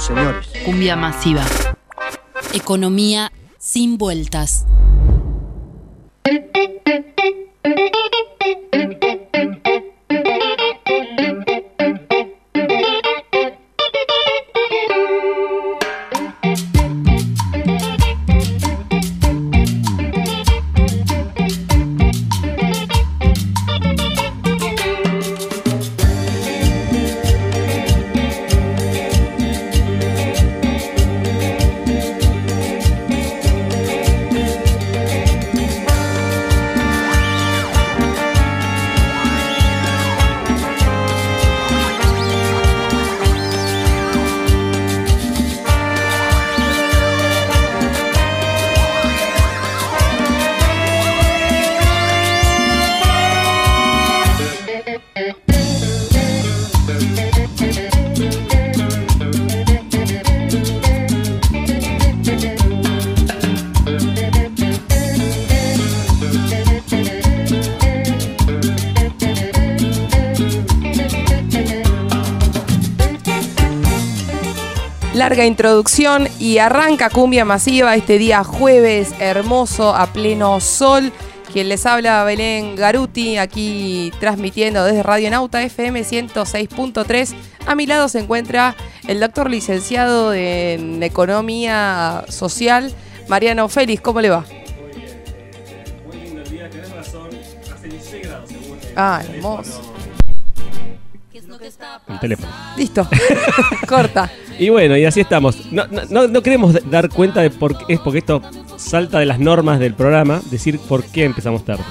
señores. Cumbia masiva. Economía sin vueltas. Introducción y arranca Cumbia Masiva este día jueves hermoso a pleno sol. Quien les habla Belén Garuti, aquí transmitiendo desde Radio Nauta FM 106.3. A mi lado se encuentra el doctor licenciado en Economía Social, Mariano Félix. ¿Cómo le va? Muy lindo el día, tenés razón. Hace 16 grados según el Ah, hermoso. El teléfono. Listo. Corta. Y bueno, y así estamos. No, no, no, queremos dar cuenta de por qué es porque esto salta de las normas del programa, decir por qué empezamos tarde.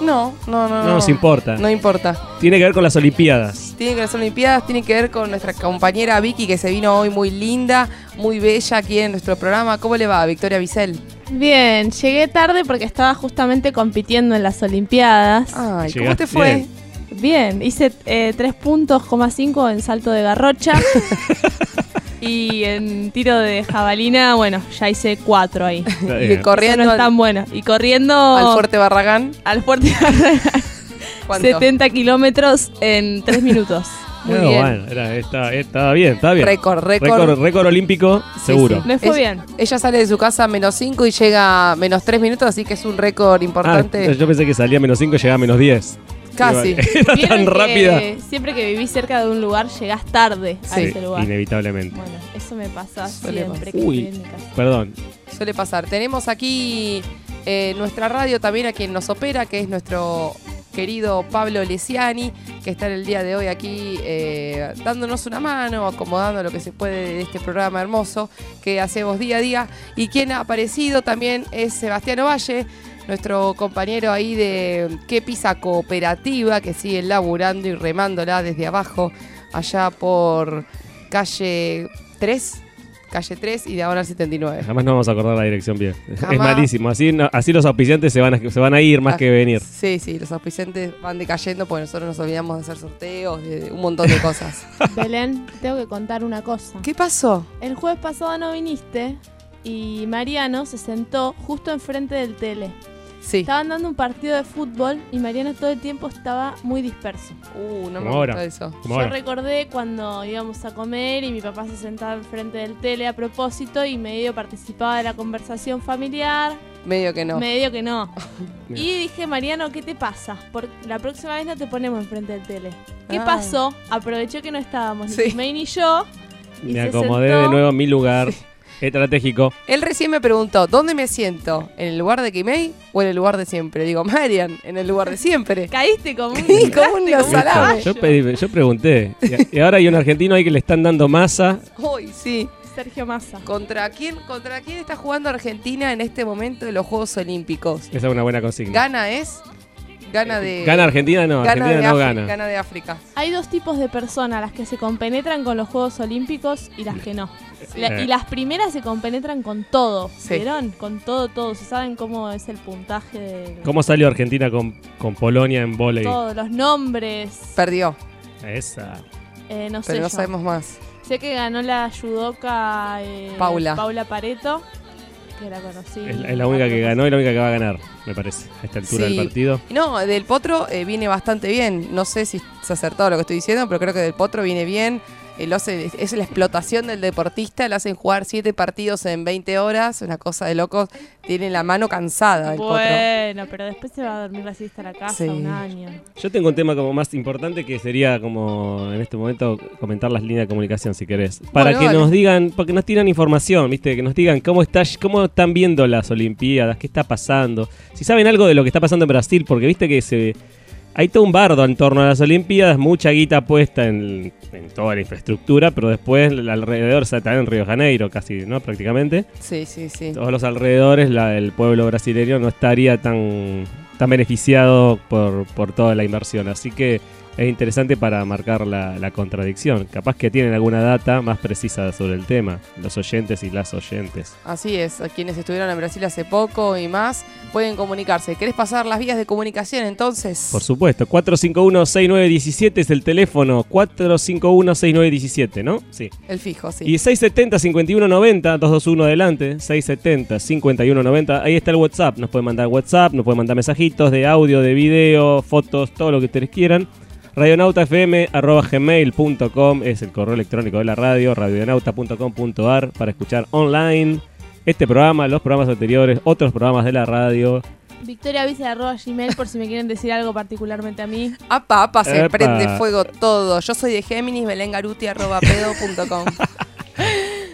No, no, no. No nos importa. No importa. Tiene que ver con las Olimpiadas. Tiene que ver con las Olimpiadas, tiene que ver con nuestra compañera Vicky que se vino hoy muy linda, muy bella aquí en nuestro programa. ¿Cómo le va, Victoria Vicel? Bien, llegué tarde porque estaba justamente compitiendo en las Olimpiadas. Ay, ¿cómo Llegaste te fue? bien. Bien, hice eh, 3 puntos, coma 5 en salto de garrocha. y en tiro de jabalina, bueno, ya hice 4 ahí. Y corriendo Eso no es tan bueno. Y corriendo al Fuerte Barragán. al fuerte ¿Cuánto? 70 kilómetros en 3 minutos. Muy No, bien. bueno, era- estaba, estaba bien, estaba bien. Récord, récord. récord, olímpico, Sí, seguro. sí. Me fue Es- bien. Ella sale de su casa a menos 5 y llega a menos 3 minutos, así que es un récord Ah, importante. yo pensé que salía a menos 5 y llegaba a menos 10. Casi. Era Vieron tan que rápida. Siempre que vivís cerca de un lugar, llegás tarde a Sí, ese lugar. inevitablemente. Bueno, eso me pasa Suele siempre pasar. que Uy. estoy en mi casa. Perdón. Suele pasar. Tenemos aquí eh, nuestra radio también a quien nos opera, que es nuestro querido Pablo Lesiani, que está en el día de hoy aquí eh, dándonos una mano, acomodando lo que se puede de este programa hermoso que hacemos día a día. Y quien ha aparecido también es Sebastián Valle, nuestro compañero ahí de Qué Pisa Cooperativa, que sigue laburando y remándola desde abajo, allá por calle 3. Calle 3 y de ahora al 79. Jamás nos vamos a acordar la dirección bien. Es malísimo. Así, no- así los auspiciantes se van, a, se van a ir más Ah, que venir. Sí, sí, los auspiciantes van decayendo porque nosotros nos olvidamos de hacer sorteos, de un montón de cosas. Belén, tengo que contar una cosa. ¿Qué pasó? El jueves pasado no viniste y Mariano se sentó justo enfrente del tele. Sí. Estaban dando un partido de fútbol y Mariano todo el tiempo estaba muy disperso. Uh, no me Como ahora. gusta eso. Como Yo ahora. recordé cuando íbamos a comer y mi papá se sentaba enfrente del tele a propósito y medio participaba de la conversación familiar, Medio que no. medio que no. Bien. Y dije, Mariano, ¿qué te pasa? Por la próxima vez no te ponemos enfrente del tele. ¿Qué Ah. pasó? Aproveché que no estábamos Sí. ni May ni yo. y Me se acomodé sentó- de nuevo en mi lugar estratégico. Él recién me preguntó, ¿dónde me siento? ¿En el lugar de Kimei o en el lugar de siempre? Digo, Marian, en el lugar de siempre. Caíste como un, Sí, como. Yo, pedí- yo pregunté. Y, y ahora hay un argentino ahí que le están dando masa. Uy, sí. Sergio Massa. ¿Contra quién, ¿Contra quién está jugando Argentina en este momento de los Juegos Olímpicos? Esa es una buena consigna. ¿Gana es? Gana de... ¿Gana Argentina? No, gana Argentina no África, gana. Gana de África. Hay dos tipos de personas, las que se compenetran con los Juegos Olímpicos y las que no. La- Eh. y las primeras se compenetran con todo, Sí. ¿vieron? Con todo, todo. Se saben cómo es el puntaje de ¿Cómo salió Argentina con, con Polonia en volei? todos los nombres. Perdió, Esa. Eh, no sé pero no yo. sabemos más. Sé que ganó la judoka eh, Paula. Paula Pareto, que la conocí. Es, la- es la única que ganó y la única que va a ganar, me parece, a esta altura Sí. del partido. No, Del Potro eh, viene bastante bien. No sé si se ha acertado lo que estoy diciendo, pero creo que Del Potro viene bien. Hace- es la explotación del deportista, le hacen jugar siete partidos en 20 horas, una cosa de locos. Tiene la mano cansada el potro. Bueno, pero después se va a dormir la siesta a la casa Sí. un año. Yo tengo un tema como más importante que sería como en este momento comentar las líneas de comunicación si querés. Para Bueno, que dale. nos digan, porque nos tiran información, ¿viste? Que nos digan cómo está, cómo están viendo las Olimpiadas, qué está pasando. Si saben algo de lo que está pasando en Brasil, porque viste que se hay todo un bardo en torno a las Olimpiadas, mucha guita puesta en, en toda la infraestructura, pero después alrededor, o sea, también en Río de Janeiro casi, ¿no? Prácticamente. Sí, sí, sí. todos los alrededores, la- el pueblo brasileño no estaría tan, tan beneficiado por, por toda la inversión. Así que es interesante para marcar la, la contradicción. Capaz que tienen alguna data más precisa sobre el tema, los oyentes y las oyentes. Así es, a quienes estuvieron en Brasil hace poco y más pueden comunicarse. ¿Querés pasar las vías de comunicación entonces? Por supuesto, 451-6917 es el teléfono, 451-6917, ¿no? Sí. El fijo, sí. Y 670-5190, 221 adelante, 670-5190, ahí está el WhatsApp, nos pueden mandar WhatsApp, nos pueden mandar mensajitos de audio, de video, fotos, todo lo que ustedes quieran. radionautafm.gmail.com es el correo electrónico de la radio, radionauta.com.ar para escuchar online este programa, los programas anteriores, otros programas de la radio. Victoriavice.gmail por si me quieren decir algo particularmente a mí. Apa, apa, se Epa. prende fuego todo. Yo soy de Géminis, belengaruti.pedo.com.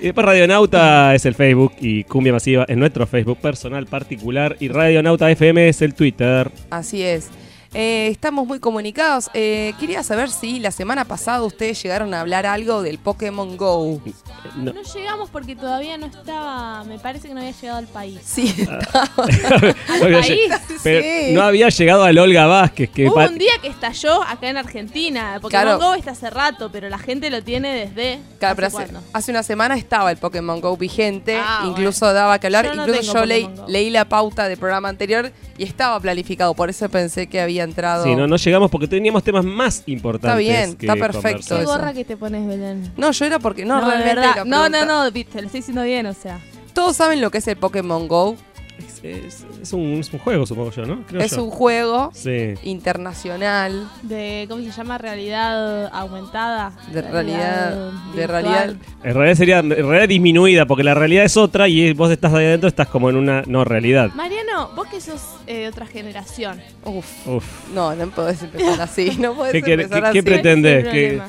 Y después Radionauta es el Facebook y Cumbia Masiva es nuestro Facebook personal particular y Radionauta FM es el Twitter. Así es. Eh, estamos muy comunicados. Eh, quería saber si la semana pasada ustedes llegaron a hablar algo del Pokémon Go. No. No llegamos porque todavía no estaba, me parece que no había llegado al país. Sí, No había país? pero Sí. no había llegado al Olga Vázquez. Que Hubo un día que estalló acá en Argentina. Pokémon Claro. Go está hace rato, pero la gente lo tiene desde. Claro, ¿hace pero hace, una semana estaba el Pokémon Go vigente, Ah, incluso daba que hablar, Yo no incluso yo leí, Pokémon Go. leí la pauta del programa anterior y estaba planificado, por eso pensé que había entrado. Sí, no, no llegamos porque teníamos temas más importantes. Está bien, que está perfecto. ¿Qué gorra que te pones, Belén? No, yo era porque no, de realmente verdad. la No, no, no, viste, lo estoy diciendo bien, o sea. Todos saben lo que es el Pokémon Go. Es, es- es un, es un juego, supongo yo, ¿no? Creo es yo. un juego Sí. internacional De, ¿cómo se llama? Realidad aumentada. de realidad, de realidad. En realidad sería en realidad disminuida porque la realidad es otra y vos estás ahí adentro, estás como en una no realidad. Mariano, vos que sos eh, de otra generación. Uf, Uf. no, no podés empezar así, no podés ¿Qué querés- empezar qué- así. qué.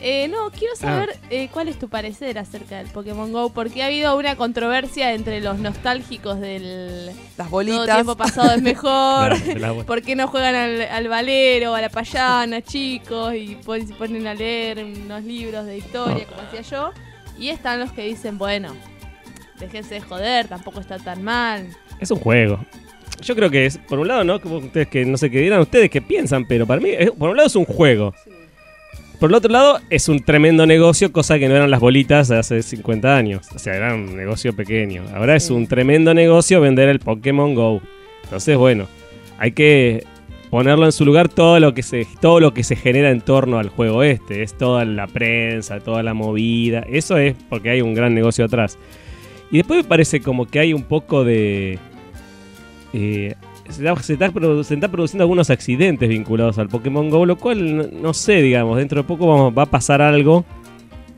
Eh, no, quiero Ah. saber eh, cuál es tu parecer acerca del Pokémon Go, porque ha habido una controversia entre los nostálgicos del Las todo bolitas. tiempo pasado es mejor. Claro. ¿Por qué no juegan al, al valero, a la payana, chicos? Y pon- se ponen a leer unos libros de historia, como hacía yo. Y están los que dicen, bueno, déjense de joder, tampoco está tan mal. Es un juego. Yo creo que es, por un lado, ¿no? Como ustedes que no sé qué dirán ustedes qué piensan, pero para mí, es- por un lado es un juego. Por el otro lado, es un tremendo negocio, cosa que no eran las bolitas de hace 50 años. O sea, era un negocio pequeño. Ahora es un tremendo negocio vender el Pokémon Go. Entonces, bueno, hay que ponerlo en su lugar todo lo que se todo lo que se genera en torno al juego este, es toda la prensa, toda la movida. Eso es porque hay un gran negocio atrás. Y después me parece como que hay un poco de eh, se, está, se está están produciendo algunos accidentes vinculados al Pokémon Go, lo cual no, no sé, digamos, dentro de poco vamos, va a pasar algo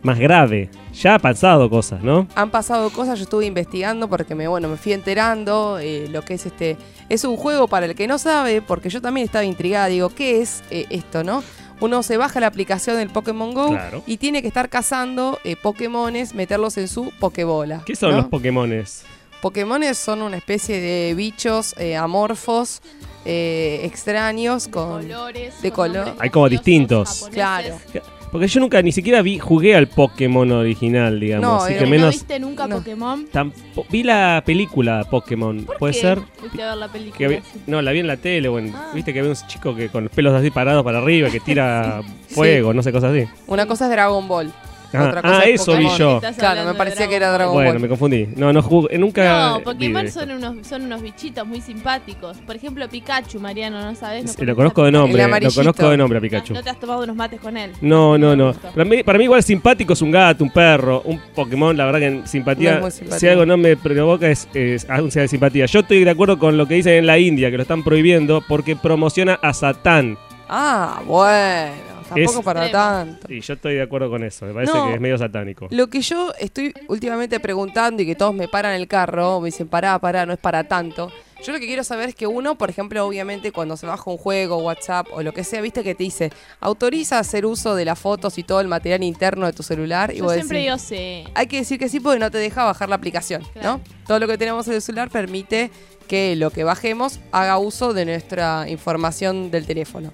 más grave. Ya ha pasado cosas, ¿no? Han pasado cosas, yo estuve investigando porque me, bueno, me fui enterando eh, lo que es este. Es un juego para el que no sabe, porque yo también estaba intrigada. Digo, ¿qué es eh, esto, no? Uno se baja la aplicación del Pokémon Go Claro. y tiene que estar cazando eh, Pokémones, meterlos en su Pokébola. ¿Qué son ¿no? los Pokémones? Pokémones son una especie de bichos eh, amorfos, eh, extraños, con. colores, de color. Hay como distintos. japoneses. Claro. Porque yo nunca ni siquiera vi, jugué al Pokémon original, digamos. No, así ¿No menos. viste nunca no. Pokémon? tampo- vi la película Pokémon, ¿Por ¿puede qué ser? Fuiste a ver la película. Vi- no, la vi en la tele, o en- Ah. viste que había un chico que con los pelos así parados para arriba, que tira fuego, no sé, cosas así. Una cosa es Dragon Ball. Ah, Otra cosa ah, es eso vi yo. Estás Claro, hablando me parecía que era Dragon Bueno, Ball. me confundí. No, no jugué, nunca. No, vi Pokémon de esto. son unos, son unos bichitos muy simpáticos. Por ejemplo, Pikachu, Mariano, ¿no sabes? ¿No Sí, lo conoces conozco de Pikachu? nombre, El lo amarillito. conozco de nombre a Pikachu. ¿No te has tomado unos mates con él? No, no, no. Para mí, para mí igual simpático es un gato, un perro, un Pokémon, la verdad que en simpatía, No es muy simpático. si algo no me provoca es, es ausencia de simpatía. Yo estoy de acuerdo con lo que dicen en la India, que lo están prohibiendo porque promociona a Satán. Ah, bueno. Tampoco Es- para Extremo. tanto. Y yo estoy de acuerdo con eso. Me parece No. que es medio satánico. Lo que yo estoy últimamente preguntando y que todos me paran el carro, me dicen, pará, pará, no es para tanto. Yo lo que quiero saber es que uno, por ejemplo, obviamente cuando se baja un juego, WhatsApp o lo que sea, viste que te dice, autoriza hacer uso de las fotos y todo el material interno de tu celular. y Yo vos siempre decís, digo sí. hay que decir que sí porque no te deja bajar la aplicación, Claro. ¿no? Todo lo que tenemos en el celular permite que lo que bajemos haga uso de nuestra información del teléfono.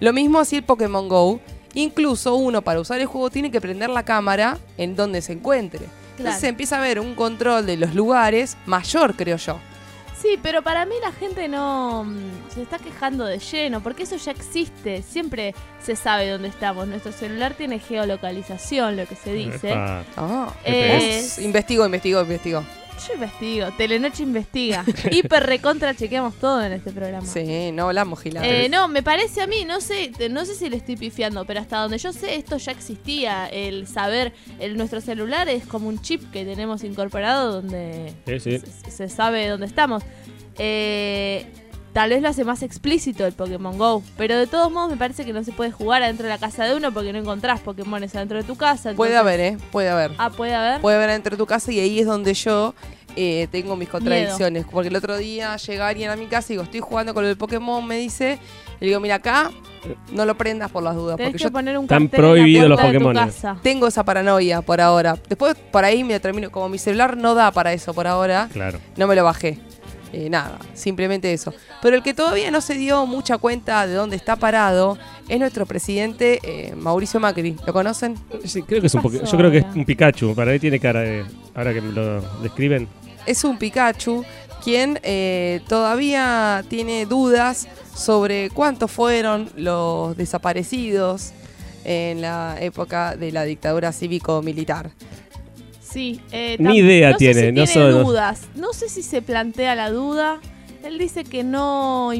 Lo mismo así el Pokémon Go. Incluso uno para usar el juego tiene que prender la cámara en donde se encuentre. Entonces se empieza a ver un control de los lugares mayor, creo yo. Sí, pero para mí la gente no mm, se está quejando de lleno, porque eso ya existe. Siempre se sabe dónde estamos. Nuestro celular tiene geolocalización, lo que se dice. Ah, investigo, investigo, investigo. Yo investigo, Telenoche investiga. Hiper recontra chequeamos todo en este programa. Sí, no hablamos, Gila. Eh, no, me parece a mí, no sé, no sé si le estoy pifiando, pero hasta donde yo sé esto ya existía, el saber, el, nuestro celular es como un chip que tenemos incorporado donde Sí, sí. se, se sabe dónde estamos. Eh, tal vez lo hace más explícito el Pokémon Go, pero de todos modos me parece que no se puede jugar adentro de la casa de uno porque no encontrás Pokémones adentro de tu casa. Puede haber, ¿eh? Puede haber. Ah, puede haber. puede ver dentro de tu casa y ahí es donde yo eh, tengo mis contradicciones. Porque el otro día llega alguien a mi casa y digo, estoy jugando con el Pokémon, me dice, le digo, mira acá, no lo prendas por las dudas. Tenés Porque que yo poner un Están cartel en la prohibidos los puerta de tu Pokémones. casa. tengo esa paranoia por ahora. Después por ahí me termino, como mi celular no da para eso por ahora, Claro. no me lo bajé. Eh, nada, simplemente eso. Pero el que todavía no se dio mucha cuenta de dónde está parado es nuestro presidente eh, Mauricio Macri. ¿Lo conocen? Sí, creo que es un poco- Yo creo que es un Pikachu. Para mí tiene cara de. Ahora que me lo describen. es un Pikachu quien eh, todavía tiene dudas sobre cuántos fueron los desaparecidos en la época de la dictadura cívico-militar. Sí, eh, Ni idea no sé tiene, si no tiene son- dudas. No sé si se plantea la duda. Él dice que no,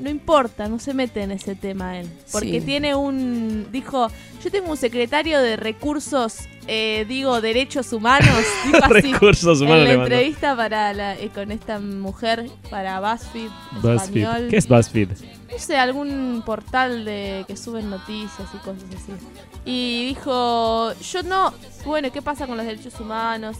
no importa, no se mete en ese tema él. Porque Sí. tiene un. Dijo: Yo tengo un secretario de recursos, eh, digo, derechos humanos. Así. Recursos en humanos la le mandó. entrevista para la- eh, con esta mujer para BuzzFeed, BuzzFeed. español. ¿Qué es BuzzFeed? No sé, algún portal de que suben noticias y cosas así. Y dijo, yo no, bueno, ¿qué pasa con los derechos humanos?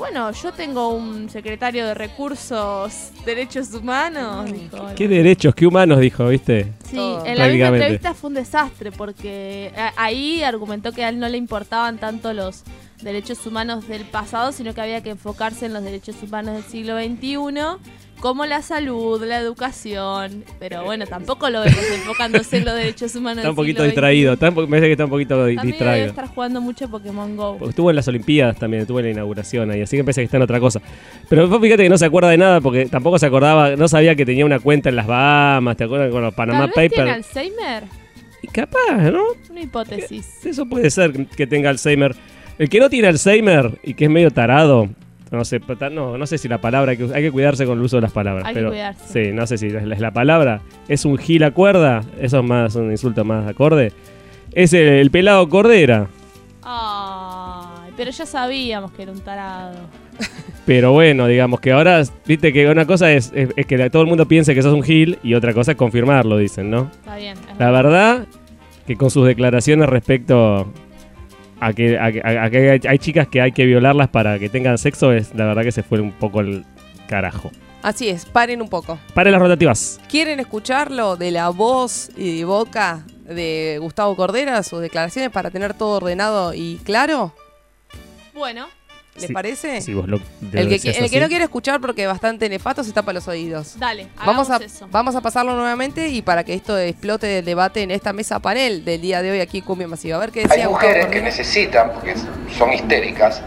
Bueno, yo tengo un secretario de recursos, derechos humanos. dijo. ¿Qué derechos? ¿Qué humanos dijo, viste? Sí, Todo. en la misma entrevista fue un desastre porque a- ahí argumentó que a él no le importaban tanto los derechos humanos del pasado, sino que había que enfocarse en los derechos humanos del siglo XXI, como la salud, la educación. Pero bueno, tampoco lo vemos enfocándose en los derechos humanos Está un poquito distraído. Está me parece que está un poquito di-. También debe distraído. estar jugando mucho Pokémon Go. Porque estuvo en las Olimpiadas también, estuvo en la inauguración ahí, así que parece que está en otra cosa. Pero fíjate que no se acuerda de nada porque tampoco se acordaba, no sabía que tenía una cuenta en las Bahamas, ¿te acuerdas con los Panama Tal vez tiene Papers? Alzheimer. Y capaz, ¿no? Una hipótesis. Eso puede ser que tenga Alzheimer. El que no tiene Alzheimer y que es medio tarado, no sé, no, no sé si la palabra, hay que, hay que cuidarse con el uso de las palabras. Hay que pero, cuidarse. Sí, no sé si es la, palabra. Es un gil a cuerda, eso es más un insulto más acorde. Es el, el pelado cordera. Ay, pero ya sabíamos que era un tarado. Pero bueno, digamos que ahora, viste que una cosa es, es- es que todo el mundo piense que sos un gil y otra cosa es confirmarlo, dicen, ¿no? Está bien. es La verdad que con sus declaraciones respecto a que, a que- a que hay, hay chicas que hay que violarlas para que tengan sexo, es la verdad que se fue un poco el carajo. Así es, paren un poco. Para las rotativas. ¿Quieren escucharlo de la voz y de boca de Gustavo Cordera, sus declaraciones para tener todo ordenado y claro? Bueno, ¿Les Sí, parece? Si vos lo El que, no quiere escuchar porque es bastante nefasto se tapa los oídos. dale, Vamos a, eso. vamos a pasarlo nuevamente y para que esto explote el debate en esta mesa panel del día de hoy aquí en Cumbia Masiva. A ver qué Hay decía Gustavo mujeres que necesitan, porque son histéricas,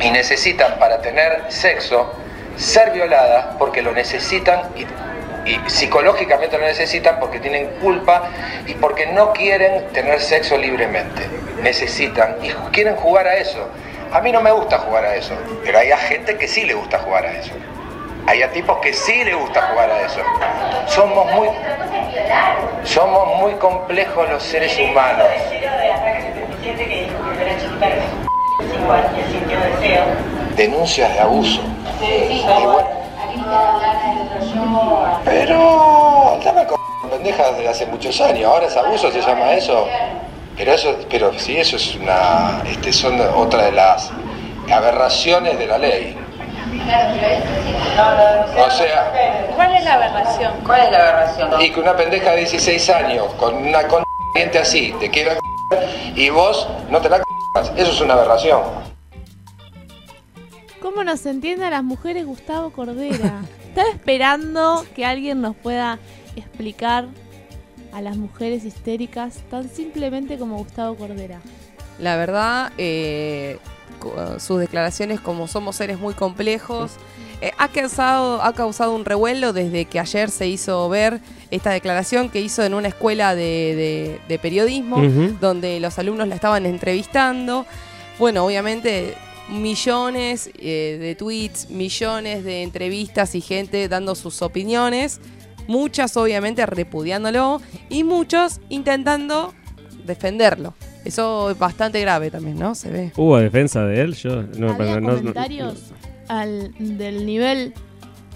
y necesitan para tener sexo ser violadas porque lo necesitan y, y psicológicamente lo necesitan porque tienen culpa y porque no quieren tener sexo libremente. Necesitan y quieren jugar a eso. A mí no me gusta jugar a eso, pero hay a gente que sí le gusta jugar a eso. Hay a tipos que sí le gusta jugar a eso. Somos muy, somos muy complejos los seres humanos. denuncias de abuso. Pero dame con pendeja desde hace muchos años, ahora es abuso, se llama eso. Pero eso, pero sí, eso es una, este, son otra de las aberraciones de la ley. O sea, ¿Cuál es la aberración? ¿Cuál es la aberración? y que una pendeja de 16 años con una corriente así te quiera y vos no te la eso es una aberración. ¿Cómo nos entienden las mujeres Gustavo Cordera? Estaba esperando que alguien nos pueda explicar a las mujeres histéricas tan simplemente como Gustavo Cordera. La verdad, eh, sus declaraciones como somos seres muy complejos, eh, ha, causado, ha causado un revuelo desde que ayer se hizo ver esta declaración que hizo en una escuela de, de- de periodismo, donde los alumnos la estaban entrevistando. Bueno, obviamente millones eh, de tweets, millones de entrevistas y gente dando sus opiniones, muchas obviamente repudiándolo y muchos intentando defenderlo. Eso es bastante grave también, ¿no? Se ve. ¿Hubo defensa de él? Yo no, Había no- no- comentarios al, del nivel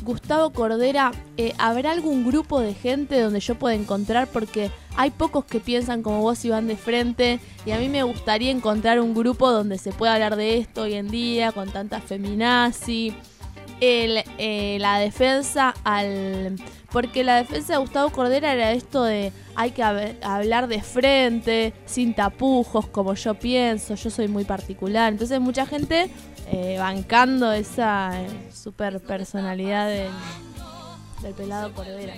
Gustavo Cordera, eh, ¿habrá algún grupo de gente donde yo pueda encontrar? Porque hay pocos que piensan como vos y van de frente. Y a mí me gustaría encontrar un grupo donde se pueda hablar de esto hoy en día, con tanta feminazi. El, eh, la defensa al... Porque la defensa de Gustavo Cordera era esto de hay que hab- hablar de frente, sin tapujos, como yo pienso, yo soy muy particular. Entonces mucha gente eh, bancando esa eh, super personalidad del, del pelado Cordera.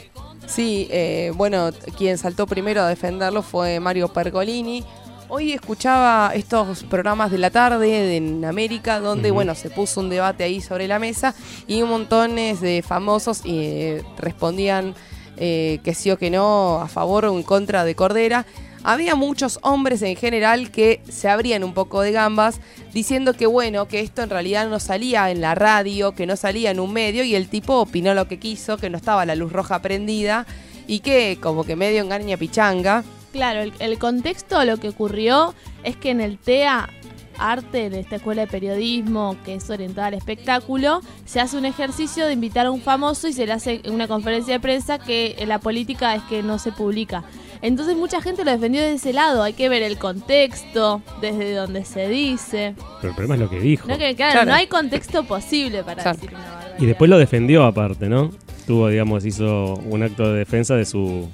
Sí, eh, bueno, quien saltó primero a defenderlo fue Mario Pergolini. Hoy escuchaba estos programas de la tarde en América, donde bueno se puso un debate ahí sobre la mesa y un montón de famosos eh, respondían eh, que sí o que no, a favor o en contra de Cordera. Había muchos hombres en general que se abrían un poco de gambas diciendo que bueno, que esto en realidad no salía en la radio, que no salía en un medio y el tipo opinó lo que quiso, que no estaba la luz roja prendida y que como que medio engaña pichanga. Claro, el, el contexto de lo que ocurrió es que en el TEA Arte, de esta escuela de periodismo que es orientada al espectáculo, se hace un ejercicio de invitar a un famoso y se le hace una conferencia de prensa que en la política es que no se publica. Entonces mucha gente lo defendió de ese lado, hay que ver el contexto, desde donde se dice. Pero el problema es lo que dijo. No, que, claro, Claro. no hay contexto posible para Claro. decir una barbaridad. Y después lo defendió aparte, ¿no? Tuvo, digamos, hizo un acto de defensa de su...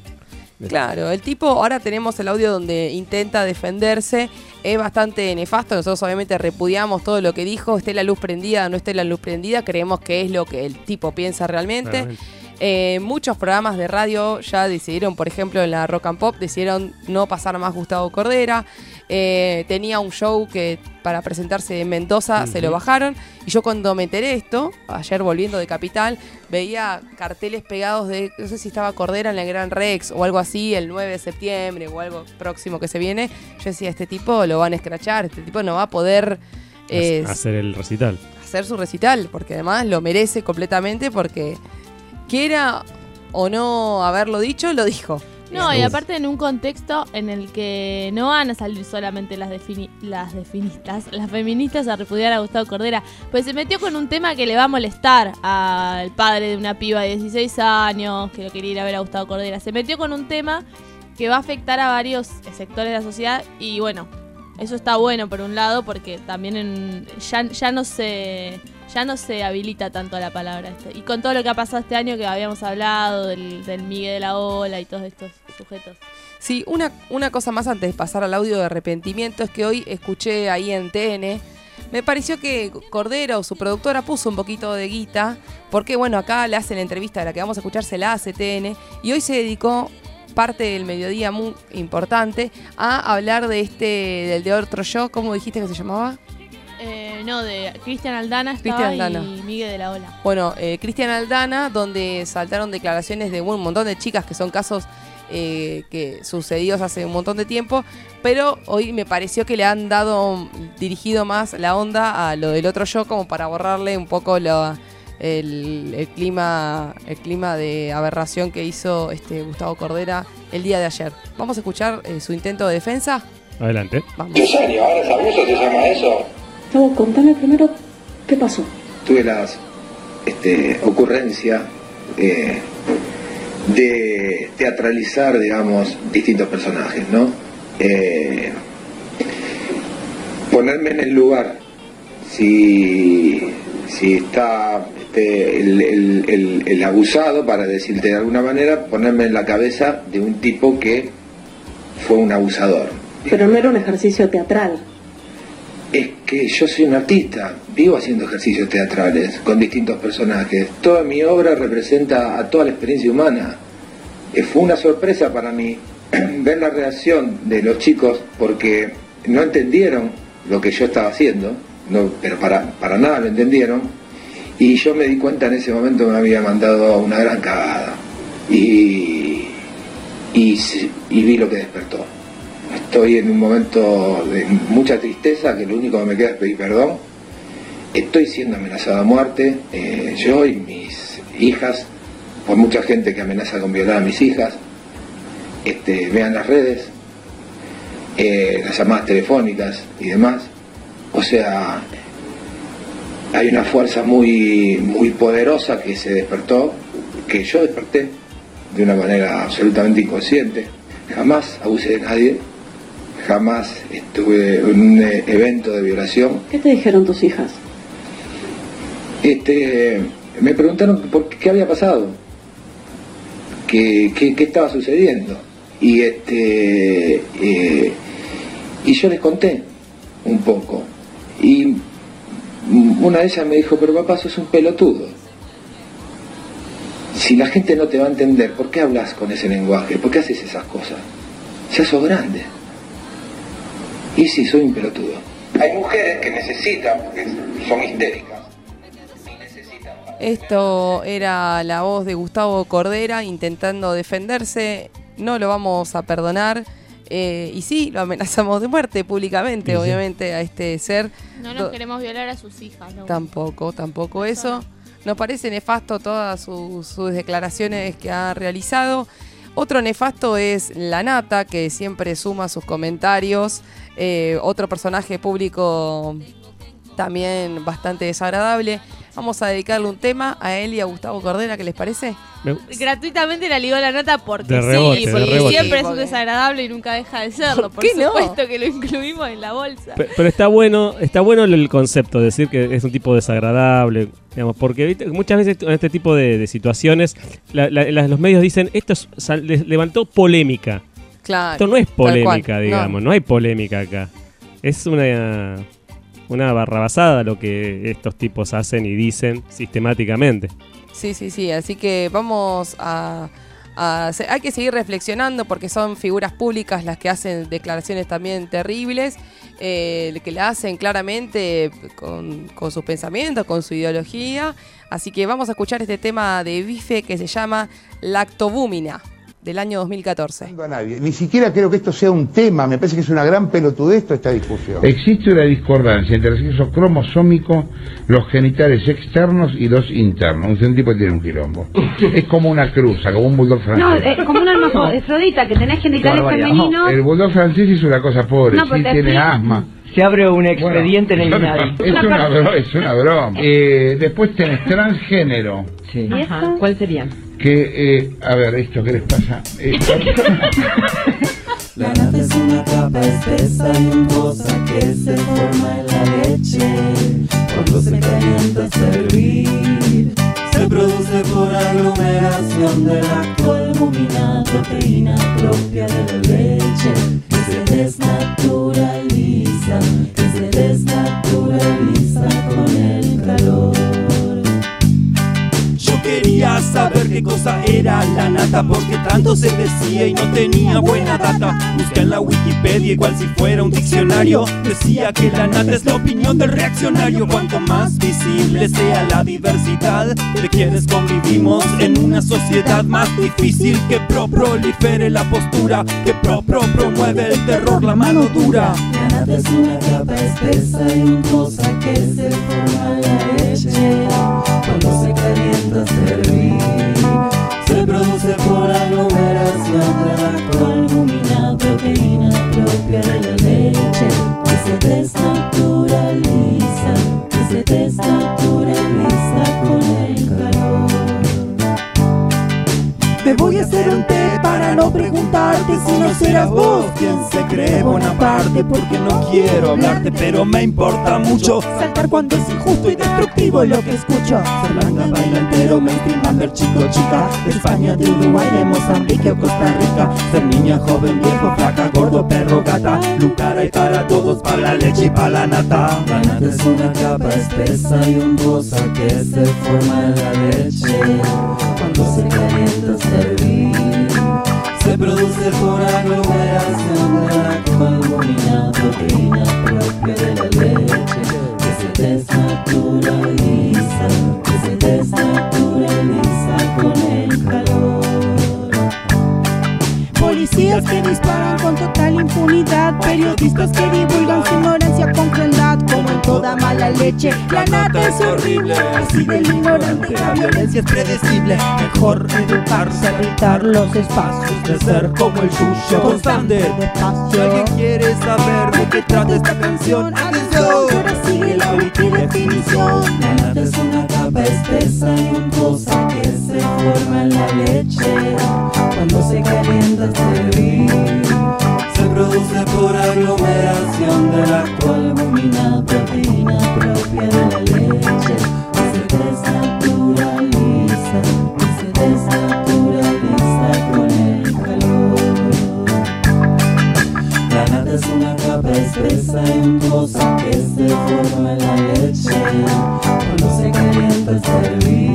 Claro, el tipo, ahora tenemos el audio donde intenta defenderse, es bastante nefasto, nosotros obviamente repudiamos todo lo que dijo, esté la luz prendida o no esté la luz prendida, creemos que es lo que el tipo piensa realmente. Claramente. Eh, muchos programas de radio ya decidieron, por ejemplo, en la Rock and Pop, decidieron no pasar más Gustavo Cordera. Eh, tenía un show que para presentarse en Mendoza se lo bajaron. Y yo cuando me enteré esto, ayer volviendo de Capital, veía carteles pegados de, no sé si estaba Cordera en la Gran Rex o algo así, el 9 de septiembre o algo próximo que se viene. Yo decía, este tipo lo van a escrachar, este tipo no va a poder... eh, Hacer el recital. hacer su recital, porque además lo merece completamente, porque quiera o no haberlo dicho, lo dijo. No, y aparte en un contexto en el que no van a salir solamente las, defini- las definistas, las feministas a repudiar a Gustavo Cordera, pues se metió con un tema que le va a molestar al padre de una piba de 16 años que lo quería ir a ver a Gustavo Cordera. Se metió con un tema que va a afectar a varios sectores de la sociedad y bueno, eso está bueno por un lado porque también en- ya, ya no se ya no se habilita tanto la palabra y con todo lo que ha pasado este año que habíamos hablado del, del Miguel de la Ola y todos estos sujetos. Sí, una, una cosa más antes de pasar al audio de arrepentimiento es que hoy escuché ahí en TN. Me pareció que Cordero, su productora, puso un poquito de guita, porque bueno, acá le hacen la entrevista de la que vamos a escuchar, se la hace TN, y hoy se dedicó parte del mediodía muy importante a hablar de este, del de otro yo, ¿cómo dijiste que se llamaba? Eh, no, de Cristian Aldana estaba Aldana. y Miguel de la Ola. Bueno, eh, Cristian Aldana, donde saltaron declaraciones de un montón de chicas que son casos eh, que sucedidos hace un montón de tiempo, pero hoy me pareció que le han dado dirigido más la onda a lo del otro yo como para borrarle un poco la- el, el clima el clima de aberración que hizo este Gustavo Cordera el día de ayer. Vamos a escuchar eh, su intento de defensa. Adelante. Vamos. ¿Tres años? ¿Ahora es abuso? ¿Se llama eso? Gustavo, contame primero qué pasó. tuve la este, ocurrencia eh, de teatralizar, digamos, distintos personajes, ¿no? eh, ponerme en el lugar. Si, si está este, el, el- el- el abusado, para decirte de alguna manera, ponerme en la cabeza de un tipo que fue un abusador. Pero no era un ejercicio teatral. Es que yo soy un artista, vivo haciendo ejercicios teatrales con distintos personajes. Toda mi obra representa a toda la experiencia humana. Eh, Fue una sorpresa para mí ver la reacción de los chicos porque no entendieron lo que yo estaba haciendo, no, pero para, para nada lo entendieron. Y yo me di cuenta en ese momento que me había mandado una gran cagada. Y, y, vi lo que despertó. Estoy en un momento de mucha tristeza, que lo único que me queda es pedir perdón. Estoy siendo amenazado a muerte, eh, yo y mis hijas, por mucha gente que amenaza con violar a mis hijas. Este, vean las redes, eh, las llamadas telefónicas y demás. O sea, hay una fuerza muy, muy poderosa que se despertó, que yo desperté de una manera absolutamente inconsciente. Jamás abusé de nadie, jamás estuve en un evento de violación. ¿Qué te dijeron tus hijas? Este, me preguntaron por qué, qué había pasado, qué, qué- qué estaba sucediendo. Y, este, eh, y yo les conté un poco. Y una de ellas me dijo, pero papá, sos un pelotudo. Si la gente no te va a entender, ¿por qué hablas con ese lenguaje? ¿Por qué haces esas cosas? Ya sos grande. Y sí, soy un pelotudo. Hay mujeres que necesitan, porque son histéricas, Esto era la voz de Gustavo Cordera intentando defenderse. No lo vamos a perdonar. Eh, y sí, lo amenazamos de muerte públicamente, Sí, sí. obviamente, a este ser. No Do- nos queremos violar a sus hijas, ¿no? Tampoco, tampoco eso. Nos parece nefasto todas sus, sus declaraciones que ha realizado. Otro nefasto es la Nata, que siempre suma sus comentarios. Eh, otro personaje público también bastante desagradable. Vamos a dedicarle un tema a él y a Gustavo Cordera, ¿qué les parece? Me- Gratuitamente la ligó la nota porque De rebote, sí, porque siempre es un desagradable y nunca deja de serlo. ¿Por Por, qué no? supuesto que lo incluimos en la bolsa. Pe- Pero está bueno, está bueno el concepto, decir que es un tipo desagradable, digamos, porque ¿viste? muchas veces en este tipo de, de situaciones la- la- la- los medios dicen esto es- sal- les levantó polémica. Claro. Esto no es polémica, No. digamos, no. hay polémica acá. Es una una barrabasada lo que estos tipos hacen y dicen sistemáticamente. Sí, sí, sí. Así que vamos a, hay que seguir reflexionando porque son figuras públicas las que hacen declaraciones también terribles, eh, que la hacen claramente con, con sus pensamientos, con su ideología. Así que vamos a escuchar este tema de Bife que se llama Lactobúmina del año 2014. a nadie. Ni siquiera creo que esto sea un tema, me parece que es una gran pelotudez toda esta discusión. Existe una discordancia entre el sexo cromosómico, los genitales externos y los internos. Un tipo que tiene un quilombo. Es como una cruza, como un bulldog No, francés. es como una hermafrodita que tenés genitales femeninos. El bulldog francés es una cosa pobre, No, sí tiene explico. asma. Se abre un Bueno, expediente en el. Es una, bro- es una broma. Eh, después tenés transgénero. Sí. ¿Y? ¿Cuál sería? Que, eh, a ver, esto, ¿qué les pasa? Eh, La nata es una capa espesa y untuosa que se forma en la leche cuando se calienta a servir. Se produce por aglomeración de lactoalbumina, proteína propia de la leche que se desnaturaliza, que se desnaturaliza con el calor. Quería saber qué cosa era la nata porque tanto se decía y no tenía buena data. Busqué en la Wikipedia igual si fuera un diccionario. Decía que la nata es la opinión del reaccionario. Cuanto más visible sea la diversidad de quienes convivimos en una sociedad más difícil que pro prolifere la postura, que pro pro promueve el terror, la mano dura. La nata es una capa espesa y untuosa que se forma en la leche cuando se calienta Se produce por aglomeración de lactoalbumina, proteína propia de la leche que se desnaturaliza, que se desnaturaliza preguntar Bonaparte si no serás vos quien se cree Bonaparte porque no quiero hablarte pero me importa mucho saltar cuando es injusto y destructivo lo que escucho. Ser blanca bailantero mainstream chico chica. España de Uruguay de Mozambique o Costa Rica. Ser niña joven viejo flaca gordo perro gata. Lugar hay para todos para la leche y para la nata. La nata es una capa espesa y untuosa que se forma en la leche. Cuando se calienta servir. Se produce por aglomeración de la albumina, proteína propia de la leche que se desnaturaliza, que se desnaturaliza con el calor. Policías que disparan con total impunidad, periodistas que divulgan su ignorancia con crueldad, como en toda mala leche. La nata es horrible, así del ignorante. La violencia es predecible, mejor educarse, habitar los espacios de ser como el suyo constante. Si alguien quiere saber de qué trata esta canción, atención, Ahora sigue la wiki definición. La nata es una capa espesa y untuosa que se forma en la leche cuando se calienta al servir. Se produce por aglomeración de la albumina, proteína propia de la leche se espesa y untuosa que se forma en la leche cuando se calienta al servir.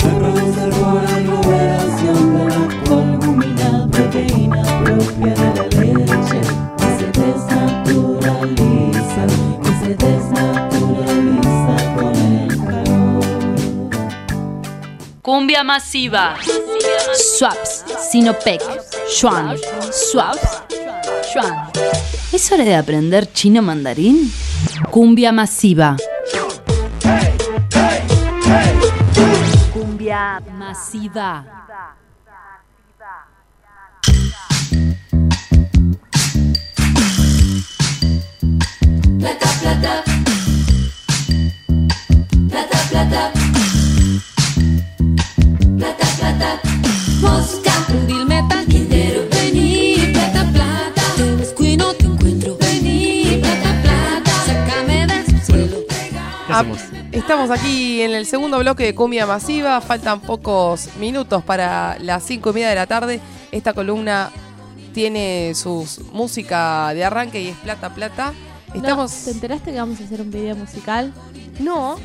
Se produce por aglomeración de la albumina, proteína propia de la leche que se desnaturaliza, que se desnaturaliza con el calor. Cumbia masiva. Swaps, Sinopec, Xuan, Swaps, Xuan. ¿Es hora de aprender chino mandarín? Cumbia masiva. Cumbia masiva. Plata, plata. Plata, plata. Plata, plata. Estamos aquí en el segundo bloque de Cumbia Masiva. Faltan pocos minutos para las cinco y media de la tarde. Esta columna tiene su música de arranque y es Plata Plata. Estamos. No, ¿Te enteraste que vamos a hacer un video musical? No.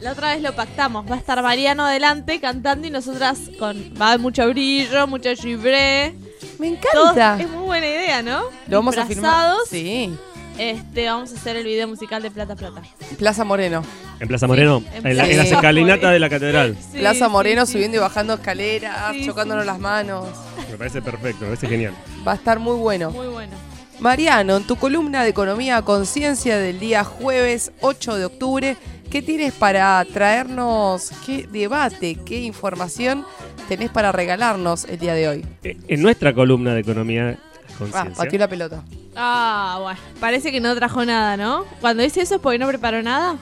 La otra vez lo pactamos. Va a estar Mariano adelante cantando y nosotras con. Va a haber mucho brillo, mucho gibré. Me encanta. Es muy buena idea, ¿no? Lo vamos a filmar. Sí. Este, vamos a hacer el video musical de Plata Plata. Plaza Moreno. En Plaza Moreno, en en, la- en Plaza las escalinatas de la catedral. Sí, Plaza Moreno sí, subiendo y bajando escaleras, Sí, chocándonos sí. las manos. Me parece perfecto, me parece genial. Va a estar muy bueno. Muy bueno. Mariano, en tu columna de Economía Conciencia del día jueves 8 de octubre, ¿qué tienes para traernos? ¿Qué debate, qué información tenés para regalarnos el día de hoy? Eh, En nuestra columna de economía Ah, pateó la pelota. Ah, bueno. Parece que no trajo nada, ¿no? Cuando dice eso es porque no preparó nada.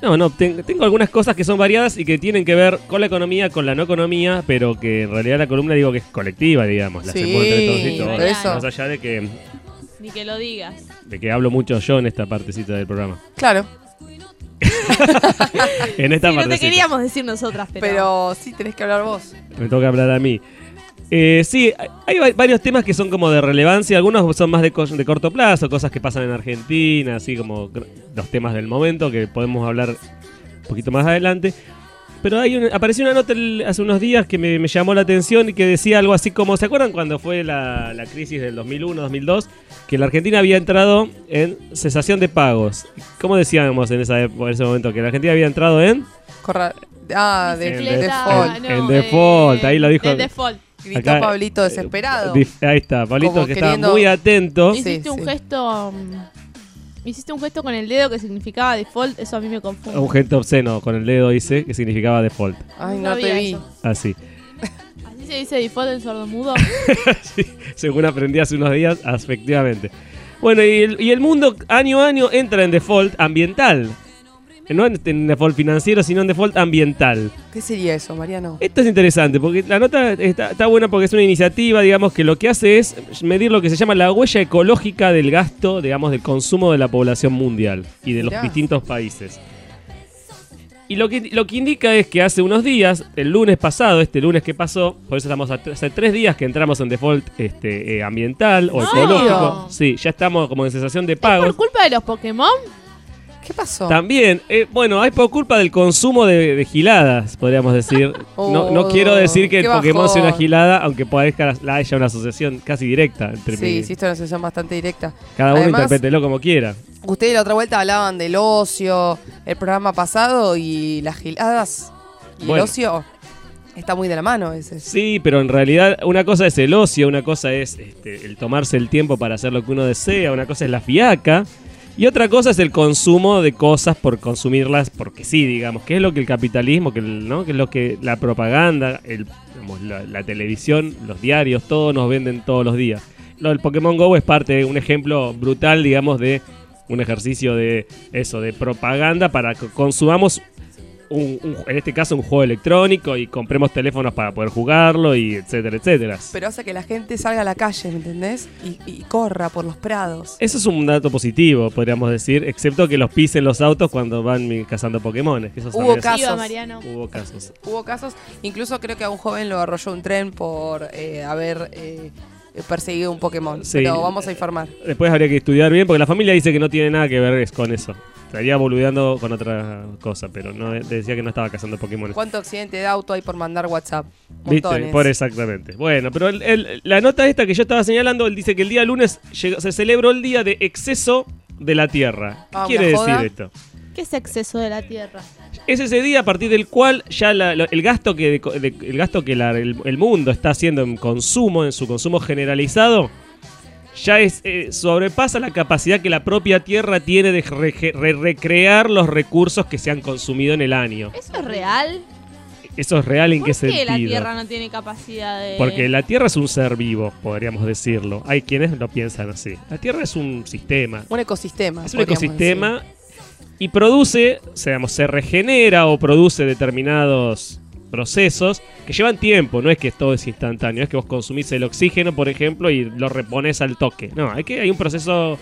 No, no, ten- tengo algunas cosas que son variadas y que tienen que ver con la economía, con la no economía, pero que en realidad la columna digo que es colectiva, digamos. La Sí, hacemos entre todos y todos. por eso. Más allá de que, Ni que lo digas. de que hablo mucho yo en esta partecita del programa. Claro, En esta Sí, no te partecita. queríamos decir nosotras, pero. pero sí tenés que hablar vos. Me toca hablar a mí. Eh, sí, hay- hay va- varios temas que son como de relevancia, algunos son más de, co- de corto plazo, cosas que pasan en Argentina, así como los temas del momento que podemos hablar un poquito más adelante. Pero hay un- apareció una nota el- hace unos días que me, me llamó la atención y que decía algo así como, ¿se acuerdan cuando fue la, la crisis del 2001-2002? Que la Argentina había entrado en cesación de pagos. ¿Cómo decíamos en, esa, en ese momento? Que la Argentina había entrado en... Corra- Ah, de, En default. En- en default, ahí lo dijo. del default. Gritó Acá, Pablito desesperado. Dif- Ahí está, Pablito Como que queriendo- estaba muy atento. Sí, Hiciste un sí. gesto. mm, Hiciste un gesto con el dedo que significaba default, eso a mí me confunde. Un gesto obsceno con el dedo dice que significaba default. Ay, No no te vi. eso. Así. ¿Así se dice default en sordomudo? Sí, según aprendí hace unos días, efectivamente. Bueno, y el, y el mundo año a año entra en default ambiental. No en, en default financiero, sino en default ambiental. ¿Qué sería eso, Mariano? Esto es interesante porque la nota está, está buena porque es una iniciativa, digamos, que lo que hace es medir lo que se llama la huella ecológica del gasto, digamos, del consumo de la población mundial y de los distintos países. Y lo que, lo que indica es que hace unos días, el lunes pasado, este lunes que pasó, por eso estamos a- hace tres días que entramos en default este, eh, ambiental o ¿En ecológico. Sí, ya estamos como en sensación de ¿Por pago. culpa de los Pokémon? ¿Qué pasó? También, eh, bueno, hay por culpa del consumo de, de giladas, podríamos decir. No, no Oh, quiero decir que el Pokémon sea una gilada, aunque parezca la haya una asociación casi directa entre Sí, mi- sí, es una asociación bastante directa. Cada uno interprételo como quiera. Ustedes la otra vuelta hablaban del ocio, el programa pasado y las giladas y Bueno. el ocio está muy de la mano veces. Sí, pero en realidad una cosa es el ocio, una cosa es este, el tomarse el tiempo para hacer lo que uno desea, una cosa es la fiaca. Y otra cosa es el consumo de cosas por consumirlas porque sí, digamos, que es lo que el capitalismo, que, ¿no? que es lo que la propaganda, el, digamos, la, la televisión, los diarios, todo nos venden todos los días. Lo del Pokémon Go es parte de un ejemplo brutal, digamos, de un ejercicio de eso, de propaganda para que consumamos un- un- en este caso un juego electrónico y compremos teléfonos para poder jugarlo y etcétera, etcétera. Pero hace que la gente salga a la calle, ¿me entendés? Y, y corra por los prados. Eso es un dato positivo, podríamos decir, excepto que los pisen los autos cuando van cazando Pokémon. Que eso Hubo casos. Mariano. Hubo casos. Hubo casos, incluso creo que a un joven lo arrolló un tren por eh, haber eh, perseguido un Pokémon. Sí. Pero vamos a informar. Después habría que estudiar bien, porque la familia dice que no tiene nada que ver es- con eso. Estaría boludeando con otra cosa, pero no decía que no estaba cazando Pokémon. ¿Cuánto accidente de auto hay por mandar WhatsApp? Por exactamente. Bueno, pero el- el- la nota esta que yo estaba señalando, él dice que el día lunes llegó- se celebró el día de exceso de la Tierra. ¿Qué Ah, quiere ¿una decir joda? esto? ¿Qué es exceso de la Tierra? Es ese día a partir del cual ya la- lo- el gasto que, de- el, gasto que la- el, el mundo está haciendo en consumo, en su consumo generalizado, ya es eh, sobrepasa la capacidad que la propia Tierra tiene de re- re- recrear los recursos que se han consumido en el año. ¿Eso es real? ¿Eso es real en ¿Por qué qué sentido? la Tierra no tiene capacidad de...? Porque la Tierra es un ser vivo, podríamos decirlo. Hay quienes lo piensan así. La Tierra es un sistema. Un ecosistema. Es un ecosistema y produce, o sea, digamos, se regenera o produce determinados procesos que llevan tiempo, no es que todo es instantáneo, es que vos consumís el oxígeno, por ejemplo, y lo repones al toque. No, hay que hay un proceso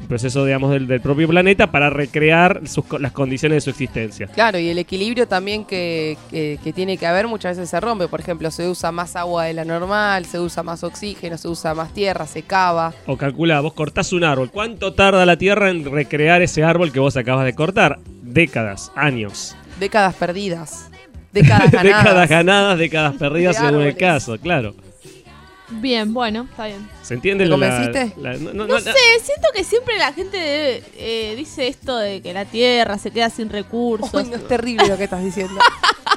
un proceso digamos del, del propio planeta para recrear sus las condiciones de su existencia. Claro, y el equilibrio también que, que- que tiene que haber muchas veces se rompe. Por ejemplo, se usa más agua de la normal, se usa más oxígeno, se usa más tierra, se cava. O calcula, vos cortás un árbol, ¿cuánto tarda la Tierra en recrear ese árbol que vos acabas de cortar? Décadas, años. Décadas perdidas. Décadas ganadas. décadas ganadas, décadas perdidas De según el caso, claro. Bien, bueno, está bien. ¿Se entiende ¿Te la- convenciste? la- no, no, No no, sé, siento que siempre la gente debe- eh, dice esto de que la Tierra se queda sin recursos. Uy, no, es terrible lo que estás diciendo.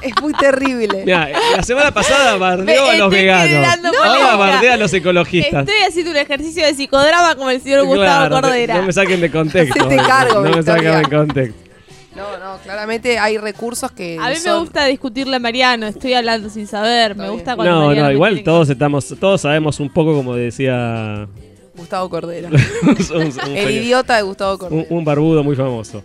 es muy terrible. Mirá, la semana pasada bardeó Me a los veganos. Ahora bardea a los ecologistas. Estoy haciendo un ejercicio de psicodrama como el señor Gustavo Claro, Cordera. no me saquen de contexto. Cargo, no me saquen de contexto. No, no, claramente hay recursos que. A mí me gusta discutirle a Mariano, estoy hablando sin saber, me gusta cuando No, Mariano no, igual que- todos estamos, todos sabemos un poco como decía Gustavo Cordera. un- un el idiota de Gustavo Cordera. un, un barbudo muy famoso.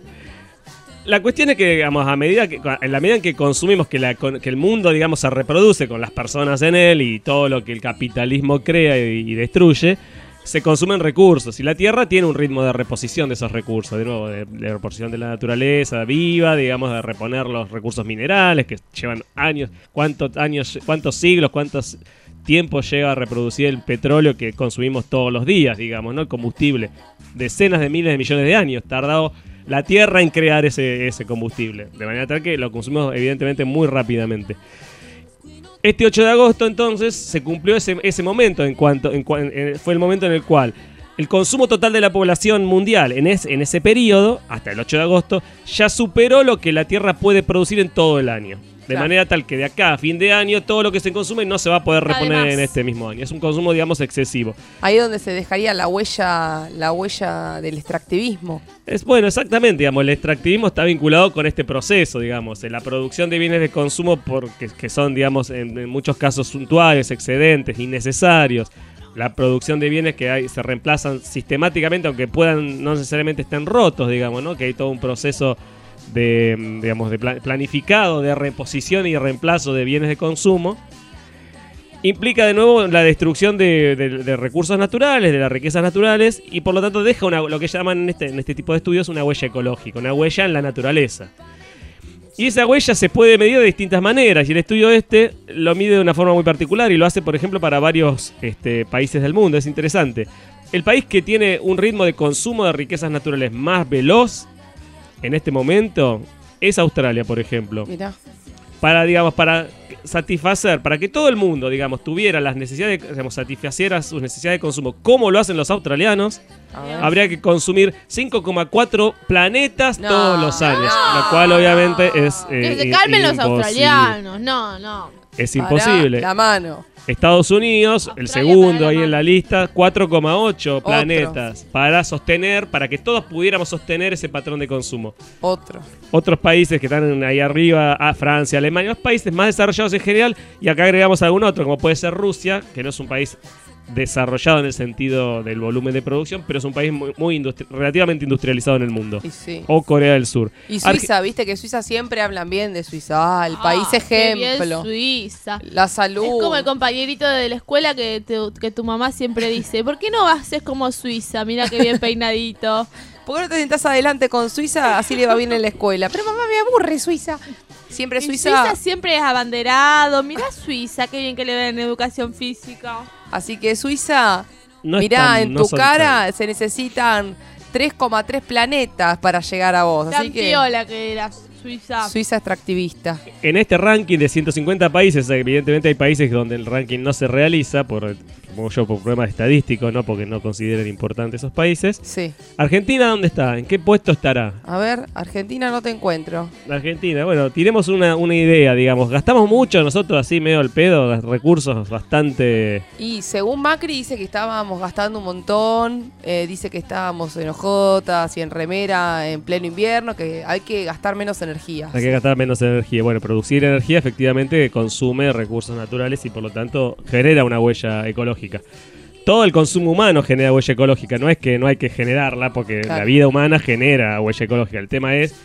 La cuestión es que, digamos, a medida que, en la medida en que consumimos, que, la, con- que el mundo, digamos, se reproduce con las personas en él y todo lo que el capitalismo crea y, y destruye, se consumen recursos. Y la Tierra tiene un ritmo de reposición de esos recursos, de nuevo, de, reposición de la naturaleza viva, digamos, de reponer los recursos minerales que llevan años, cuántos años, cuántos siglos, cuántos tiempos lleva a reproducir el petróleo que consumimos todos los días, digamos, ¿no? El combustible. Decenas de miles de millones de años tardado la Tierra en crear ese, ese combustible. De manera tal que lo consumimos evidentemente muy rápidamente. Este 8 de agosto entonces se cumplió ese, ese momento en cuanto fue el momento en el cual el consumo total de la población mundial en, es- en ese periodo, hasta el 8 de agosto, ya superó lo que la Tierra puede producir en todo el año. De Claro. manera tal que de acá a fin de año todo lo que se consume no se va a poder reponer Además. en este mismo año. Es un consumo, digamos, excesivo. Ahí es donde se dejaría la huella, la huella del extractivismo. Es bueno, exactamente, digamos, el extractivismo está vinculado con este proceso, digamos, la producción de bienes de consumo porque, que son, digamos, en, en muchos casos suntuarios, excedentes, innecesarios. La producción de bienes que hay, se reemplazan sistemáticamente, aunque puedan no necesariamente estén rotos, digamos, ¿no? Que hay todo un proceso de, digamos, de pla- planificado de reposición y reemplazo de bienes de consumo, implica de nuevo la destrucción de, de- de recursos naturales, de las riquezas naturales, y por lo tanto deja una- lo que llaman en este, en este tipo de estudios una huella ecológica, una huella en la naturaleza. Y esa huella se puede medir de distintas maneras, y el estudio este lo mide de una forma muy particular y lo hace, por ejemplo, para varios este, países del mundo. Es interesante. El país que tiene un ritmo de consumo de riquezas naturales más veloz en este momento es Australia, por ejemplo Mirá. para, digamos, para satisfacer, para que todo el mundo, digamos, tuviera las necesidades, digamos, satisfaciera sus necesidades de consumo, como lo hacen los australianos, habría que consumir 5,4 planetas No, todos los años, lo cual obviamente es eh, Que se calmen los australianos. No, no. Es Pará imposible. La mano. Estados Unidos, el segundo ahí en la lista, 4,8 planetas para sostener, para que todos pudiéramos sostener ese patrón de consumo. Otro. Otros países que están ahí arriba, a Francia, Alemania, los países más desarrollados en general, y acá agregamos algún otro, como puede ser Rusia, que no es un país desarrollado en el sentido del volumen de producción, pero es un país muy, muy industri- relativamente industrializado en el mundo. Y sí. O Corea del Sur. Y Arge- Suiza, viste que Suiza siempre hablan bien de Suiza. Ah, el país Qué bien ejemplo. Suiza. La salud. Es como el compañerito de la escuela que, te- que tu mamá siempre dice, ¿por qué no haces como Suiza? Mira qué bien peinadito. ¿Por qué no te sentás adelante con Suiza? Así le va bien en la escuela. Pero mamá, me aburre Suiza. Siempre Y Suiza. Suiza siempre es abanderado. Mira Suiza, qué bien que le ven en educación física. Así que Suiza, No mirá, tan- en no tu cara se necesitan 3,3 planetas para llegar a vos. Así Tan que piola que era Suiza. Suiza extractivista. En este ranking de 150 países, evidentemente hay países donde el ranking no se realiza, por, supongo yo, por problemas estadísticos, no porque no consideren importantes esos países. Sí. Argentina, ¿dónde está? ¿En qué puesto estará? A ver, Argentina no te encuentro. Argentina, bueno, tiremos una, una idea, digamos. Gastamos mucho nosotros así medio al pedo, recursos bastante... Y según Macri dice que estábamos gastando un montón, eh, dice que estábamos en ojotas y en remera en pleno invierno, que hay que gastar menos energía. Hay que gastar menos energía. Bueno, producir energía efectivamente consume recursos naturales y por lo tanto genera una huella ecológica. Todo el consumo humano genera huella ecológica, no es que no hay que generarla porque Claro. la vida humana genera huella ecológica. El tema es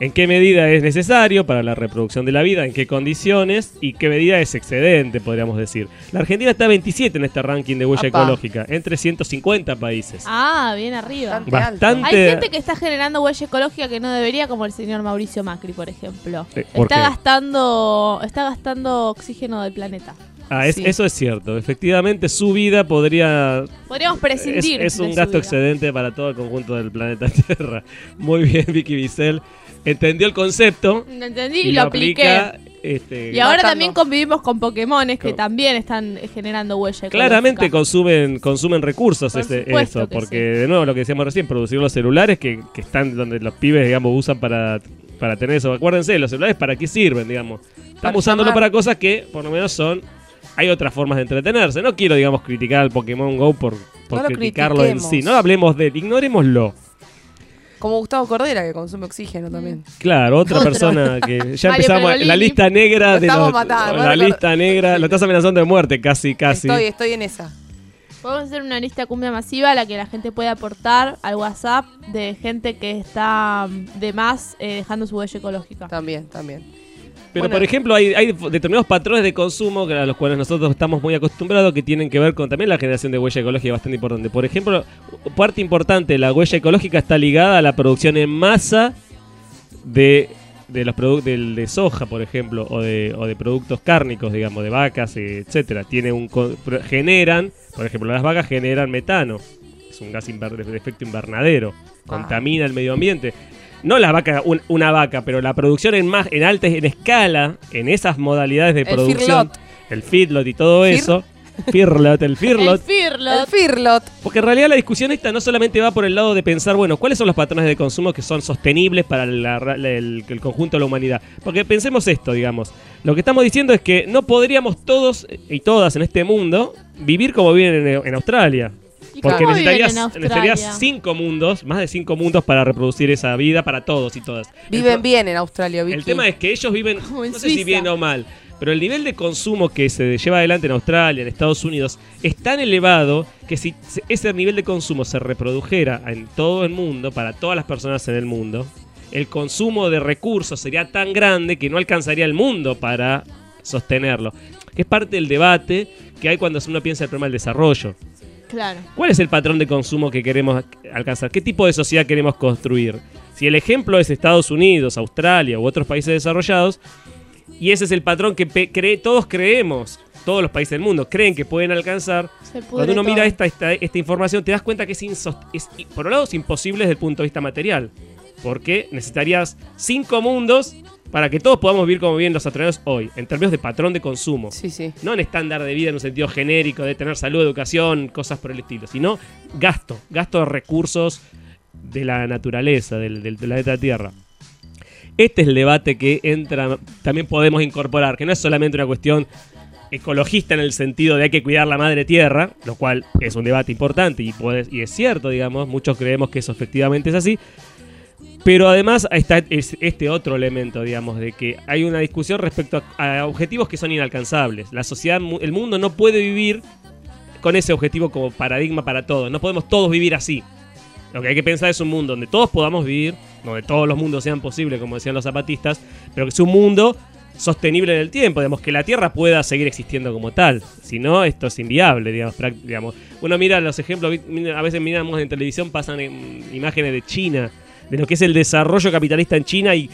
en qué medida es necesario para la reproducción de la vida, en qué condiciones y qué medida es excedente, podríamos decir. La Argentina está 27 en este ranking de huella ecológica, entre 150 países. Ah, bien arriba. Bastante- Hay gente que está generando huella ecológica que no debería, como el señor Mauricio Macri, por ejemplo. Eh, ¿por está qué? gastando, está gastando oxígeno del planeta. Ah, es- Sí. eso es cierto. Efectivamente, su vida podría Podríamos Es, prescindir. es un gasto vida. excedente para todo el conjunto del planeta Tierra. Muy bien, Vicky Bissell. Entendió el concepto. Lo entendí y, lo apliqué. aplica, este, Y ahora Matando. también convivimos con Pokémones que Con- también están eh, generando huella. Claramente consumen, consumen recursos Por eso, que porque sí. de nuevo lo que decíamos recién, producir los celulares que, que están donde los pibes, digamos, usan para, para tener eso. Acuérdense, los celulares para qué sirven, digamos. Estamos Para usándolo llamar. para cosas que por lo menos son... Hay otras formas de entretenerse. No quiero, digamos, criticar al Pokémon Go por, por No lo criticarlo en sí. No hablemos de él, ignorémoslo. Como Gustavo Cordera, que consume oxígeno también. Claro, otra persona que ya empezamos la lista negra Lo de estamos los, matando, la lista negra, lo estás amenazando de muerte casi casi. Estoy, estoy en esa. Podemos hacer una lista cumbia masiva a la que la gente puede aportar al WhatsApp de gente que está de más eh, dejando su huella ecológica. También, también. Pero Bueno. por ejemplo, hay, hay determinados patrones de consumo a los cuales nosotros estamos muy acostumbrados que tienen que ver con también la generación de huella ecológica bastante importante. Por ejemplo, parte importante de la huella ecológica está ligada a la producción en masa de, de los productos del de soja, por ejemplo, o de, o de productos cárnicos, digamos, de vacas, eh, etcétera. Tiene un generan, por ejemplo, las vacas generan metano. Es un gas de efecto invernadero. Contamina el medio ambiente. No la vaca, un- una vaca, pero la producción en más, en alta, en escala, en esas modalidades de El producción. El feedlot y todo Fir- eso. Firlot, el firlot. Firlot. El Firlot. Porque en realidad la discusión esta no solamente va por el lado de pensar, bueno, ¿cuáles son los patrones de consumo que son sostenibles para la el, el conjunto de la humanidad? Porque pensemos esto, digamos. Lo que estamos diciendo es que no podríamos todos y todas en este mundo vivir como viven en, en Australia. ¿Y Porque necesitarías, cinco mundos, más de cinco mundos para reproducir esa vida para todos y todas. Viven bien en Australia, Vicky. el tema es que ellos viven, no sé si bien o mal, pero el nivel de consumo que se lleva adelante en Australia, en Estados Unidos, es tan elevado que si se- ese nivel de consumo se reprodujera en todo el mundo, para todas las personas en el mundo, el consumo de recursos sería tan grande que no alcanzaría el mundo para sostenerlo. Es parte del debate que hay cuando uno piensa el problema del desarrollo. Claro. ¿Cuál es el patrón de consumo que queremos alcanzar? ¿Qué tipo de sociedad queremos construir? Si el ejemplo es Estados Unidos, Australia u otros países desarrollados, y ese es el patrón que todos creemos, todos los países del mundo creen que pueden alcanzar, cuando uno mira esta, esta, esta información te das cuenta que es, es, por un lado, es imposible desde el punto de vista material, porque necesitarías cinco mundos para que todos podamos vivir como viven los australianos hoy, en términos de patrón de consumo. Sí, sí. No en estándar de vida en un sentido genérico, de tener salud, educación, cosas por el estilo, sino gasto, gasto de recursos de la naturaleza, del, del planeta Tierra. Este es el debate que entra, también podemos incorporar, que no es solamente una cuestión ecologista en el sentido de hay que cuidar la madre tierra, lo cual es un debate importante y, y es cierto, digamos, muchos creemos que eso efectivamente es así, pero además está es- este otro elemento, digamos, de que hay una discusión respecto a, objetivos que son inalcanzables. La sociedad, el mundo no puede vivir con ese objetivo como paradigma para todos. No podemos todos vivir así. Lo que hay que pensar es un mundo donde todos podamos vivir, donde todos los mundos sean posibles, como decían los zapatistas, pero que sea un mundo sostenible en el tiempo, digamos, que la Tierra pueda seguir existiendo como tal. Si no, esto es inviable, digamos, digamos. Uno mira los ejemplos, a veces miramos en televisión, pasan en- imágenes de China, de lo que es el desarrollo capitalista en China y,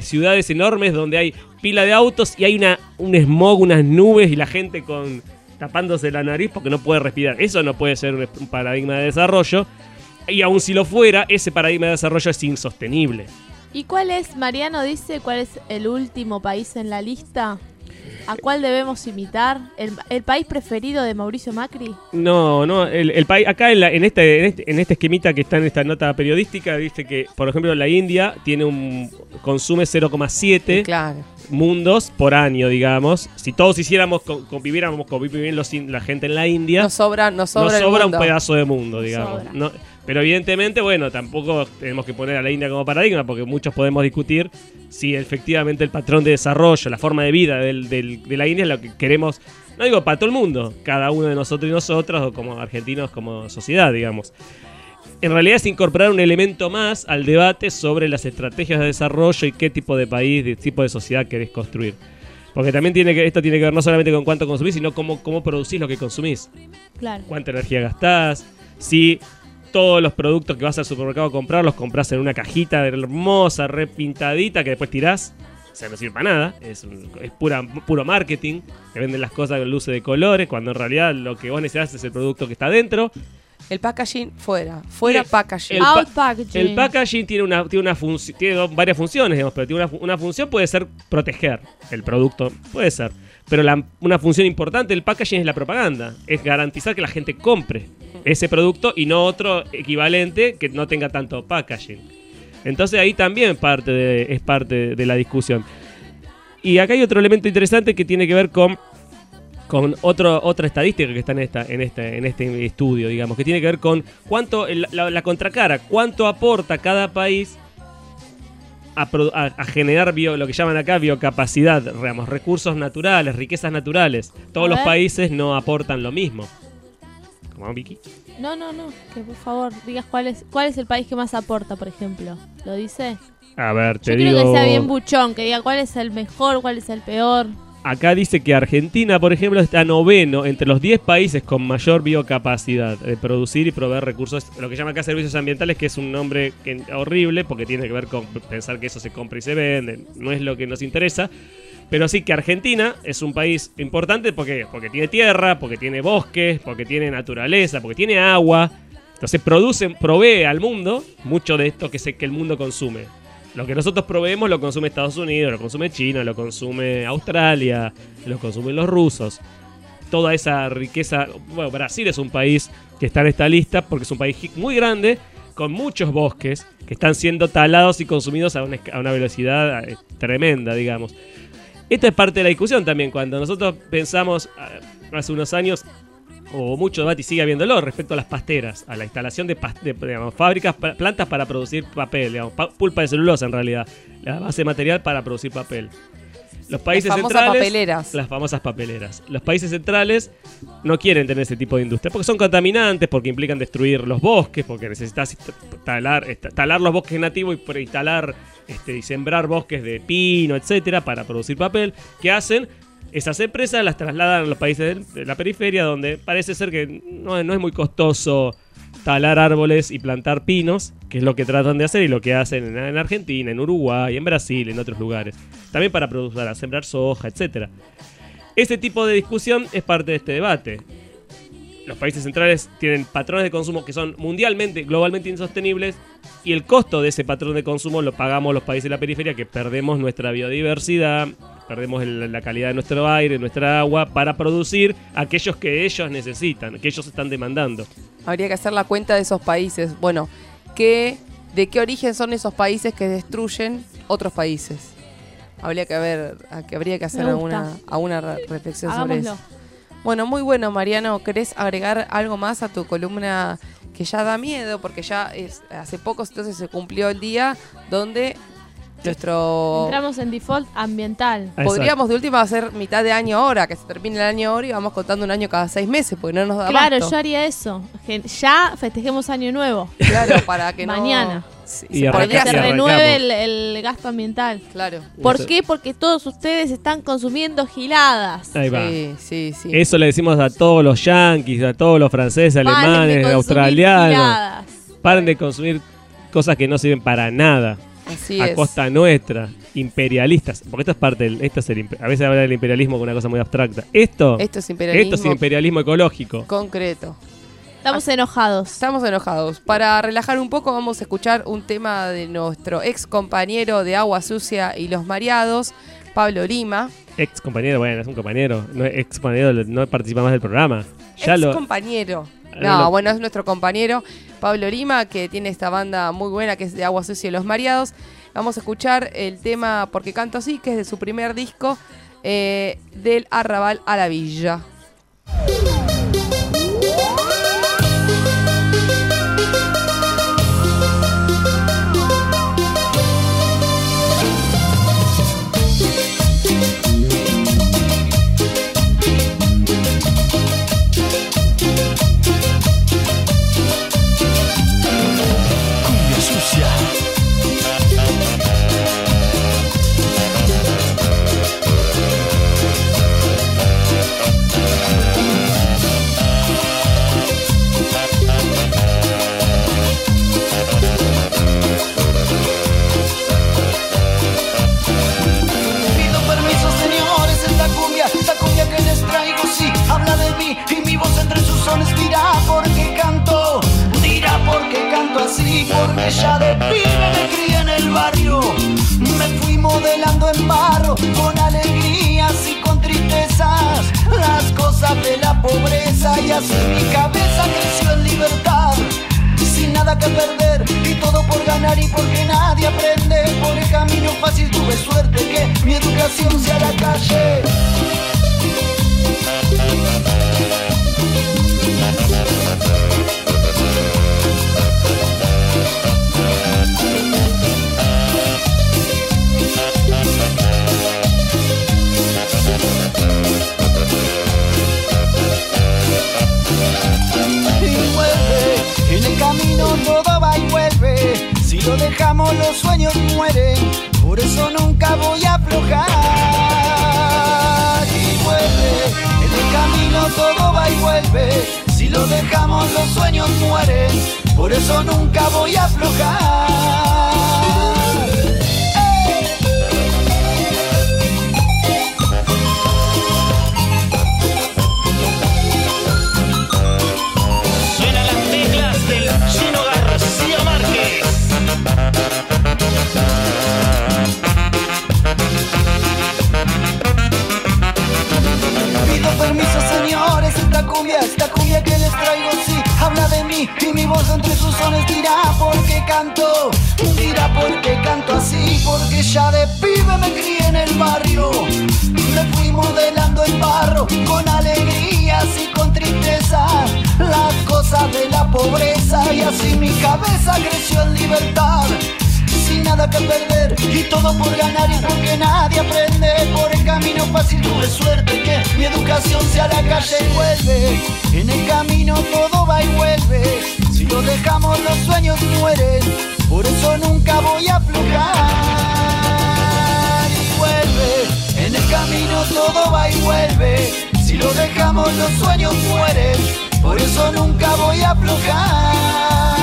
ciudades enormes donde hay pila de autos y hay una, un smog, unas nubes y la gente con tapándose la nariz porque no puede respirar. Eso no puede ser un paradigma de desarrollo. Y aun si lo fuera, ese paradigma de desarrollo es insostenible. ¿Y cuál es, Mariano dice, cuál es el último país en la lista? ¿A cuál debemos imitar? ¿El, el país preferido de Mauricio Macri? No, no, el, el país, acá en, la- en este, en, este, en este esquemita que está en esta nota periodística, dice que, por ejemplo, la India tiene un consume 0,7 Claro. mundos por año, digamos. Si todos hiciéramos, con- conviviéramos in- la gente en la India, Nos sobra, nos nos sobra, el un pedazo de mundo, digamos. Sobra. No- pero evidentemente, bueno, tampoco tenemos que poner a la India como paradigma, porque muchos podemos discutir si efectivamente el patrón de desarrollo, la forma de vida del- del- de la India es lo que queremos, no digo para todo el mundo, cada uno de nosotros y nosotras, o como argentinos, como sociedad, digamos. En realidad es incorporar un elemento más al debate sobre las estrategias de desarrollo y qué tipo de país, qué tipo de sociedad querés construir. Porque también tiene que, esto tiene que ver no solamente con cuánto consumís, sino cómo, cómo producís lo que consumís Claro. cuánta energía gastás, si todos los productos que vas al supermercado a comprar los compras en una cajita hermosa, repintadita, que después tirás. O sea, no sirve para nada, es, un- es pura, puro marketing, te venden las cosas con luces de colores, cuando en realidad lo que vos necesitas es el producto que está dentro. El packaging fuera. Fuera packaging. El, pa- Out packaging. el packaging tiene, una, tiene, una funci- tiene dos- varias funciones, digamos, pero tiene una, una función puede ser proteger el producto, puede ser. Pero la- una función importante del packaging es la propaganda, es garantizar que la gente compre ese producto y no otro equivalente que no tenga tanto packaging. Entonces ahí también parte de- es parte de la discusión. Y acá hay otro elemento interesante que tiene que ver con con otro, otra estadística que está en, esta, en, este, en este estudio, digamos, que tiene que ver con cuánto, la, la contracara, cuánto aporta cada país a, a- generar bio- lo que llaman acá biocapacidad, digamos, recursos naturales, riquezas naturales. Todos los países no aportan lo mismo. ¿Cómo, Vicky? No, no, no. Que por favor digas cuál es, cuál es el país que más aporta, por ejemplo. ¿Lo dice? A ver, te Yo digo... quiero que sea bien buchón, que diga cuál es el mejor, cuál es el peor. Acá dice que Argentina, por ejemplo, está noveno entre los 10 países con mayor biocapacidad de producir y proveer recursos, lo que llaman acá servicios ambientales, que es un nombre que- horrible porque tiene que ver con pensar que eso se compra y se vende, no es lo que nos interesa. Pero sí que Argentina es un país importante porque, porque tiene tierra, porque tiene bosques, porque tiene naturaleza, porque tiene agua. Entonces produce, provee al mundo mucho de esto que, sé que el mundo consume. Lo que nosotros proveemos lo consume Estados Unidos, lo consume China, lo consume Australia, lo consumen los rusos. Toda esa riqueza. Bueno, Brasil es un país que está en esta lista porque es un país muy grande, con muchos bosques que están siendo talados y consumidos a una, a una velocidad eh, tremenda, digamos. Esta es parte de la discusión también. Cuando nosotros pensamos ah, hace unos años, o mucho debate y sigue habiéndolo respecto a las pasteras, a la instalación de, de, digamos, fábricas, plantas para producir papel, digamos, pa- pulpa de celulosa en realidad, la base material para producir papel. Los países famosas centrales, papeleras. las famosas papeleras. Los países centrales no quieren tener ese tipo de industria porque son contaminantes, porque implican destruir los bosques, porque necesitas talar, talar los bosques nativos y por instalar este, y sembrar bosques de pino, etcétera, para producir papel, ¿qué hacen? Esas empresas las trasladan a los países de la periferia, donde parece ser que no, no es muy costoso talar árboles y plantar pinos, que es lo que tratan de hacer y lo que hacen en, en Argentina, en Uruguay, en Brasil, en otros lugares. También para producir, para sembrar soja, etcétera. Ese tipo de discusión es parte de este debate. Los países centrales tienen patrones de consumo que son mundialmente, globalmente insostenibles y el costo de ese patrón de consumo lo pagamos los países de la periferia que perdemos nuestra biodiversidad, perdemos el- la calidad de nuestro aire, nuestra agua para producir aquellos que ellos necesitan, que ellos están demandando. Habría que hacer la cuenta de esos países. Bueno, ¿qué, ¿de qué origen son esos países que destruyen otros países? Habría que ver, que habría que hacer alguna, alguna re- reflexión sobre eso. Bueno, muy bueno, Mariano. ¿Querés agregar algo más a tu columna que ya da miedo? Porque ya es hace poco entonces se cumplió el día donde nuestro... Entramos en default ambiental. Podríamos de última hacer mitad de año ahora, que se termine el año ahora y vamos contando un año cada seis meses, porque no nos da Claro, abasto. yo haría eso. Ya festejemos año nuevo. Claro, para que no- Mañana. Sí, Y se arranca- renueve el, el gasto ambiental. Claro. ¿Por Eso- qué? Porque todos ustedes están consumiendo giladas. Ahí va. Sí, sí, sí. Eso le decimos a todos los yanquis, a todos los franceses, alemanes, australianos. giladas. Paren de consumir cosas que no sirven para nada. Así a es. costa nuestra, imperialistas. Porque esto es parte del. Esto es el, a veces habla del imperialismo como una cosa muy abstracta. Esto, Esto es imperialismo. esto es imperialismo ecológico. Concreto. Estamos enojados. Estamos enojados. Para relajar un poco vamos a escuchar un tema de nuestro ex compañero de Agua Sucia y Los Mareados, Pablo Lima. Ex compañero, bueno, es un compañero. No es ex compañero, no participa más del programa. Ya ex lo. compañero. No, bueno, es nuestro compañero Pablo Lima, que tiene esta banda muy buena que es de Agua Sucia y Los Mareados. Vamos a escuchar el tema Porque Canto Así, que es de su primer disco, eh, del Arrabal a la Villa. Porque ya de pibe me crié en el barrio, me fui modelando en barro, con alegrías y con tristezas, las cosas de la pobreza y así mi cabeza creció en libertad. Sin nada que perder y todo por ganar y porque nadie aprende. Por el camino fácil tuve suerte que mi educación sea la calle lo dejamos los sueños mueren. Por eso nunca voy a aflojar. Y vuelve. En el camino todo va y vuelve. Si lo dejamos los sueños mueren. Por eso nunca voy a aflojar. Cumbia, esta cumbia que les traigo, sí, habla de mí y mi voz entre sus sones dirá por qué canto, dirá por qué canto así, porque ya de pibe me crié en el barrio, me fui modelando en barro, con alegrías y con tristeza, las cosas de la pobreza y así mi cabeza creció en libertad sin nada que perder y todo por ganar y porque nadie aprende por el camino fácil tuve suerte que mi educación sea la calle y vuelve. En el camino todo va y vuelve si lo dejamos los sueños mueren por eso nunca voy a aflojar. Y vuelve en el camino todo va y vuelve si lo dejamos los sueños mueren por eso nunca voy a aflojar.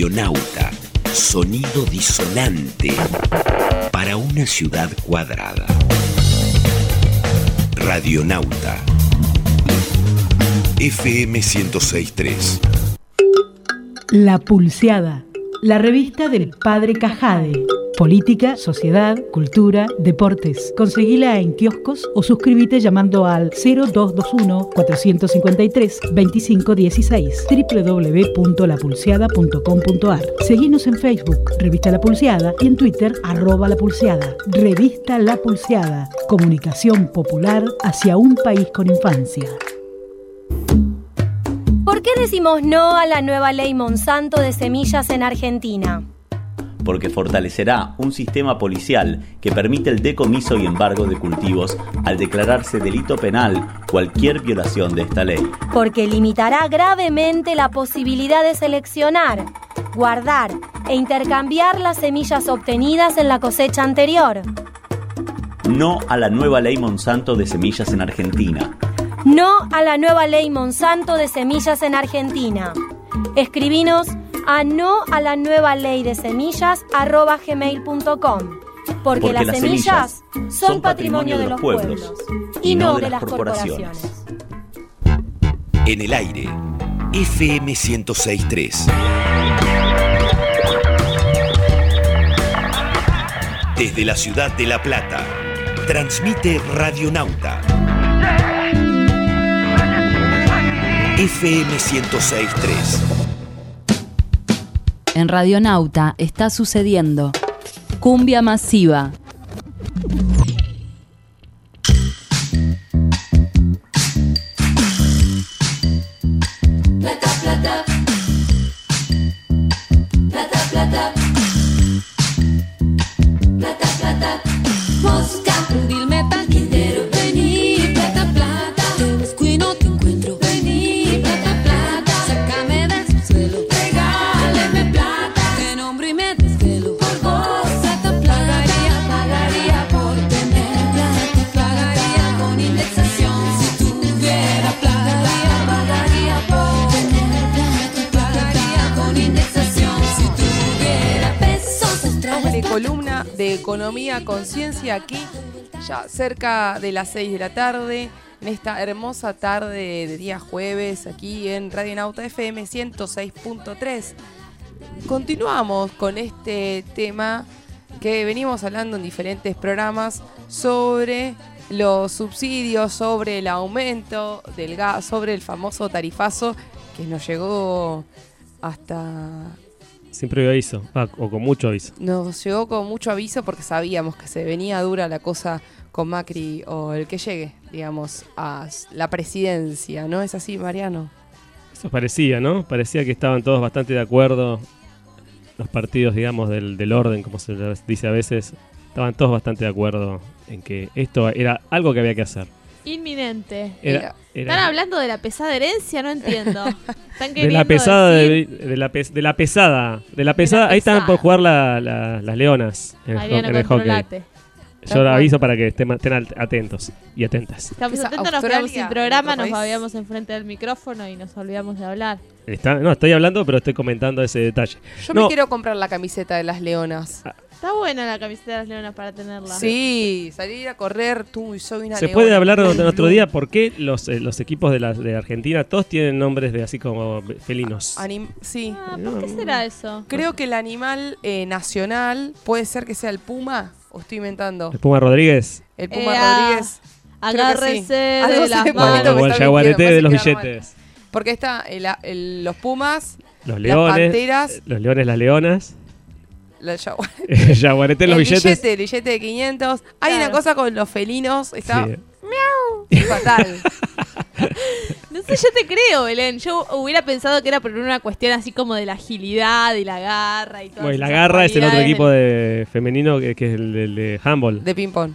Radionauta, sonido disonante para una ciudad cuadrada. Radionauta, FM 1063. La Pulseada, la revista del Padre Cajade. Política, sociedad, cultura, deportes. Conseguila en kioscos o suscríbete llamando al 0221-453-2516 www.lapulseada.com.ar Seguinos en Facebook, Revista La Pulseada y en Twitter, arroba La Pulseada. Revista La Pulseada, comunicación popular hacia un país con infancia. ¿Por qué decimos no a la nueva ley Monsanto de semillas en Argentina? Porque fortalecerá un sistema policial que permite el decomiso y embargo de cultivos al declararse delito penal cualquier violación de esta ley. Porque limitará gravemente la posibilidad de seleccionar, guardar e intercambiar las semillas obtenidas en la cosecha anterior. No a la nueva ley Monsanto de semillas en Argentina. No a la nueva ley Monsanto de semillas en Argentina. Escribinos a no a la nueva ley de semillas arroba gmail.com. Porque, Porque las, las semillas, semillas son patrimonio de los pueblos, y no de las corporaciones. En el aire, FM 1063. Desde la ciudad de La Plata, transmite Radionauta. FM 1063. En Radionauta está sucediendo Cumbia Masiva. De Economía Conciencia aquí, ya cerca de las 6 de la tarde, en esta hermosa tarde de día jueves, aquí en Radio Nauta FM 106.3. Continuamos con este tema que venimos hablando en diferentes programas sobre los subsidios, sobre el aumento del gas, sobre el famoso tarifazo que nos llegó hasta Sin previo aviso, ah, o con mucho aviso. nos llegó con mucho aviso porque sabíamos que se venía dura la cosa con Macri o el que llegue, digamos, a la presidencia, ¿no es así, Mariano? Eso parecía, ¿no? Parecía que estaban todos bastante de acuerdo. Los partidos, digamos, del, del orden, como se dice a veces, estaban todos bastante de acuerdo en que esto era algo que había que hacer. Inminente. Era- era- Están hablando de la pesada herencia, no entiendo. Están de la pesada, decir- de, de la pes- de la pesada, de la pesada, ahí estaban por jugar la- la- las leonas en el, en hockey. Yo lo aviso para que estén, estén atentos y atentas. Estamos atentos, nos quedamos sin programa, nos país. babeamos enfrente del micrófono y nos olvidamos de hablar. Está- no, estoy hablando, pero estoy comentando ese detalle. Yo No, me quiero comprar la camiseta de las leonas. Está buena la camiseta de las leonas para tenerla. Sí, salir a correr, tú y soy una Se leona. puede hablar en otro día por qué los, eh, los equipos de, la, de Argentina todos tienen nombres de así como felinos. Anim- sí. Ah, ¿Por qué será eso? Creo que el animal eh, nacional puede ser que sea el puma, o estoy inventando. El Puma Rodríguez. El puma Eh, ah, Rodríguez. Sí. Agárrese Algo de se las manos. el jaguarete de los billetes. mal. Porque está el- el- los pumas, Los las leones. panteras, Los leones, las leonas. la jaguar- El los el billetes. billete, el billete de 500. Hay una cosa con los felinos, está Sí. fatal. No sé, yo te creo, Belén. Yo hubiera pensado que era por una cuestión así como de la agilidad y la garra y todo. Bueno, y la garra es el otro equipo de femenino que, que es el, el de handball. De ping-pong.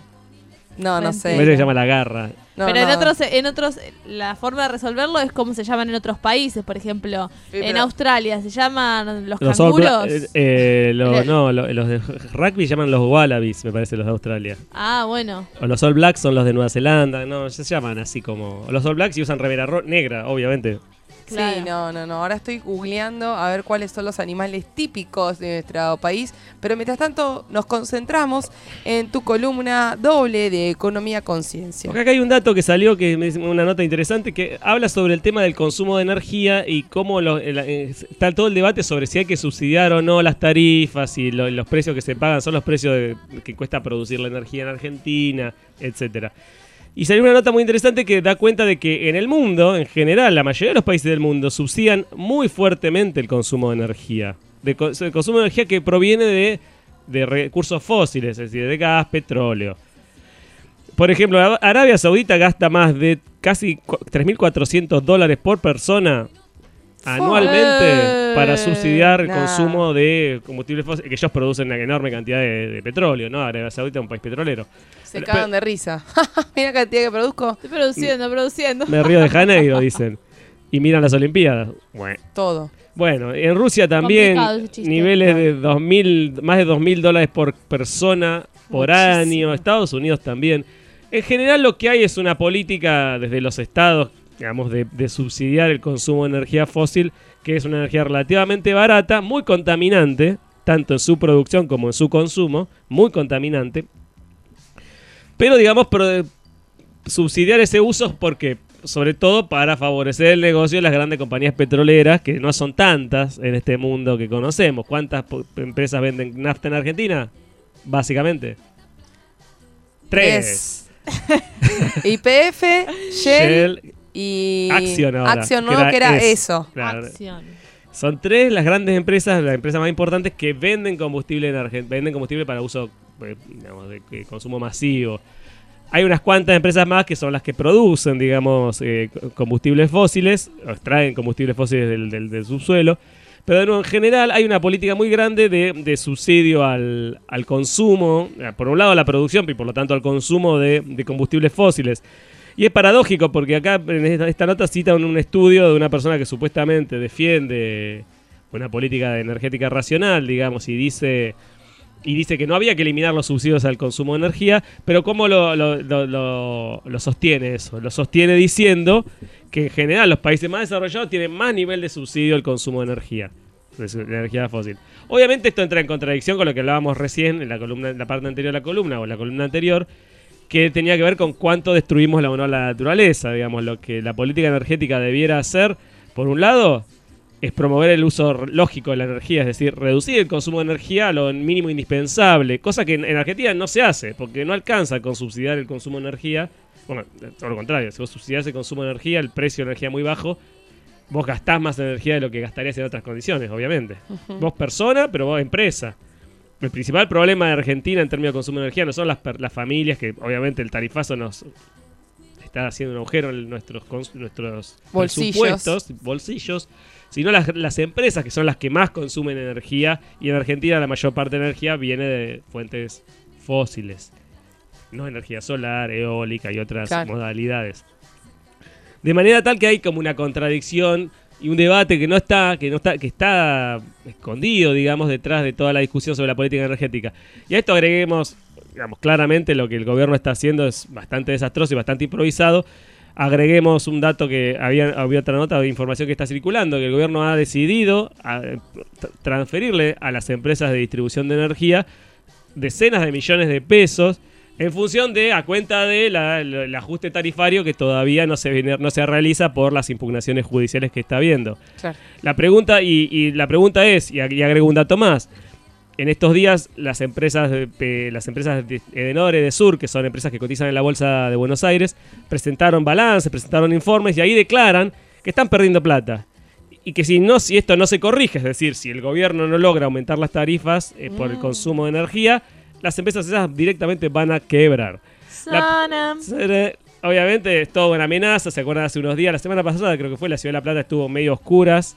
No, no sé. Parece que se llama la garra. No, pero en otros, en otros, la forma de resolverlo es como se llaman en otros países. Por ejemplo, Sí, en Australia se llaman los, Los canguros. eh, eh, los- Le- no, lo- los de rugby llaman los Wallabies, me parece, los de Australia. Ah, bueno. O los All Blacks son los de Nueva Zelanda, no, se llaman así como... Los All Blacks y usan remera ro- negra, obviamente. Sí, no, no, no. Ahora estoy googleando a ver cuáles son los animales típicos de nuestro país. Pero mientras tanto, nos concentramos en tu columna doble de Economía Conciencia. Acá hay un dato que salió, que es una nota interesante, que habla sobre el tema del consumo de energía y cómo lo- el- eh, está todo el debate sobre si hay que subsidiar o no las tarifas y lo- los precios que se pagan son los precios de- que cuesta producir la energía en Argentina, etcétera. Y salió una nota muy interesante que da cuenta de que en el mundo, en general, la mayoría de los países del mundo subsidian muy fuertemente el consumo de energía. El consumo de energía que proviene de, de recursos fósiles, es decir, de gas, petróleo. Por ejemplo, Ara- Arabia Saudita gasta más de casi cu- 3.400 dólares por persona anualmente para subsidiar el Nah. consumo de combustibles fósiles, que ellos producen una enorme cantidad de, de petróleo, ¿no? Arabia Saudita es un país petrolero. Se Pero- cagan de risa. Mira la cantidad que produzco. Estoy produciendo, produciendo. De Río de Janeiro, dicen. Y miran las Olimpiadas. Bueno. Todo. Bueno, en Rusia también niveles de 2000, más de 2.000 dólares por persona por año. Estados Unidos también. En general lo que hay es una política desde los estados, digamos, de, de subsidiar el consumo de energía fósil, que es una energía relativamente barata, muy contaminante, tanto en su producción como en su consumo, muy contaminante. Pero digamos, pro- subsidiar ese uso porque sobre todo para favorecer el negocio de las grandes compañías petroleras, que no son tantas en este mundo que conocemos. ¿Cuántas empresas venden nafta en Argentina? Básicamente. Tres. IPF, Shell, Shell, y Acción ahora. Acción nuevo, que era es- eso. claro. Acción. Son tres las grandes empresas, las empresas más importantes que venden combustible en Argentina, venden combustible para uso, eh, digamos, de, de consumo masivo. Hay unas cuantas empresas más que son las que producen, digamos, eh, combustibles fósiles, o extraen combustibles fósiles del, del- del subsuelo. Pero de nuevo, en general hay una política muy grande de, de subsidio al, al consumo, eh, por un lado a la producción y por lo tanto al consumo de, de combustibles fósiles. Y es paradójico porque acá en esta, nota cita un, estudio de una persona que supuestamente defiende una política energética racional, digamos, y dice y dice que no había que eliminar los subsidios al consumo de energía, pero ¿cómo lo, lo- sostiene eso? Lo sostiene diciendo que en general los países más desarrollados tienen más nivel de subsidio al consumo de energía, de energía fósil. Obviamente esto entra en contradicción con lo que hablábamos recién en la columna, en la parte anterior de la columna o en la columna anterior, que tenía que ver con cuánto destruimos la, la naturaleza, digamos, lo que la política energética debiera hacer, por un lado, es promover el uso lógico de la energía, es decir, reducir el consumo de energía a lo mínimo indispensable, cosa que en, en Argentina no se hace, porque no alcanza con subsidiar el consumo de energía. Bueno, todo lo contrario, si vos subsidiás el consumo de energía, el precio de energía muy bajo, vos gastás más energía de lo que gastarías en otras condiciones, obviamente. Vos persona, pero vos empresa. El principal problema de Argentina en términos de consumo de energía no son las, las familias, que obviamente el tarifazo nos está haciendo un agujero en nuestros, nuestros Bolsillos. presupuestos, bolsillos, sino las, las empresas que son las que más consumen energía y en Argentina la mayor parte de energía viene de fuentes fósiles, no energía solar, eólica y otras Claro. modalidades. De manera tal que hay como una contradicción y un debate que no está, que no está, que está escondido, digamos, detrás de toda la discusión sobre la política energética. Y a esto agreguemos digamos, claramente lo que el gobierno está haciendo es bastante desastroso y bastante improvisado. Agreguemos un dato que había, había otra nota de información que está circulando, que el gobierno ha decidido transferirle a las empresas de distribución de energía decenas de millones de pesos en función de, a cuenta de la- el, el ajuste tarifario que todavía no se, viene- no se realiza por las impugnaciones judiciales que está habiendo. Claro. La pregunta, y, y la pregunta es, y, ag- y agrego un dato más. En estos días, las empresas de, pe- las empresas de Edenor y de Sur, que son empresas que cotizan en la Bolsa de Buenos Aires, presentaron balances, presentaron informes y ahí declaran que están perdiendo plata. Y que si, no, si esto no se corrige, es decir, si el gobierno no logra aumentar las tarifas eh, por el consumo de energía, las empresas esas directamente van a quebrar. La- Obviamente es toda una amenaza, se acuerdan hace unos días, la semana pasada creo que fue, la Ciudad de La Plata estuvo medio oscuras,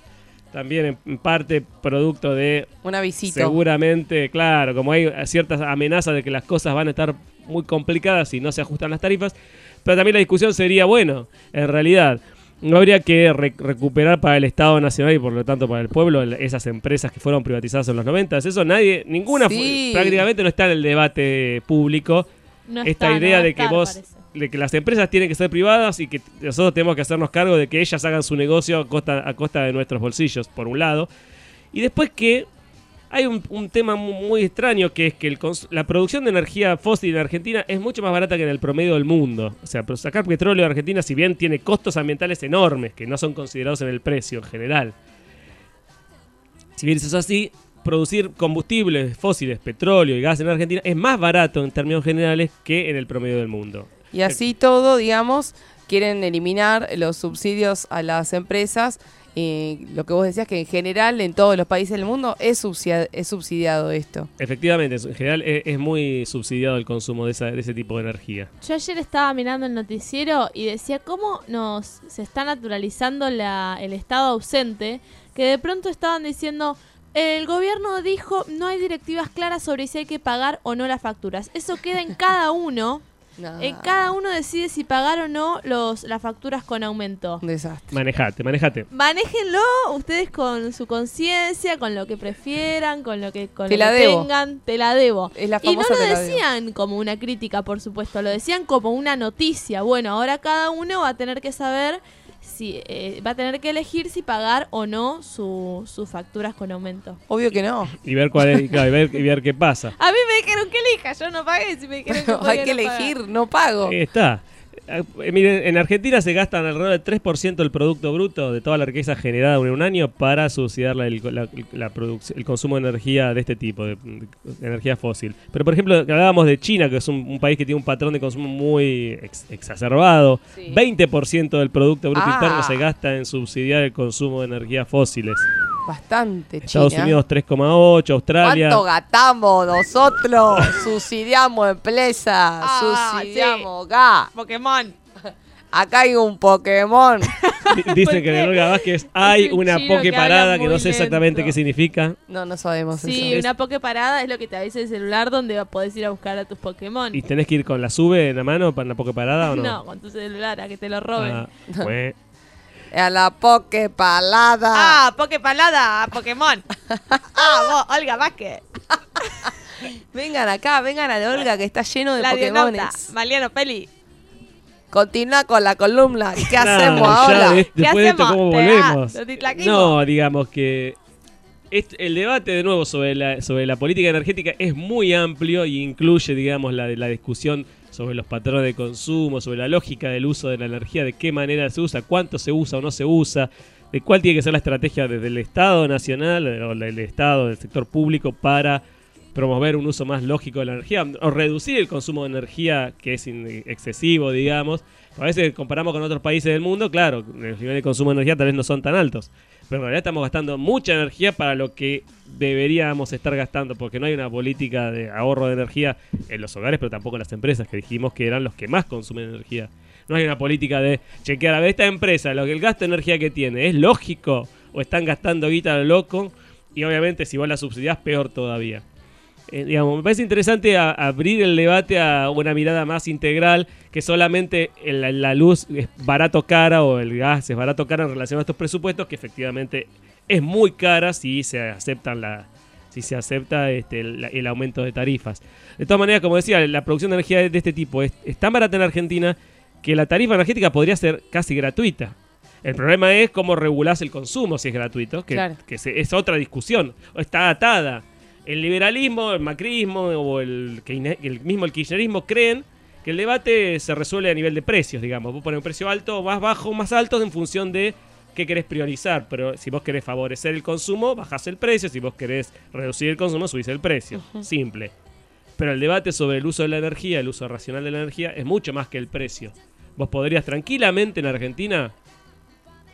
también en- en parte producto de Una visita. Seguramente, claro, como hay ciertas amenazas de que las cosas van a estar muy complicadas si no se ajustan las tarifas, pero también la discusión sería, bueno, en realidad, no habría que re- recuperar para el Estado Nacional y por lo tanto para el pueblo el- esas empresas que fueron privatizadas en los 90. Eso nadie, ninguna, Sí. prácticamente no está en el debate público. No Esta está, idea de que estar, vos, parece. de que las empresas tienen que ser privadas y que nosotros tenemos que hacernos cargo de que ellas hagan su negocio a costa, a costa de nuestros bolsillos, por un lado. Y después que hay un, tema mu- muy extraño que es que el la producción de energía fósil en Argentina es mucho más barata que en el promedio del mundo. O sea, sacar petróleo de Argentina, si bien tiene costos ambientales enormes que no son considerados en el precio en general, si bien eso es así, producir combustibles fósiles, petróleo y gas en Argentina es más barato en términos generales que en el promedio del mundo. Y así todo, digamos, quieren eliminar los subsidios a las empresas. Y lo que vos decías que en general en todos los países del mundo es, subsia- es subsidiado esto. Efectivamente, en general es, es muy subsidiado el consumo de, esa- de ese tipo de energía. Yo ayer estaba mirando el noticiero y decía cómo nos se está naturalizando la, el estado ausente, que de pronto estaban diciendo, el gobierno dijo no hay directivas claras sobre si hay que pagar o no las facturas. Eso queda en cada uno. En cada uno decide si pagar o no los, las facturas con aumento. Desastre. Manejate, manejate. Manéjenlo ustedes con su conciencia, con lo que prefieran, con lo que, con Te lo la que debo. tengan, te la debo. Es la y no lo decían como una crítica, por supuesto, lo decían como una noticia. Bueno, ahora cada uno va a tener que saber si eh, va a tener que elegir si pagar o no su- sus facturas con aumento. Obvio que no. Y ver cuál es, claro, y ver, y ver qué pasa. A mí me dijeron que elija, yo no pagué si me dijeron que podía Hay que no pagar. elegir, no pago. Ahí está. Eh, miren, en Argentina se gastan alrededor del 3% del Producto Bruto de toda la riqueza generada en un año para subsidiar la- el, la- el consumo de energía de este tipo, de, de energía fósil. Pero, por ejemplo, hablábamos de China, que es un, un país que tiene un patrón de consumo muy ex- exacerbado. 20% del Producto Bruto Ah. Interno se gasta en subsidiar el consumo de energías fósiles. Bastante, Estados China. Unidos 3,8, Australia... ¿Cuánto gastamos nosotros? subsidiamos empresas, Ah, subsidiamos gas. Pokémon. Acá hay un Pokémon. Di- Dicen que en Olga Vázquez hay un una poke parada que no sé exactamente lento. qué significa. No, no sabemos Sí, eso. una Poké parada es lo que te avisa el celular donde podés ir a buscar a tus Pokémon. ¿Y tenés que ir con la sube en la mano para una poke parada o no? No, con tu celular, a que te lo roben. Ah. A la Poké Palada. Ah, Poké Palada, Pokémon. ah, vos, Olga Vázquez. Vengan acá, vengan a la Olga que está lleno de Pokémones. Maliano Peli. Continúa con la columna. ¿Qué hacemos ahora? de- después de esto, ¿cómo volvemos? titlaquimos. No, digamos que este- el debate de nuevo sobre la, sobre la política energética es muy amplio y incluye, digamos, la, la discusión sobre los patrones de consumo, sobre la lógica del uso de la energía, de qué manera se usa, cuánto se usa o no se usa, de cuál tiene que ser la estrategia desde el Estado nacional o del Estado, del sector público para promover un uso más lógico de la energía o reducir el consumo de energía que es excesivo, digamos. A veces comparamos con otros países del mundo, claro, los niveles de consumo de energía tal vez no son tan altos, pero en realidad estamos gastando mucha energía para lo que deberíamos estar gastando, porque no hay una política de ahorro de energía en los hogares, pero tampoco en las empresas, que dijimos que eran los que más consumen energía. No hay una política de chequear a ver esta empresa, lo que el gasto de energía que tiene, ¿es lógico? ¿O están gastando guita loco? Y obviamente si vos la subsidiás, peor todavía. Eh, digamos, me parece interesante abrir el debate a una mirada más integral, que solamente la luz es barato cara o el gas es barato cara en relación a estos presupuestos, que efectivamente es muy cara si se aceptan la- si se acepta este, el, el aumento de tarifas. De todas maneras, como decía, la producción de energía de, de este tipo es, es tan barata en Argentina que la tarifa energética podría ser casi gratuita. El problema es cómo regulás el consumo si es gratuito, que, Claro. que se- es otra discusión. Está atada. El liberalismo, el macrismo o el, el mismo el kirchnerismo creen que el debate se resuelve a nivel de precios, digamos. Vos pones un precio alto, más bajo, más alto en función de qué querés priorizar. Pero si vos querés favorecer el consumo, bajás el precio. Si vos querés reducir el consumo, subís el precio. Simple. Pero el debate sobre el uso de la energía, el uso racional de la energía, es mucho más que el precio. Vos podrías tranquilamente en Argentina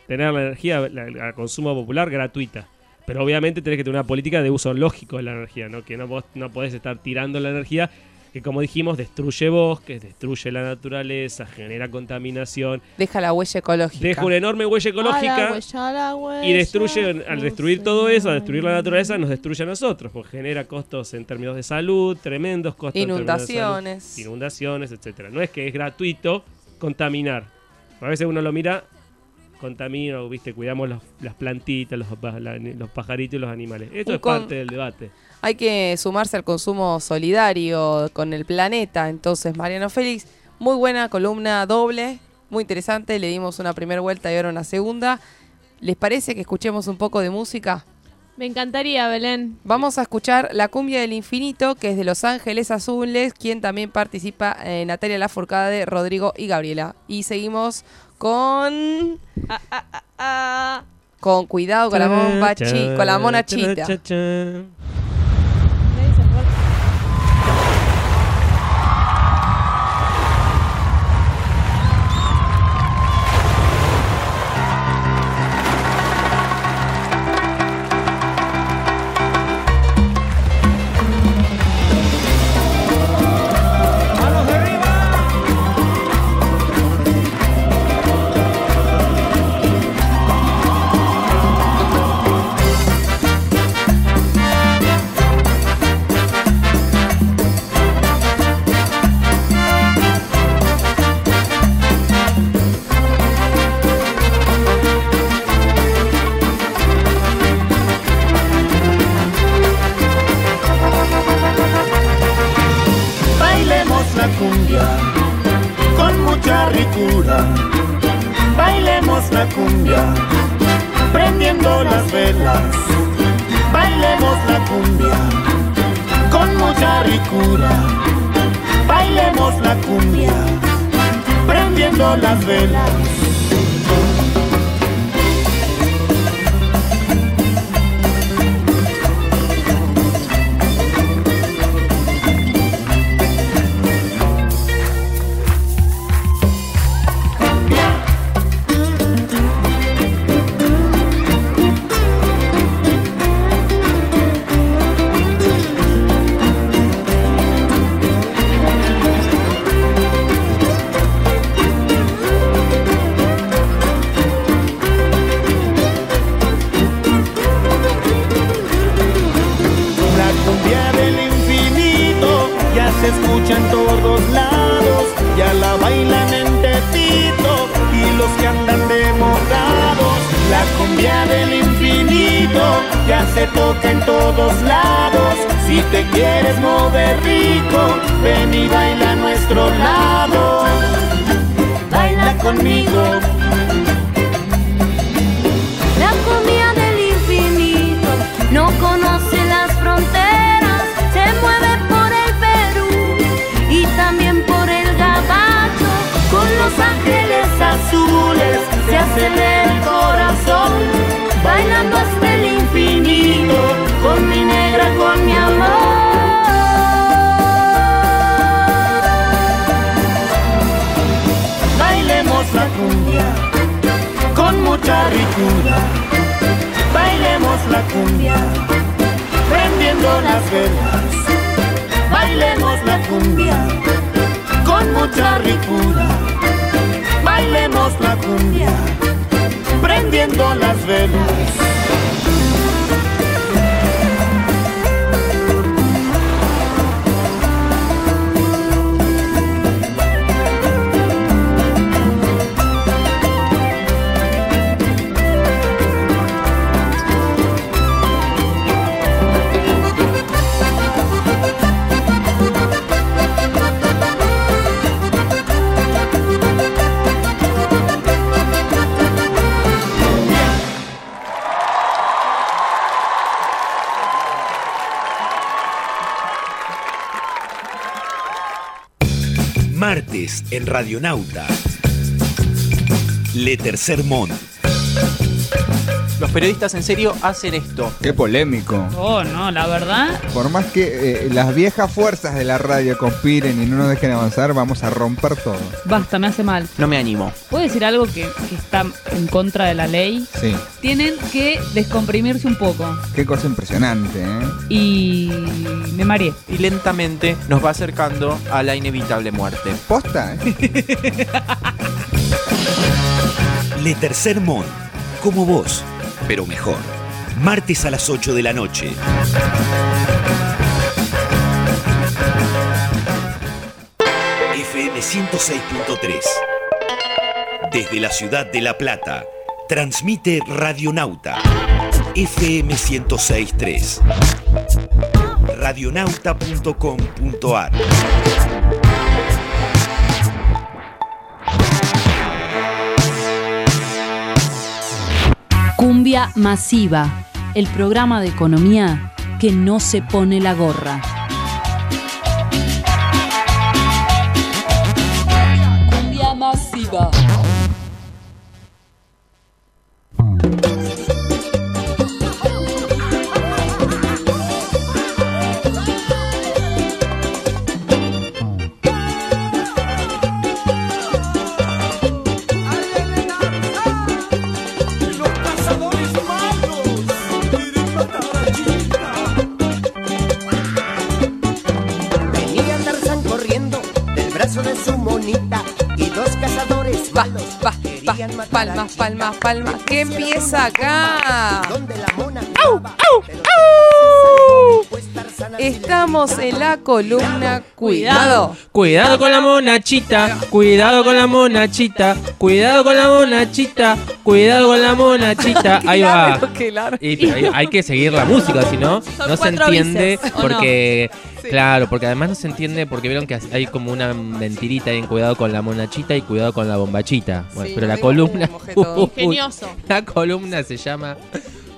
tener la energía a consumo popular gratuita. Pero obviamente tenés que tener una política de uso lógico de la energía, ¿no? Que no, vos no podés estar tirando la energía que, como dijimos, destruye bosques, destruye la naturaleza, genera contaminación, Deja la huella ecológica. deja una enorme huella A la ecológica huella, a la huella, y destruye, al no destruir sé. todo eso, al destruir la naturaleza, nos destruye a nosotros, porque genera costos en términos de salud, tremendos costos. en términos de salud, Inundaciones. inundaciones, etcétera. No es que es gratuito contaminar. A veces uno lo mira, contamina, o, viste, cuidamos los- las plantitas, los, los pajaritos y los animales. Esto Un es con- parte del debate. Hay que sumarse al consumo solidario con el planeta. Entonces, Mariano Félix, muy buena columna doble, muy interesante. Le dimos una primera vuelta y ahora una segunda. ¿Les parece que escuchemos un poco de música? Me encantaría, Belén. Vamos a escuchar La Cumbia del Infinito, que es de Los Ángeles Azules, quien también participa en Natalia Lafourcade, Rodrigo y Gabriela. Y seguimos con... Con cuidado con la bomba chi- con la mona chita. Acelera el corazón, bailando hasta el infinito, con mi negra, con mi amor. Bailemos la cumbia con mucha ricura. Bailemos la cumbia prendiendo las velas. Bailemos la cumbia con mucha ricura. Bailemos la cumbia prendiendo las velas. Martes en Radionauta. Le Tercer Monde. Los periodistas en serio hacen esto. Qué polémico. Oh, no, la verdad. Por más que eh, las viejas fuerzas de la radio conspiren y no nos dejen avanzar, vamos a romper todo. Basta, me hace mal. No me animo. ¿Puedo decir algo que, que está en contra de la ley? Sí. Tienen que descomprimirse un poco. Qué cosa impresionante, ¿eh? Y me mareé. Y lentamente nos va acercando a la inevitable muerte. ¿Posta? ¿eh? Le Tercer Monde. Como vos, pero mejor. Martes a las 8 de la noche. FM 106.3. Desde la ciudad de La Plata, transmite Radionauta. FM 106.3. Radionauta.com.ar Cumbia Masiva, el programa de economía que no se pone la gorra. Cumbia Masiva. Palmas, palmas. ¿Qué empieza acá? ¡Au, au, au! Estamos en la columna Cuidado. Cuidado con la monachita, cuidado con la monachita, cuidado con la monachita, cuidado con la monachita. Ahí va. Y, hay, hay que seguir la música, si no, no se entiende bíceps, ¿o porque... Sí. Claro, porque además no se entiende porque vieron que hay como una mentirita en cuidado con la monachita y cuidado con la bombachita. Bueno, Sí, pero la columna... objeto. Uy, Ingenioso. la columna se llama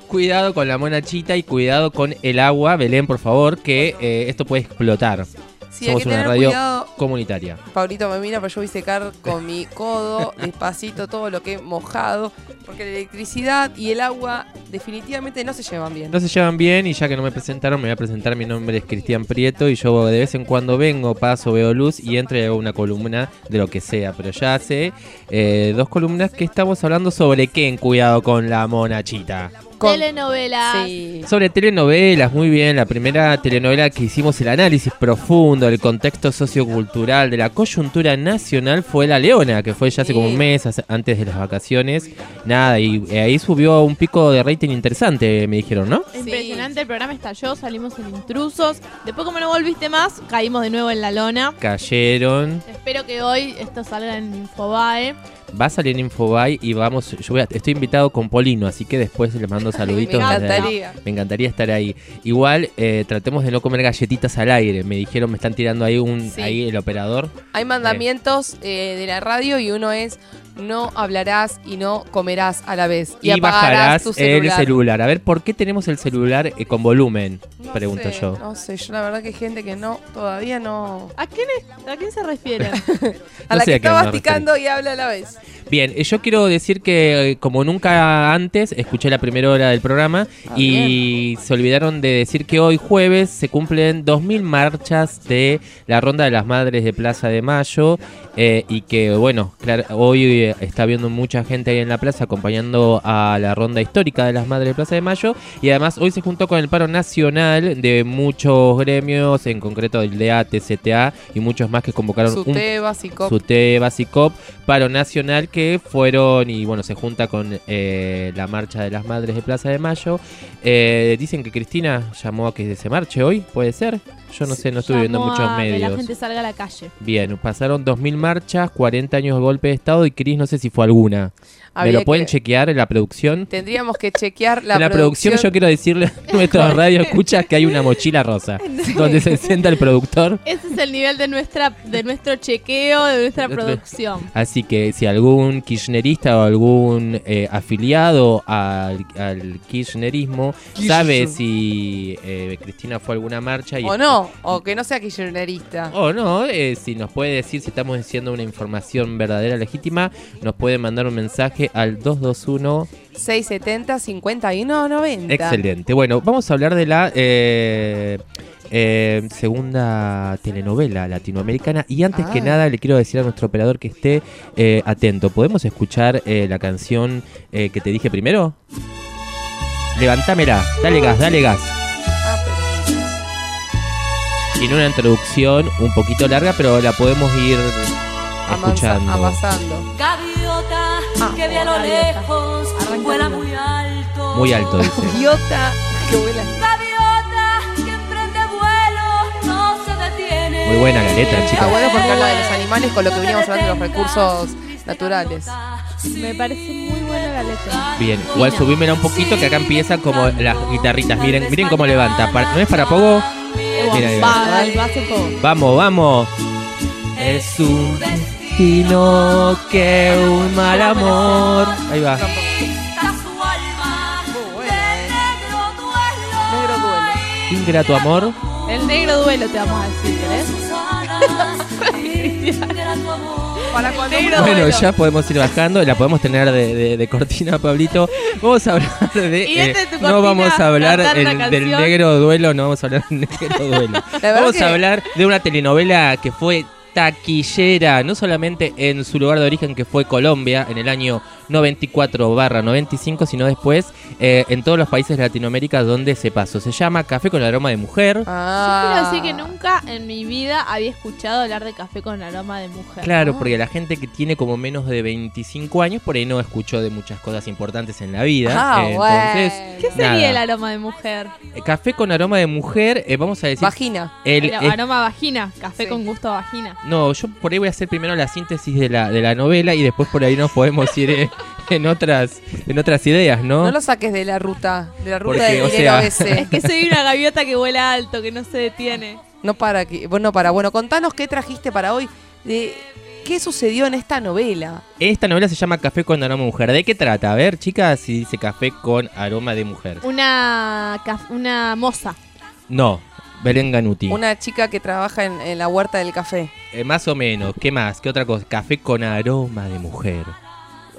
Cuidado con la monachita y cuidado con el agua. Belén, por favor, que eh, esto puede explotar. Sí, hay Somos que una tener radio cuidado. comunitaria. Paulito me mira, pero yo voy a secar con mi codo despacito todo lo que he mojado. Porque la electricidad y el agua definitivamente no se llevan bien. No se llevan bien y ya que no me presentaron, me voy a presentar. Mi nombre es Cristian Prieto y yo de vez en cuando vengo, paso, veo luz y entro y hago una columna de lo que sea. Pero ya hace eh, dos columnas que estamos hablando sobre qué en Cuidado con la monachita. Telenovelas. Sí. Sobre telenovelas, muy bien. La primera telenovela que hicimos el análisis profundo del contexto sociocultural de la coyuntura nacional fue La Leona, que fue ya hace como un mes antes de las vacaciones. Nada, y eh, ahí subió un pico de rating interesante, me dijeron, ¿no? Impresionante, el programa estalló, salimos en intrusos. Después, como no volviste más, caímos de nuevo en la lona. Cayeron. Espero que hoy esto salga en Infobae. Va a salir en Infobay y vamos, yo voy a- estoy invitado con Polino, así que después les mando saluditos. Me encantaría. Me encantaría estar ahí. Igual eh, tratemos de no comer galletitas al aire. Me dijeron, me están tirando ahí un Sí. ahí el operador. Hay mandamientos eh, de la radio y uno es no hablarás y no comerás a la vez. Y, Y, apagarás bajarás tu el celular. A ver, ¿por qué tenemos el celular eh, con volumen? No Pregunto sé, yo. No sé, yo la verdad que hay gente que no, todavía no. ¿A quién, es- ¿A quién se refieren? A No la que a está masticando y habla a la vez. Bien, eh, yo quiero decir que eh, como nunca antes escuché la primera hora del programa Ah, y se olvidaron de decir que hoy jueves se cumplen 2.000 marchas de la Ronda de las Madres de Plaza de Mayo eh, y que bueno, claro, hoy está viendo mucha gente ahí en la plaza acompañando a la Ronda Histórica de las Madres de Plaza de Mayo y además hoy se juntó con el paro nacional de muchos gremios, en concreto del DEA, TCTA y muchos más que convocaron un Suteba, Sicop. Sute, Basicop, paro nacional que fueron y bueno, se junta con eh, la marcha de las madres de Plaza de Mayo. Eh, dicen que Cristina llamó a que se marche hoy, ¿puede ser? Yo no sé, no estuve viendo muchos a Que la medios. gente salga a la calle. Bien, pasaron 2.000 marchas, 40 años de golpe de Estado y Cris no sé si fue alguna. ¿Me lo pueden que- chequear en la producción? Tendríamos que chequear la, en la producción, yo quiero decirle a nuestros radio escuchas que hay una mochila rosa donde se sienta el productor. Ese es el nivel de nuestra de nuestro chequeo, de nuestra producción. Así que si algún kirchnerista o algún eh, afiliado al, al kirchnerismo Kirchner. sabe si eh, Cristina fue a alguna marcha y, O no. no, o que no sea kirchnerista. O no, eh, si nos puede decir si estamos diciendo una información verdadera, legítima, nos puede mandar un mensaje al 221. 670 51 90. Excelente. Bueno, vamos a hablar de la eh, eh, segunda telenovela latinoamericana. Y antes que Ah. nada, le quiero decir a nuestro operador que esté eh, atento. ¿Podemos escuchar eh, la canción eh, que te dije primero? Levantámela, dale gas, dale gas. Tiene una introducción un poquito larga, pero la podemos ir Avanza- escuchando. avanzando. Gaviota que ve a lo lejos, vuela muy alto. Muy alto, dice. Idiota que vuela. Gaviota que emprende vuelo, no se detiene. Muy buena la letra, Está chicas. bueno porque habla de los animales con lo que veníamos hablando de los recursos naturales. Me parece muy buena la letra. Bien, igual subímela un poquito que acá empieza como las guitarritas. Miren, miren cómo levanta. ¿No es para poco? Mira, mira. Va. Vamos, vamos. Es un destino que un mal amor. Ahí va. Negro duelo. Ingrato amor. El negro duelo te vamos a decir, ¿querés? Para Negro Bueno, duelo. ya podemos ir bajando. La podemos tener de, de- de cortina, Pablito. Vamos a hablar de. eh, este es tu no vamos a hablar el- del negro duelo. No vamos a hablar del negro duelo. Vamos que- a hablar de una telenovela que fue taquillera, no solamente en su lugar de origen que fue Colombia en el año 94 barra 95, sino después eh, en todos los países de Latinoamérica donde se pasó. Se llama Café con aroma de mujer. Ah. Yo quiero decir que nunca en mi vida había escuchado hablar de café con aroma de mujer. Claro, ¿no? porque la gente que tiene como menos de 25 años por ahí no escuchó de muchas cosas importantes en la vida. Ah, Eh, Entonces, ¿Qué sería nada. el aroma de mujer? Eh, Café con aroma de mujer, eh, vamos a decir... Vagina. El, El es- aroma vagina, café con gusto a vagina. no, yo por ahí voy a hacer primero la síntesis de la, de la novela y después por ahí nos podemos ir eh, en otras en otras ideas, ¿no? No lo saques de la ruta, de la ruta Porque, del o dinero sea- ese. Es que soy una gaviota que vuela alto, que no se detiene. No para, que, bueno, para. Bueno, contanos qué trajiste para hoy. De, ¿Qué sucedió en esta novela? Esta novela se llama Café con aroma de mujer. ¿De qué trata? A ver, chicas, si dice café con aroma de mujer. Una, una moza. No, Belén Ganuti. Una chica que trabaja en, en la huerta del café. Eh, más o menos. ¿Qué más? ¿Qué otra cosa? Café con aroma de mujer.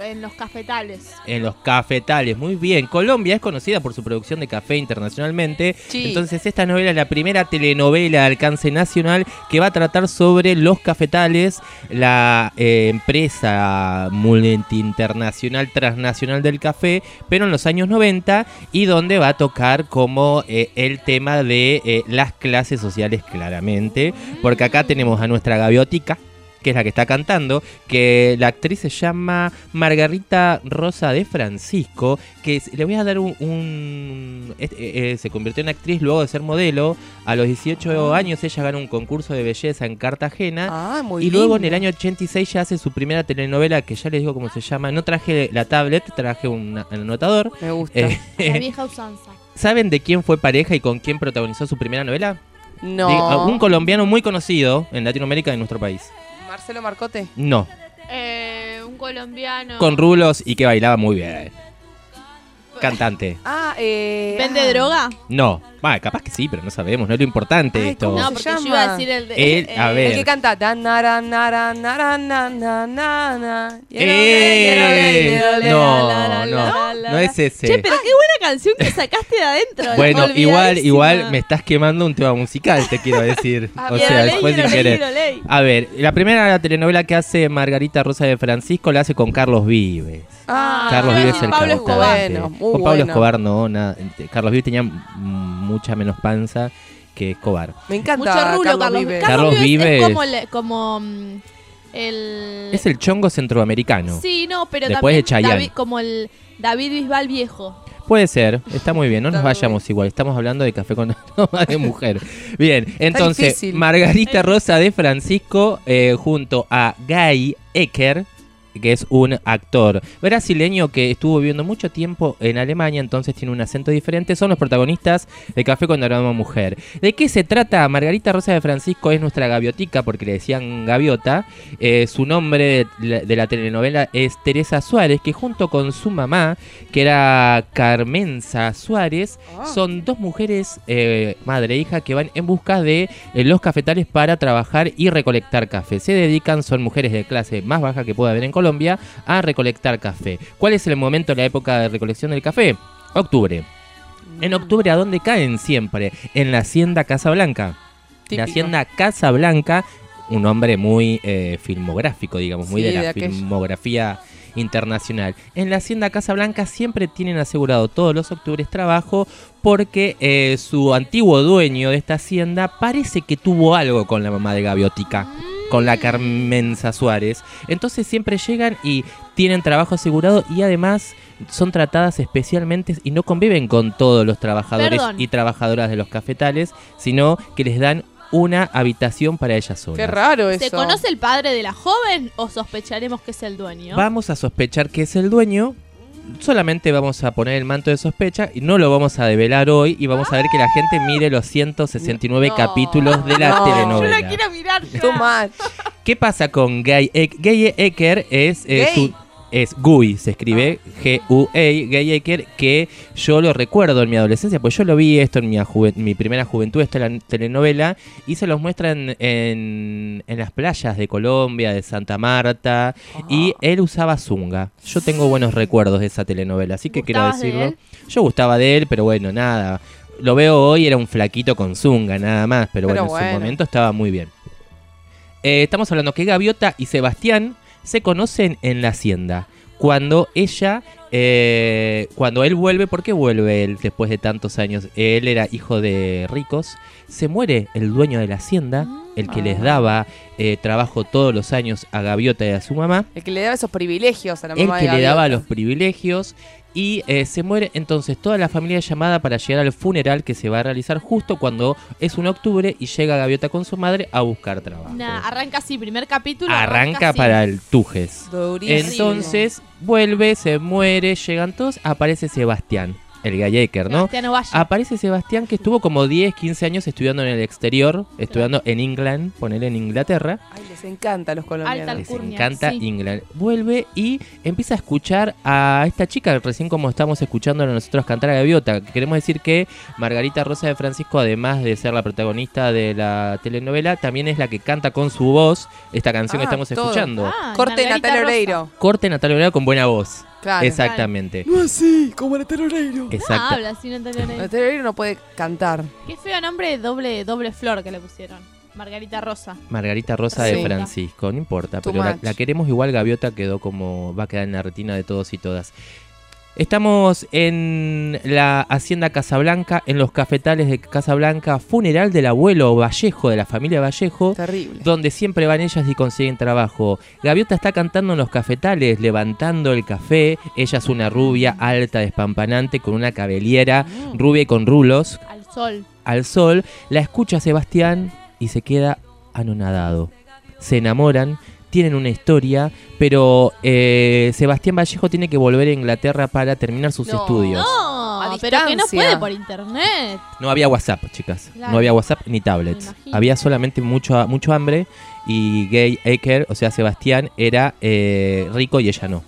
En los cafetales. En los cafetales, muy bien. Colombia es conocida por su producción de café internacionalmente. Sí. Entonces esta novela es la primera telenovela de alcance nacional que va a tratar sobre los cafetales, la eh, empresa multi-internacional transnacional del café, pero en los años 90 y donde va a tocar como eh, el tema de eh, las clases sociales claramente. Porque acá tenemos a nuestra gaviotica que es la que está cantando, que la actriz se llama Margarita Rosa de Francisco, que es- le voy a dar un... un- es- eh, eh, se convirtió en actriz luego de ser modelo, a los 18 años ella gana un concurso de belleza en Cartagena, Ah, muy y luego en el año 86 ya hace su primera telenovela, que ya les digo cómo se llama, no traje la tablet, traje un anotador. Me gusta. Eh, La vieja usanza. ¿Saben de quién fue pareja y con quién protagonizó su primera novela? No. De- un colombiano muy conocido en Latinoamérica y en nuestro país. Marcelo Marcote. No, Eh, un colombiano. con rulos y que bailaba muy bien. Cantante. Ah, eh. ¿Vende ah. droga? No, va, capaz que sí, pero no sabemos, no es lo importante esto. No, se porque yo llama? iba a decir el de. Él, a El ver. que canta. ¡Eh! No, no, no es ese. Che, pero qué buena canción que sacaste de adentro. Bueno, igual, igual me estás quemando un tema musical, te quiero decir. O sea, después sin querer. A ver, la primera telenovela que hace Margarita Rosa de Francisco la hace con Carlos Vives. Ah, Carlos Vives es el Pablo cantante. Escobar. Bueno, muy con Pablo bueno. Escobar no, nada. Carlos Vives tenía mm, mucha menos panza que Escobar. Me encanta. Mucho rulo, Carlos Carlos, Vives. Carlos Vives. Es como, el, como mm, el. Es el chongo centroamericano. Sí, no, pero Después de también Chayanne. David- como el David Bisbal viejo. Puede ser, está muy bien, no nos vayamos igual, estamos hablando de café con aroma de mujer. Bien, entonces. Margarita Rosa de Francisco eh, junto a Guy Ecker, que es un actor brasileño que estuvo viviendo mucho tiempo en Alemania, entonces tiene un acento diferente. Son los protagonistas de Café con Aroma Mujer. ¿De qué se trata? Margarita Rosa de Francisco es nuestra gaviotica, porque le decían gaviota. Eh, su nombre de la, telenovela es Teresa Suárez, que junto con su mamá, que era Carmenza Suárez, son dos mujeres, eh, madre e hija, que van en busca de eh, los cafetales para trabajar y recolectar café. Se dedican, son mujeres de clase más baja que pueda haber en Colombia, a recolectar café. ¿Cuál es el momento, la época de recolección del café? Octubre. En octubre, ¿a dónde caen siempre? En la hacienda Casablanca. Típico. La hacienda Casablanca, un nombre muy eh, filmográfico, digamos, muy Sí, de la filmografía internacional. En la hacienda Casablanca siempre tienen asegurado todos los octubres trabajo porque eh, su antiguo dueño de esta hacienda parece que tuvo algo con la mamá de Gaviotica. Con la Carmenza Suárez. Entonces siempre llegan y tienen trabajo asegurado y además son tratadas especialmente y no conviven con todos los trabajadores Perdón. y trabajadoras de los cafetales, sino que les dan una habitación para ellas solas. Qué raro eso. ¿Se conoce el padre de la joven o sospecharemos que es el dueño? Vamos a sospechar que es el dueño. Solamente vamos a poner el manto de sospecha y no lo vamos a develar hoy y vamos a ver que la gente mire los 169 capítulos de la No. telenovela. Yo la quiero mirar. Too much. ¿Qué pasa con Gay Ek- Gay Ecker? Es, eh, Gay. su- es Gui, se escribe G-U-E, Gay Ecker, que yo lo recuerdo en mi adolescencia, pues yo lo vi esto en mi, juve- mi primera juventud, esta la telenovela, y se los muestran en, en las playas de Colombia, de Santa Marta, y él usaba zunga. Yo tengo buenos recuerdos de esa telenovela, así que quiero ¿Gustabas de decirlo. Yo gustaba de él, pero bueno, nada. Lo veo hoy, era un flaquito con zunga, nada más, pero, Pero bueno, en su momento estaba muy bien. Eh, estamos hablando que Gaviota y Sebastián se conocen en la hacienda. Cuando ella, eh, cuando él vuelve, ¿por qué vuelve él después de tantos años? Él era hijo de ricos. Se muere el dueño de la hacienda, el que les daba eh, trabajo todos los años a Gaviota y a su mamá El que le daba esos privilegios a la el mamá que de le daba los privilegios y eh, se muere entonces toda la familia es llamada para llegar al funeral que se va a realizar justo cuando es un octubre y llega Gaviota con su madre a buscar trabajo. Nah, arranca así, primer capítulo. Arranca para el Tujes. Durísimo. Entonces vuelve, se muere, llegan todos, aparece Sebastián, el Gallecker, ¿no? Sebastián Ovalle. Aparece Sebastián que estuvo como 10, 15 años estudiando en el exterior, estudiando en England, poner en Inglaterra. Ay, les encanta a los colombianos. Les encanta England. Vuelve y empieza a escuchar a esta chica, recién como estamos escuchando a nosotros cantar a Gaviota. Queremos decir que Margarita Rosa de Francisco, además de ser la protagonista de la telenovela, también es la que canta con su voz esta canción que Ah, estamos todo. escuchando. Ah, Corte Natalia. Oreiro. Corte Natalia Oreiro con buena voz. Claro. Exactamente. No así, como Natalia Oreiro. No habla así Natalia Oreiro. Natalia Oreiro no puede cantar. Qué feo nombre de doble, doble flor que le pusieron. Margarita Rosa. Margarita Rosa de Sí. Francisco, no importa, Too pero la, much. la queremos igual, Gaviota quedó como, va a quedar en la retina de todos y todas. Estamos en la hacienda Casablanca, en los cafetales de Casablanca, funeral del abuelo Vallejo, de la familia Vallejo, Terrible. donde siempre van ellas y consiguen trabajo. Gaviota está cantando en los cafetales, levantando el café. Ella es una rubia alta, despampanante, con una cabellera rubia y con rulos Al sol. al sol, la escucha Sebastián y se queda anonadado. Se enamoran, tienen una historia, pero eh, Sebastián Vallejo tiene que volver a Inglaterra para terminar sus No. estudios. No, A pero que no puede por internet. No había WhatsApp, chicas. Claro. No había WhatsApp ni tablets. Había solamente mucho, mucho hambre y Gay Aker, o sea, Sebastián, era eh, rico y ella no.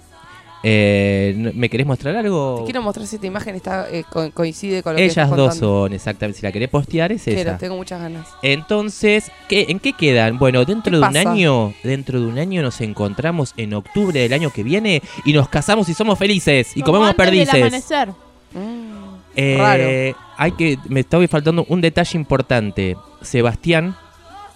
Eh, ¿Me querés mostrar algo? Te quiero mostrar si esta imagen está, eh, co- coincide con lo que Ellas dos contando. son, exactamente. Si la querés postear, es Quiero, esa. tengo muchas ganas. Entonces, ¿qué, ¿en qué quedan? Bueno, dentro ¿Qué de un pasa? año, dentro de un año nos encontramos en octubre del año que viene y nos casamos y somos felices y Como comemos antes del perdices. amanecer. Eh, Raro. Hay que, me estaba faltando un detalle importante. Sebastián,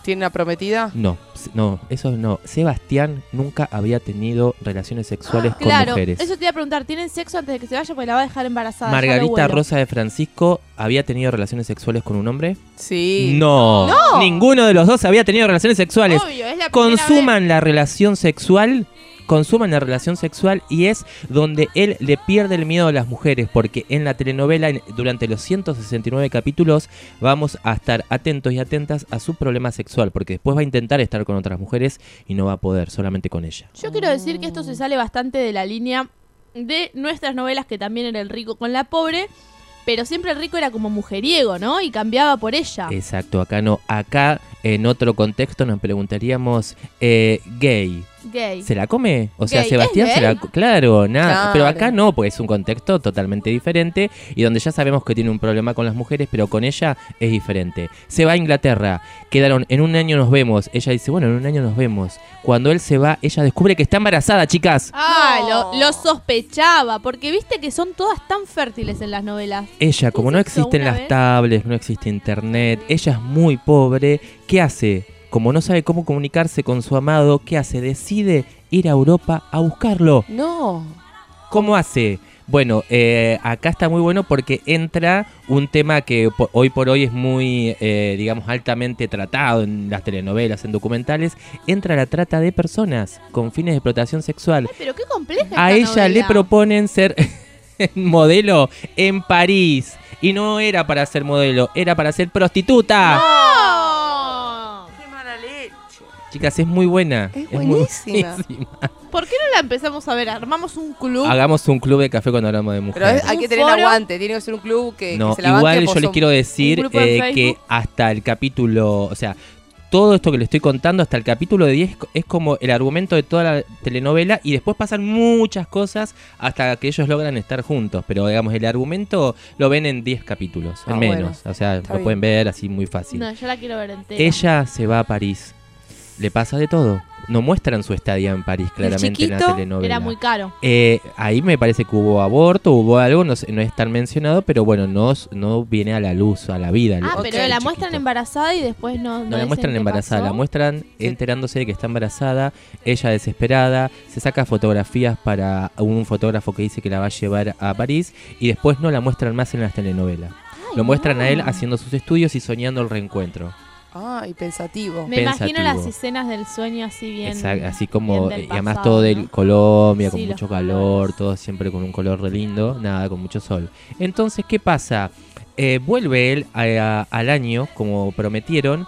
¿Tiene una prometida? no, no, eso no. Sebastián nunca había tenido relaciones sexuales con Claro, mujeres. eso te iba a preguntar. ¿Tienen sexo antes de que se vaya? Porque la va a dejar embarazada. Margarita. Rosa de Francisco había tenido relaciones sexuales con un hombre. Sí. No, No. ninguno de los dos había tenido relaciones sexuales. Obvio, es la Consuman la relación sexual consuman la relación sexual y es donde él le pierde el miedo a las mujeres, porque en la telenovela, en- durante los 169 capítulos, vamos a estar atentos y atentas a su problema sexual, porque después va a intentar estar con otras mujeres y no va a poder, solamente con ella. Yo quiero decir que esto se sale bastante de la línea de nuestras novelas, que también era el rico con la pobre, pero siempre el rico era como mujeriego, ¿no? Y cambiaba por ella. Exacto, acá no. Acá, en otro contexto, nos preguntaríamos, eh, gay. Gay. ¿Se la come? O sea, Gay. Sebastián ¿Es se la... Claro, nada. Claro. Pero acá no, porque es un contexto totalmente diferente y donde ya sabemos que tiene un problema con las mujeres, pero con ella es diferente. Se va a Inglaterra, quedaron, en un año nos vemos. Ella dice, bueno, en un año nos vemos. Cuando él se va, ella descubre que está embarazada, chicas. Ah, lo, lo sospechaba, porque viste que son todas tan fértiles en las novelas. Ella, como no existen las vez? tablets, no existe internet, ella es muy pobre, ¿qué hace? Como no sabe cómo comunicarse con su amado, ¿qué hace? Decide ir a Europa a buscarlo. No. ¿Cómo hace? Bueno, eh, acá está muy bueno porque entra un tema que po- hoy por hoy es muy, eh, digamos, altamente tratado en las telenovelas, en documentales. Entra la trata de personas con fines de explotación sexual. Pero qué compleja A ella le proponen ser modelo en París. Y no era para ser modelo, era para ser prostituta. ¡Qué mala leche! Chicas, es muy buena. Es buenísima. buenísima. ¿Por qué no la empezamos a ver? Armamos un club. Hagamos un club de café cuando hablamos de Pero mujeres. es- hay que ¿Un tener foro? aguante, tiene que ser un club que, No, que se la igual yo les quiero decir eh, que hasta el capítulo, o sea, todo esto que le estoy contando hasta el capítulo de 10 es como el argumento de toda la telenovela y después pasan muchas cosas hasta que ellos logran estar juntos, pero digamos el argumento lo ven en 10 capítulos, en Ah, menos, bueno, o sea, lo bien. pueden ver así muy fácil. No, yo la quiero ver entera. Ella se va a París. Le pasa de todo. No muestran su estadía en París claramente en la telenovela. era muy caro. Eh, ahí me parece que hubo aborto, hubo algo, no, sé- no es tan mencionado, pero bueno, no, no viene a la luz, a la vida. Ah, pero la chiquito. muestran embarazada y después no. No la muestran embarazada, pasó. la muestran enterándose de que está embarazada, ella desesperada, se saca fotografías para un fotógrafo que dice que la va a llevar a París y después no la muestran más en las telenovelas. Lo muestran a él haciendo sus estudios y soñando el reencuentro. Ay, pensativo. Me imagino las escenas del sueño así bien. Exacto, así como, bien del y además todo del ¿no? Colombia, con Sí, mucho calor, todo siempre con un color re lindo, nada, con mucho sol. Entonces, ¿qué pasa? Eh, vuelve él a- a- al año, como prometieron,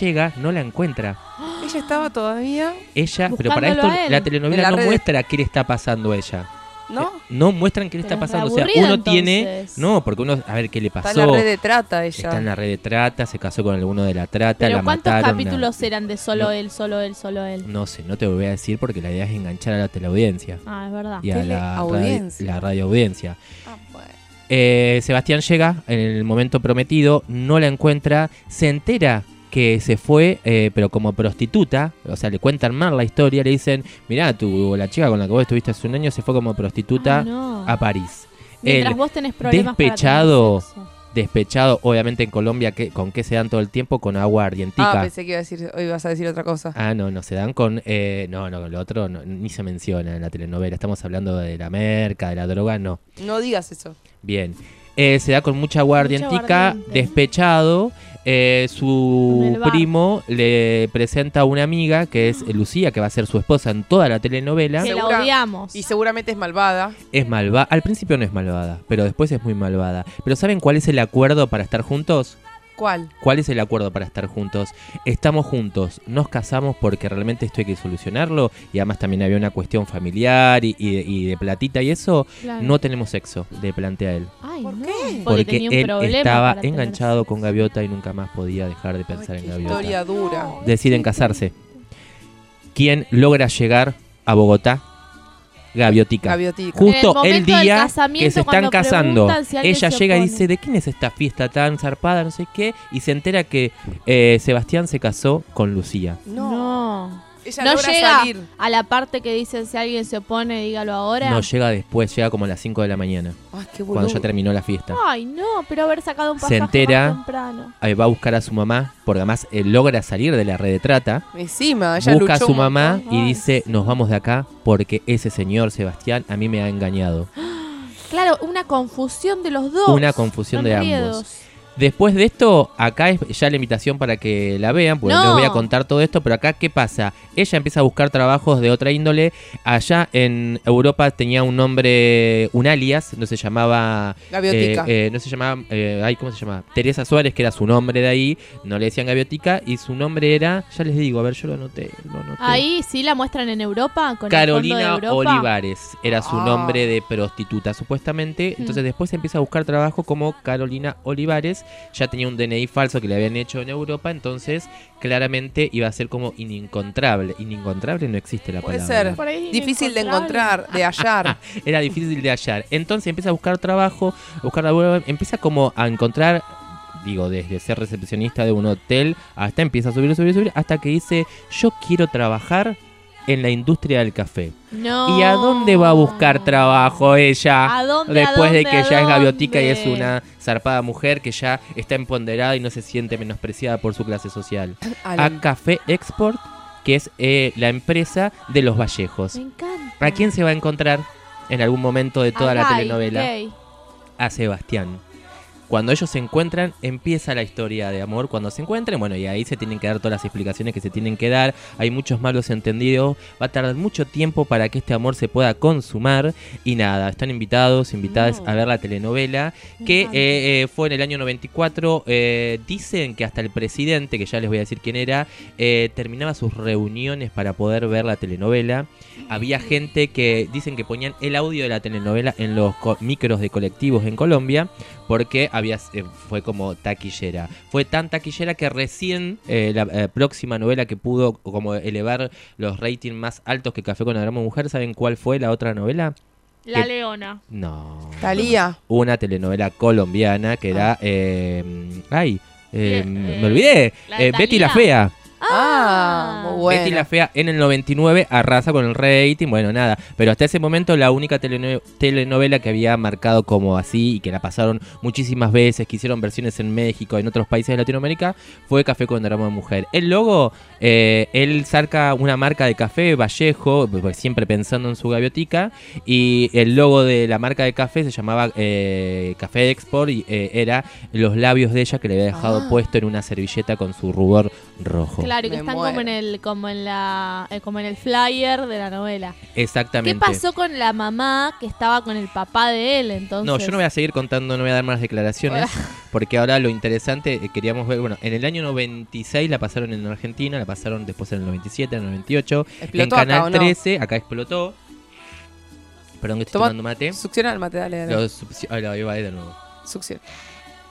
llega, no la encuentra. Ella estaba todavía. Ella, pero para esto la En telenovela la no red. muestra qué le está pasando a ella. ¿No? No muestran qué le está es pasando. O sea, uno tiene. No, porque uno. A ver qué le Está pasó. en la red de trata ella. Está en la red de trata, se casó con alguno de la trata, Pero la ¿cuántos mataron. capítulos eran de solo No. él, solo él, solo él? No sé, no te lo voy a decir porque la idea es enganchar a la teleaudiencia. Ah, es verdad. Y a la, radio, Teleaudiencia. la radioaudiencia. Ah, bueno. Eh, Sebastián llega en el momento prometido, no la encuentra, se entera que se fue, eh, pero como prostituta, o sea, le cuentan mal la historia, le dicen, mirá, tu, la chica con la que vos estuviste hace un año se fue como prostituta Ay, no. a París. Mientras Él, vos tenés problemas despechado, despechado, obviamente en Colombia, ¿qué- ¿con qué se dan todo el tiempo? Con agua ardientica. Ah, pensé que iba a decir, hoy ibas a decir otra cosa. Ah, no, no, se dan con... eh, no, no, lo otro no, ni se menciona en la telenovela. Estamos hablando de la merca, de la droga, no. No digas eso. Bien. Eh, se da con mucha aguardiente. despechado. eh, su primo le presenta a una amiga que es Lucía, que va a ser su esposa en toda la telenovela. Que la odiamos. Y seguramente es malvada. Es malvada. Al principio no es malvada, pero después es muy malvada. Pero ¿saben cuál es el acuerdo para estar juntos? ¿Cuál? ¿Cuál es el acuerdo para estar juntos? Estamos juntos, nos casamos porque realmente esto hay que solucionarlo y además también había una cuestión familiar y, y de, y de platita y eso. Claro. No tenemos sexo, le plantea él. Ay, ¿Por qué? Porque, tenía un él problema estaba enganchado con Gaviota y nunca más podía dejar de pensar en Gaviota. Historia dura. Deciden casarse. ¿Quién logra llegar a Bogotá? Gaviotica. Gaviotica. Justo el el, día que se están casando. si Ella se llega y dice, ¿de quién es esta fiesta tan zarpada? No sé qué. Y se entera que eh, Sebastián se casó con Lucía. No. Ella no logra llega salir. a la parte que dicen si alguien se opone, dígalo ahora. No llega después, llega como a las 5 de la mañana. Ay, qué cuando ya terminó la fiesta. Ay, no, pero haber sacado un Se pasaje entera. más temprano. Ahí va a buscar a su mamá, porque además eh, logra salir de la red de trata. Encima, ella busca a su un mamá y dice, nos vamos de acá porque ese señor Sebastián a mí me ha engañado. Claro, una confusión de los dos. Una confusión de ambos. Después de esto, acá es ya la invitación para que la vean, porque no les voy a contar todo esto, pero acá, ¿qué pasa? Ella empieza a buscar trabajos de otra índole. Allá en Europa tenía un nombre, un alias, no se llamaba... Gaviotica. eh, eh, no se llamaba... eh, ay, ¿Cómo se llamaba? Teresa Suárez, que era su nombre de ahí. No le decían Gaviotica. Y su nombre era... Ya les digo, a ver, yo lo anoté. Lo anoté. Ahí sí la muestran en Europa. Con Carolina el fondo de Europa. Olivares era su Ah. nombre de prostituta supuestamente. Entonces Mm. después empieza a buscar trabajo como Carolina Olivares. Ya tenía un DNI falso que le habían hecho en Europa, entonces claramente iba a ser como inincontrable. Inincontrable no existe la Puede palabra. ser Por ahí difícil de inencontrable. encontrar, de hallar. Era difícil de hallar. Entonces empieza a buscar trabajo, a buscar laburo, empieza como a encontrar, digo, desde ser recepcionista de un hotel hasta empieza a subir, subir, subir, hasta que dice, yo quiero trabajar en la industria del café. No. ¿Y a dónde va a buscar trabajo ella? ¿A dónde, Después a de que ya es gaviotica y es una zarpada mujer que ya está empoderada y no se siente menospreciada por su clase social. A Café Export, que es eh, la empresa de los Vallejos. Me encanta. ¿A quién se va a encontrar en algún momento de toda A la Guy, telenovela? gay. A Sebastián. Cuando ellos se encuentran, empieza la historia de amor. Cuando se encuentran, bueno, y ahí se tienen que dar todas las explicaciones que se tienen que dar. Hay muchos malos entendidos. Va a tardar mucho tiempo para que este amor se pueda consumar. Y nada, están invitados, invitadas a ver la telenovela. Que eh, eh, fue en el año 94. eh, dicen que hasta el presidente, que ya les voy a decir quién era, eh, terminaba sus reuniones para poder ver la telenovela. Había gente que dicen que ponían el audio de la telenovela en los micros de colectivos en Colombia porque había eh, fue como taquillera. Fue tan taquillera que recién eh, la eh, próxima novela que pudo como elevar los ratings más altos que Café con Aroma Mujer, ¿saben cuál fue la otra novela? La Que- Leona. No. Talía. Una telenovela colombiana que Ah. era... eh, ay, eh, me olvidé. la Eh, Betty la. Fea. Ah, muy bueno. Betty la Fea en el 99 arrasa con el rating, bueno, nada. Pero hasta ese momento la única teleno- telenovela que había marcado como así y que la pasaron muchísimas veces, que hicieron versiones en México, en otros países de Latinoamérica, fue Café con Aroma de Mujer. El logo, eh, él saca una marca de café, Vallejo, pues, siempre pensando en su gaviotica, y el logo de la marca de café se llamaba eh, Café Export y eh, era los labios de ella que le había dejado Ah. puesto en una servilleta con su rubor rojo. Claro, y que están muero. como en el, como en la, eh, como en el flyer de la novela. Exactamente. ¿Qué pasó con la mamá que estaba con el papá de él entonces? No, yo no voy a seguir contando, no voy a dar más declaraciones, porque ahora lo interesante, eh, queríamos ver, bueno, en el año 96 la pasaron en Argentina, la pasaron después en el 97, en el 98, en ¿Explotó acá Canal o no? 13, acá explotó. Perdón que estoy Toma- tomando mate. Succiona el mate, dale, dale. Lo succi- ahí va, ahí va, ahí de nuevo. Succiona.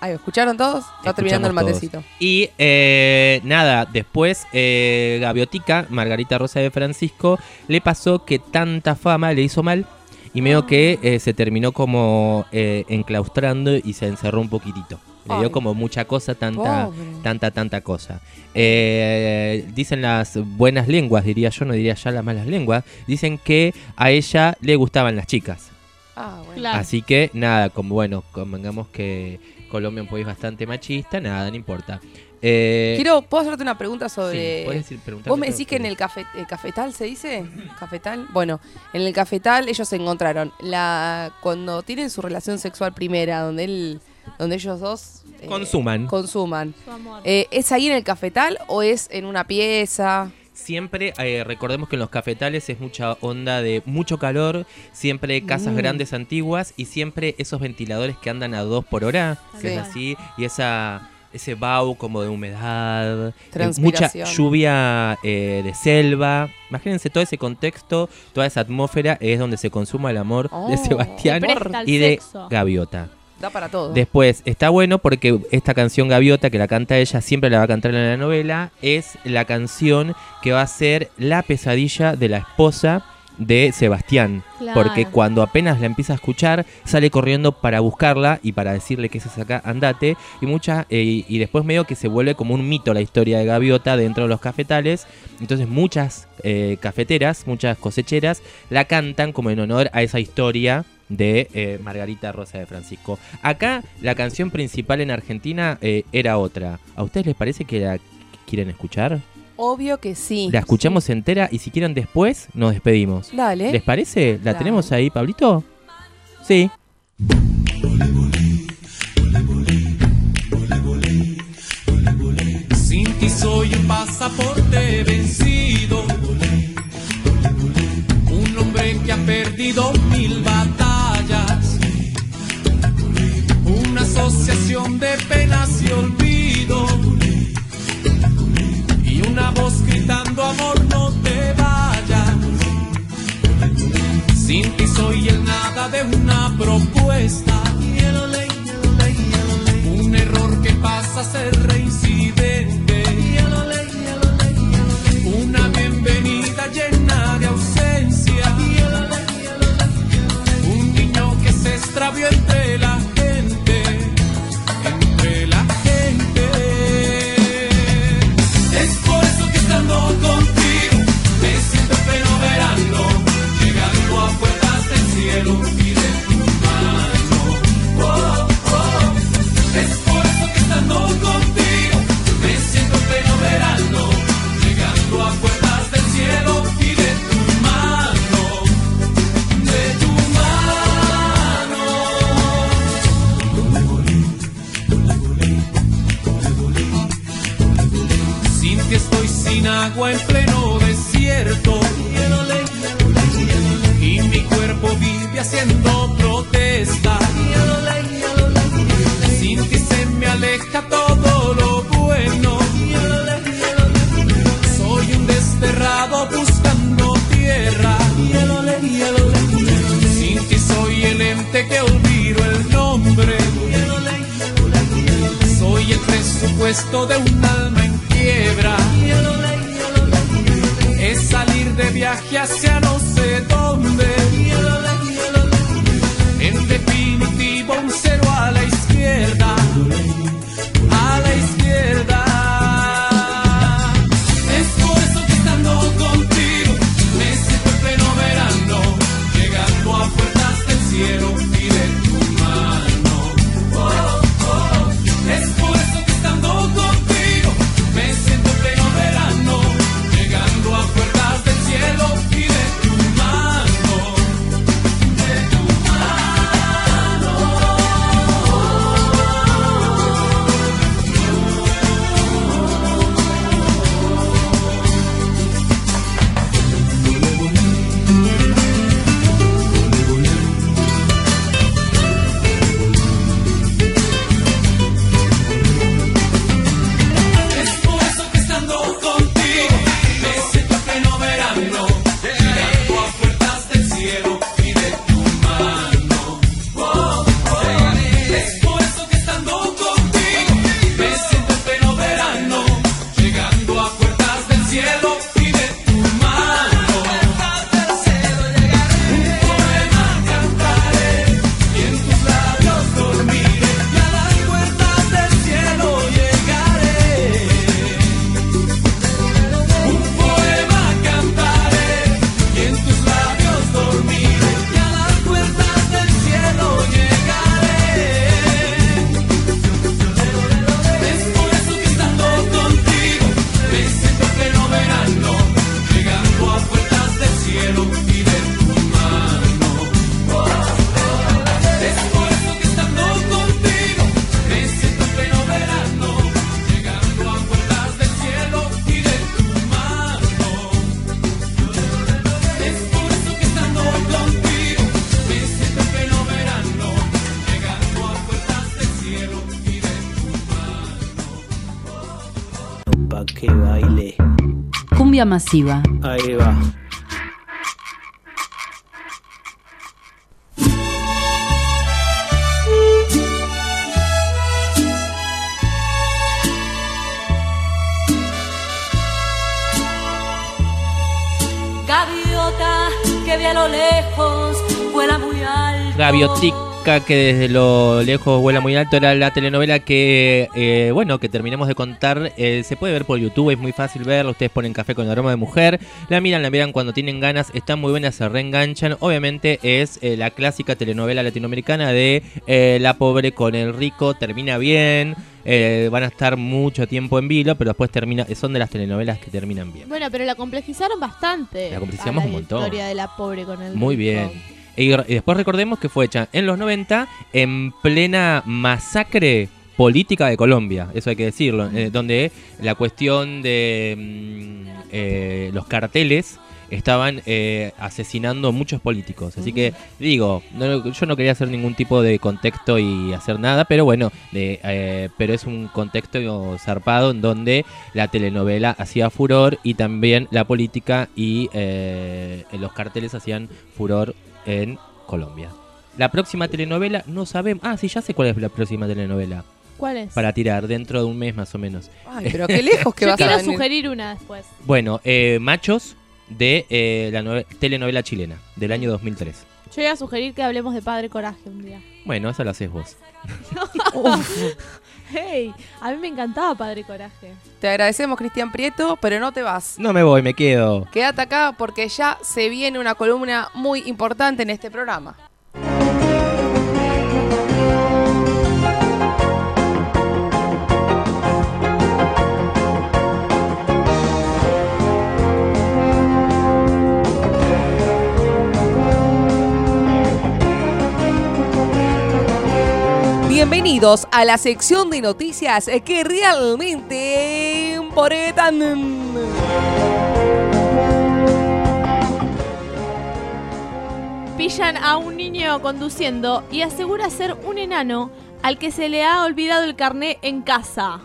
Ahí, ¿escucharon todos? Está terminando el todos. matecito. Y eh, nada, después eh, Gaviotica, Margarita Rosa de Francisco, le pasó que tanta fama le hizo mal y medio que eh, se terminó como eh, enclaustrando y se encerró un poquitito. Le dio Ay. como mucha cosa, tanta, Pobre. tanta, tanta cosa. Eh, dicen las buenas lenguas, diría yo, no diría ya las malas lenguas, dicen que a ella le gustaban las chicas. Ah, bueno. Claro. Así que nada, como bueno, convengamos que Colombia es un país bastante machista, nada, no importa. Eh, Quiero, ¿puedo hacerte una pregunta sobre. Sí, Vos me decís que en el cafe, el cafetal se dice? ¿Cafetal? Bueno, en el cafetal ellos se encontraron. La, cuando tienen su relación sexual primera, donde él, donde ellos dos eh, Consuman. consuman. Su amor. Eh, ¿Es ahí en el cafetal o es en una pieza? Siempre, eh, recordemos que en los cafetales es mucha onda de mucho calor, siempre casas Mm. grandes antiguas y siempre esos ventiladores que andan a dos por hora, que es Sí. así, y esa ese bau como de humedad, eh, mucha lluvia eh, de selva. Imagínense todo ese contexto, toda esa atmósfera es donde se consuma el amor de Oh, Sebastián y de sexo. Gaviota. Da para todo. Después, está bueno porque esta canción Gaviota, que la canta ella, siempre la va a cantar en la novela, es la canción que va a ser la pesadilla de la esposa de Sebastián. Claro. Porque cuando apenas la empieza a escuchar, sale corriendo para buscarla y para decirle que se acá, andate. Y mucha, eh, y después medio que se vuelve como un mito la historia de Gaviota dentro de los cafetales. Entonces muchas eh, cafeteras, muchas cosecheras, la cantan como en honor a esa historia de eh, Margarita Rosa de Francisco. Acá la canción principal en Argentina eh, era otra. ¿A ustedes les parece que la quieren escuchar? Obvio que sí. La escuchamos entera y si quieren después nos despedimos. Dale. ¿Les parece? ¿La Dale. tenemos ahí, Pablito? Sí. soy un pasaporte vencido. Un hombre que ha perdido mil batallas. Una asociación de penas y olvido. Una voz gritando amor no te vayas. Sin ti soy el nada de una propuesta. Un error que pasa a ser reincidente. Una bienvenida llena de ausencia. Un niño que se extravió entre la sin agua en pleno desierto. Y mi cuerpo vive haciendo protesta. Sin ti se me aleja todo lo bueno. Soy un desterrado buscando tierra. Sin ti soy el ente que olvido el nombre. Soy el presupuesto de un alma Cumbia masiva. Ahí va. Gaviota que ve a lo lejos, vuela muy alto. Que desde lo lejos vuela muy alto, era la telenovela que, eh, bueno, que terminamos de contar. eh, se puede ver por YouTube, es muy fácil verla. Ustedes ponen café con aroma de mujer, la miran, la miran cuando tienen ganas, está muy buena, se reenganchan. Obviamente es eh, la clásica telenovela latinoamericana de eh, la pobre con el rico, termina bien. eh, van a estar mucho tiempo en vilo, pero después termina, son de las telenovelas que terminan bien. Bueno, pero la complejizaron bastante. La complejizamos a un montón. La historia de la pobre con el Muy rico. bien. Y, después recordemos que fue hecha en los 90 en plena masacre política de Colombia, eso hay que decirlo, eh, donde la cuestión de mm, eh, los carteles estaban eh, asesinando muchos políticos. Así que digo, yo no quería hacer ningún tipo de contexto y hacer nada, pero bueno, eh, pero es un contexto zarpado en donde la telenovela hacía furor y también la política y los carteles hacían furor en Colombia. La próxima telenovela no sabemos. Ah, sí, ya sé cuál es la próxima telenovela. ¿Cuál es? Para tirar dentro de un mes más o menos. Ay, pero qué lejos que Yo vas a quiero venir. sugerir una después. Bueno, eh, Machos de eh, la nove- telenovela chilena del año 2003. Yo iba a sugerir que hablemos de Padre Coraje un día. Bueno, eso lo haces vos. hey, a mí me encantaba Padre Coraje. Te agradecemos, Cristian Prieto, pero no te vas. No me voy, me quedo. Quédate acá porque ya se viene una columna muy importante en este programa. Bienvenidos a la sección de noticias que realmente importan. Pillan a un niño conduciendo y asegura ser un enano al que se le ha olvidado el carné en casa.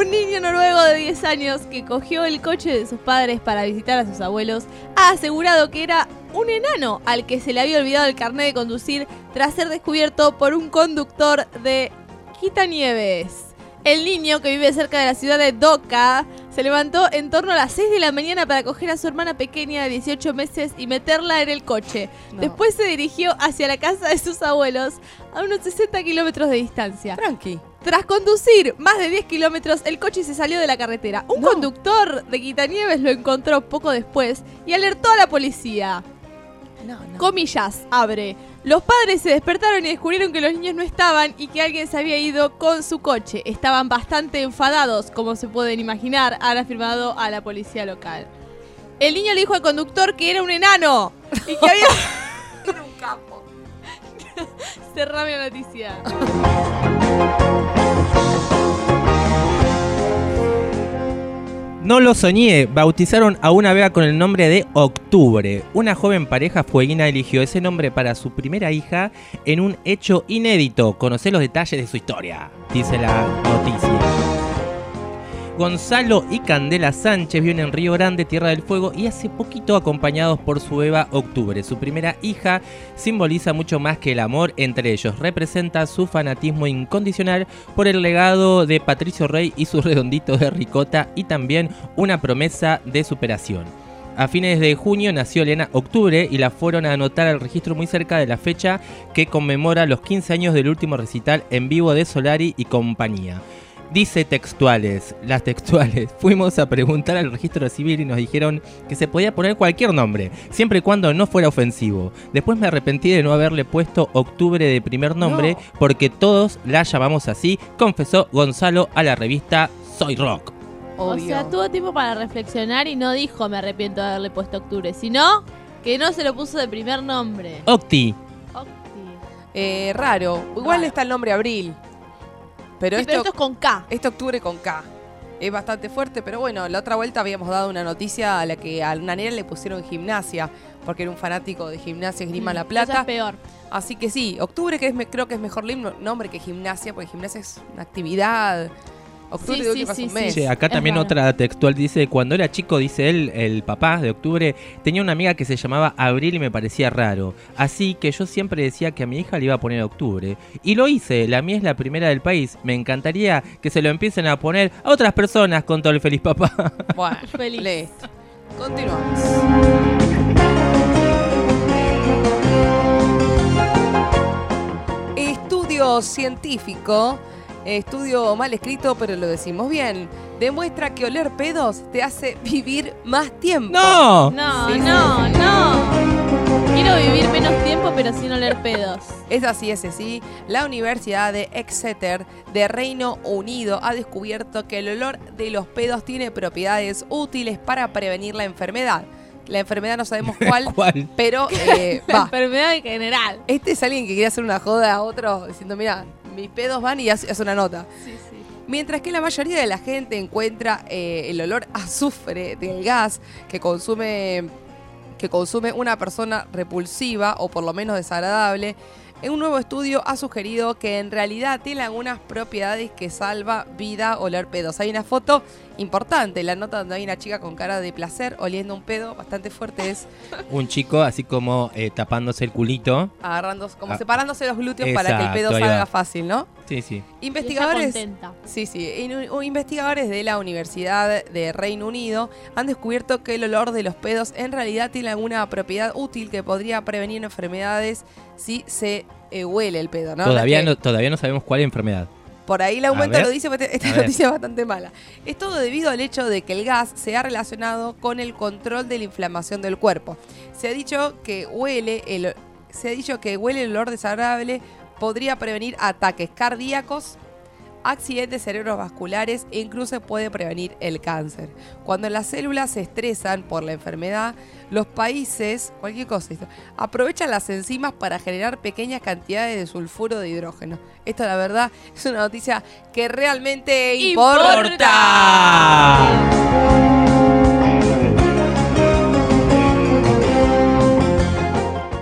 Un niño noruego de 10 años que cogió el coche de sus padres para visitar a sus abuelos ha asegurado que era un enano al que se le había olvidado el carné de conducir tras ser descubierto por un conductor de Quitanieves. El niño que vive cerca de la ciudad de Doca se levantó en torno a las 6 de la mañana para coger a su hermana pequeña de 18 meses y meterla en el coche. No. Después se dirigió hacia la casa de sus abuelos a unos 60 kilómetros de distancia. Tranqui. Tras conducir más de 10 kilómetros, el coche se salió de la carretera. Un conductor de Quitanieves lo encontró poco después y alertó a la policía. Comillas, abre. Los padres se despertaron y descubrieron que los niños no estaban y que alguien se había ido con su coche. Estaban bastante enfadados, como se pueden imaginar, han afirmado a la policía local. El niño le dijo al conductor que era un enano y que había... Cerrame la noticia. No lo soñé, bautizaron a una beba con el nombre de Octubre. Una joven pareja fueguina eligió ese nombre para su primera hija en un hecho inédito. Conocé los detalles de su historia, dice la noticia. Gonzalo y Candela Sánchez viven en Río Grande, Tierra del Fuego, y hace poquito acompañados por su beba Octubre. Su primera hija simboliza mucho más que el amor entre ellos. Representa su fanatismo incondicional por el legado de Patricio Rey y su redondito de ricota y también una promesa de superación. A fines de junio nació Elena Octubre y la fueron a anotar al registro muy cerca de la fecha que conmemora los 15 años del último recital en vivo de Solari y compañía. Dice textuales, las textuales. Fuimos a preguntar al registro civil y nos dijeron que se podía poner cualquier nombre, siempre y cuando no fuera ofensivo. Después me arrepentí de no haberle puesto octubre de primer nombre porque todos la llamamos así, confesó Gonzalo a la revista Soy Rock. O sea, tuvo tiempo para reflexionar y no dijo me arrepiento de haberle puesto octubre, sino que no se lo puso de primer nombre. Octi. Eh, raro. Igual está el nombre Abril. Pero, Sí, esto, pero esto es con K. Este octubre con K. Es bastante fuerte, pero bueno, la otra vuelta habíamos dado una noticia a la que a una nena le pusieron gimnasia, porque era un fanático de gimnasia Esgrima Mm, La esa Plata. es peor. Así que sí, octubre que es, creo que es mejor nombre que gimnasia, porque gimnasia es una actividad. Octubre Sí, de sí, última sí, es un mes. Che, acá también otra textual dice, cuando era chico, dice él, el papá de octubre, tenía una amiga que se llamaba Abril y me parecía raro. Así que yo siempre decía que a mi hija le iba a poner octubre. Y lo hice, la mía es la primera del país. Me encantaría que se lo empiecen a poner a otras personas con todo el feliz papá. Bueno, Feliz. listo. Continuamos. Estudio científico, estudio mal escrito, pero lo decimos bien, demuestra que oler pedos te hace vivir más tiempo. ¡No! No, Sí, no, no. Quiero vivir menos tiempo pero sin oler pedos. Es así, es así. La Universidad de Exeter de Reino Unido ha descubierto que el olor de los pedos tiene propiedades útiles para prevenir la enfermedad. La enfermedad no sabemos cuál, ¿Cuál? pero eh, va. Enfermedad en general. Este es alguien que quiere hacer una joda a otro diciendo, mira, mis pedos van y hace, hace una nota. Sí, sí. Mientras que la mayoría de la gente encuentra eh, el olor a azufre del gas que consume, que consume una persona repulsiva o por lo menos desagradable, en un nuevo estudio ha sugerido que en realidad tiene algunas propiedades que salva vida oler pedos. Hay una foto importante, la nota donde hay una chica con cara de placer oliendo un pedo bastante fuerte es Un chico así como eh, tapándose el culito. agarrando, como Ah. separándose los glúteos para que el pedo salga fácil, ¿no? Sí, sí. Investigadores, contenta. sí, sí, investigadores de la Universidad de Reino Unido han descubierto que el olor de los pedos en realidad tiene alguna propiedad útil que podría prevenir enfermedades si se eh, huele el pedo, ¿no? todavía, no, todavía no sabemos cuál enfermedad. Por ahí la A aumenta ver. lo dice, esta noticia es bastante mala. Es todo debido al hecho de que el gas se ha relacionado con el control de la inflamación del cuerpo. Se ha dicho que huele el, se ha dicho que huele el olor desagradable podría prevenir ataques cardíacos, accidentes cerebrovasculares e incluso puede prevenir el cáncer. Cuando las células se estresan por la enfermedad, los países, cualquier cosa, aprovechan las enzimas para generar pequeñas cantidades de sulfuro de hidrógeno. Esto la verdad es una noticia que realmente importa.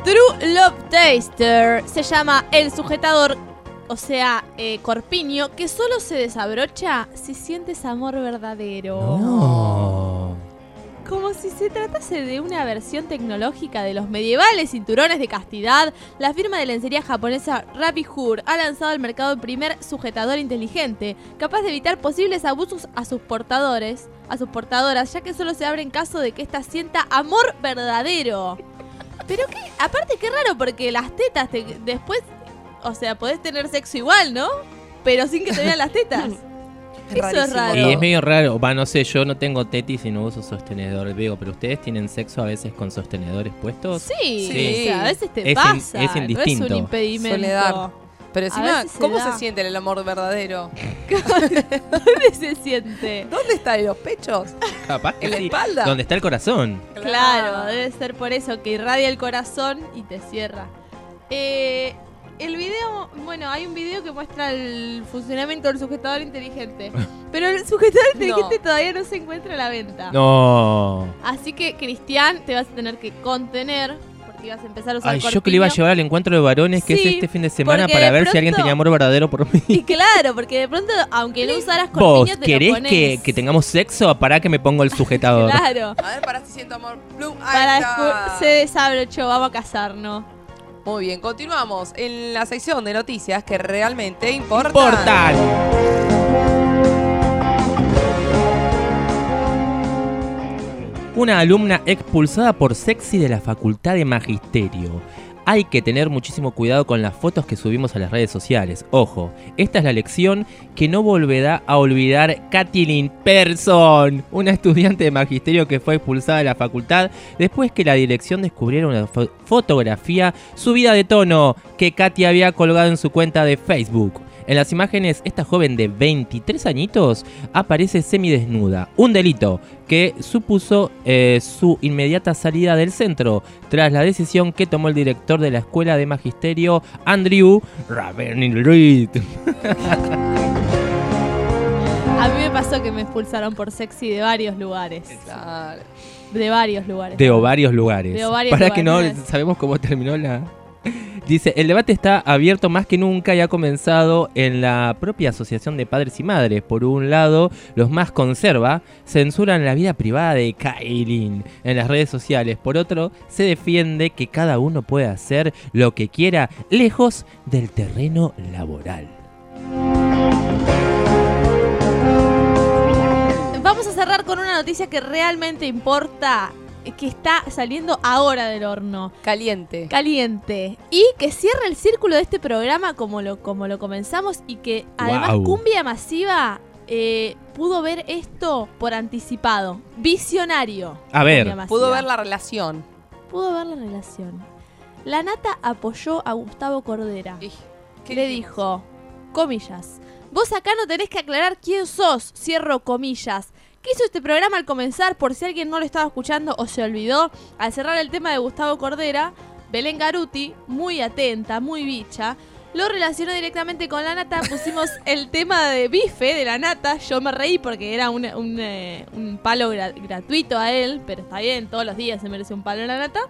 True Love Taster se llama el sujetador, o sea, eh, corpiño, que solo se desabrocha si sientes amor verdadero. No. Como si se tratase de una versión tecnológica de los medievales cinturones de castidad, la firma de lencería japonesa Rapihur ha lanzado al mercado el primer sujetador inteligente, capaz de evitar posibles abusos a sus portadores, a sus portadoras, ya que solo se abre en caso de que ésta sienta amor verdadero. Pero qué, aparte qué raro, porque las tetas te- después, o sea, podés tener sexo igual, ¿no? Pero sin que te vean las tetas. Eso es raro. Y es medio raro, va, no sé, yo no tengo tetis y no uso sostenedor, veo, pero ustedes tienen sexo a veces con sostenedores puestos. Sí, Sí. o sea, a veces te Es in- pasa. es no indistinto. es un impedimento. Suele dar. Pero encima, se ¿cómo da. se siente el amor verdadero? ¿Dónde se siente? ¿Dónde está? ¿En los pechos? Capaz que ¿En la sí. espalda? ¿Dónde está el corazón? Claro, debe ser por eso que irradia el corazón y te cierra. Eh, el video, bueno, hay un video que muestra el funcionamiento del sujetador inteligente. Pero el sujetador inteligente todavía no se encuentra a la venta. No. Así que, Cristian, te vas a tener que contener porque vas a empezar a usar Ay, corpiño. yo que le iba a llevar al encuentro de varones, que Sí, es este fin de semana, para de ver si alguien pronto- tenía amor verdadero por mí. Y claro, porque de pronto, aunque no usaras ¿Vos corpiño, te querés lo pones. que, que tengamos sexo? Para que me pongo el sujetador. Claro. A ver, para si siento amor. Plum, Para se desabrochó, vamos a casarnos. Muy bien, continuamos en la sección de noticias que realmente importan. Importan. Una alumna expulsada por sexy de la Facultad de Magisterio. Hay que tener muchísimo cuidado con las fotos que subimos a las redes sociales. Ojo, esta es la lección que no volverá a olvidar Kathleen Persson, una estudiante de magisterio que fue expulsada de la facultad después que la dirección descubriera una fo- fotografía subida de tono que Katy había colgado en su cuenta de Facebook. En las imágenes, esta joven de 23 añitos aparece semidesnuda, un delito que supuso eh, su inmediata salida del centro tras la decisión que tomó el director de la escuela de magisterio, Andrew Ravenel A mí me pasó que me expulsaron por sexy de varios lugares. Claro. De varios lugares. de varios lugares. De varios Para que no lugares. sabemos cómo terminó la. Dice, el debate está abierto más que nunca y ha comenzado en la propia Asociación de Padres y Madres. Por un lado, los más conserva censuran la vida privada de Kailin en las redes sociales. Por otro, se defiende que cada uno puede hacer lo que quiera lejos del terreno laboral. Vamos a cerrar con una noticia que realmente importa, que está saliendo ahora del horno. Caliente. Caliente. Y que cierra el círculo de este programa como lo, como lo comenzamos y que además. Cumbia Masiva eh, pudo ver esto por anticipado. Visionario. A ver. Pudo ver la relación. Pudo ver la relación. La Nata apoyó a Gustavo Cordera. Le dijo, comillas, vos acá no tenés que aclarar quién sos, cierro comillas. Que hizo este programa al comenzar, por si alguien no lo estaba escuchando o se olvidó, al cerrar el tema de Gustavo Cordera, Belén Garuti, muy atenta, muy bicha, lo relacionó directamente con la nata. Pusimos el tema de bife de la nata. Yo me reí porque era un, un, eh, un palo gra- gratuito a él, pero está bien, todos los días se merece un palo en la nata.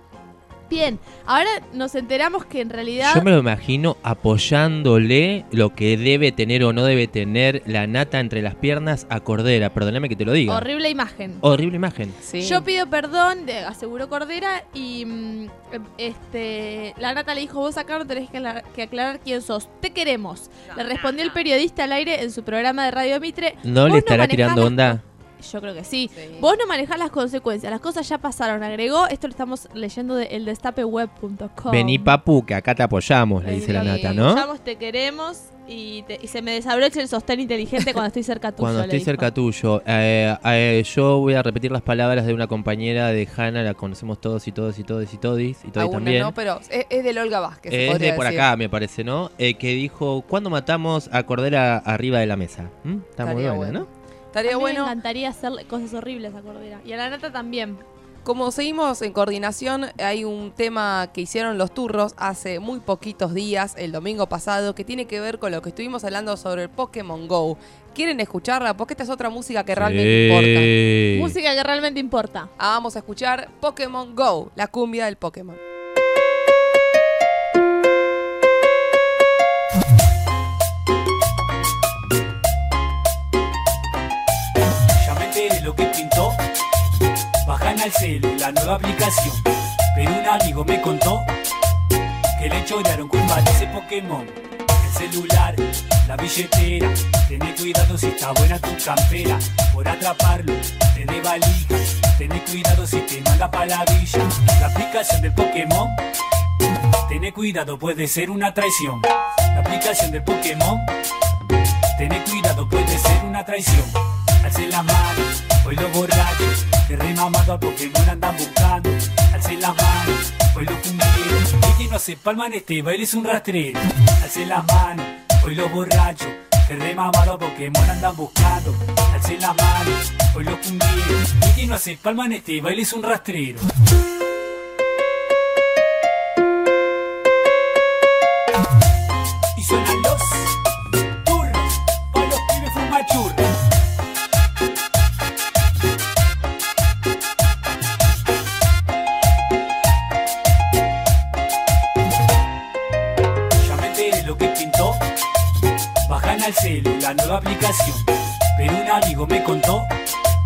Bien, ahora nos enteramos que en realidad. Yo me lo imagino apoyándole lo que debe tener o no debe tener la nata entre las piernas a Cordera. Perdóname que te lo diga. Horrible imagen. Horrible imagen. Yo pido perdón, de- aseguró Cordera, y mm, este la nata le dijo, vos acá no tenés que, aclar- que aclarar quién sos. Te queremos. Le respondió el periodista al aire en su programa de Radio Mitre. ¿No "Vos le estará tirando las onda? Yo creo que sí. Vos no manejás las consecuencias, las cosas ya pasaron. Agregó, esto lo estamos leyendo de eldestapeweb.com. Vení, papu, que acá te apoyamos, le dice la nata, te ¿no? apoyamos, te queremos y, te- y se me desabrocha el sostén inteligente cuando estoy cerca tuyo. Cuando estoy dijo. cerca tuyo. Eh, eh, yo voy a repetir las palabras de una compañera de Hanna, la conocemos todos y todos y todos y todis y todis Algunas también. no, pero es, es del Olga Vázquez. Es de por decir. acá, me parece, ¿no? Eh, que dijo, ¿cuándo matamos a Cordera arriba de la mesa? ¿Mm? Está muy buena, bueno. ¿no? Estaría A mí bueno. Me encantaría hacerle cosas horribles a Cordera. Y a la nata también. Como seguimos en coordinación, hay un tema que hicieron los turros hace muy poquitos días, el domingo pasado, que tiene que ver con lo que estuvimos hablando sobre el Pokémon Go. ¿Quieren escucharla? Porque esta es otra música que realmente importa. Música que realmente importa. Ah, vamos a escuchar Pokémon Go, la cumbia del Pokémon. Celu la nueva aplicación. Pero un amigo me contó que le chorearon con ese Pokémon. El celular, la billetera. Tené cuidado si está buena tu campera. Por atraparlo, te valija. Tené cuidado si te manda pa' la villa. La aplicación del Pokémon. Tené cuidado, puede ser una traición. La aplicación del Pokémon. Tené cuidado, puede ser una traición. Alce la mano, hoy los borrachos, que remamado a Pokémon andan buscando. Alce la mano, hoy los cumbieros, y que no sepa el man este es un rastrero. Alce la mano, hoy los borrachos, que remamado a Pokémon andan buscando. Alce la mano, hoy los cumbieros, y que no sepa el man este baile es un rastrero. Y suenan al celu la nueva aplicación. Pero un amigo me contó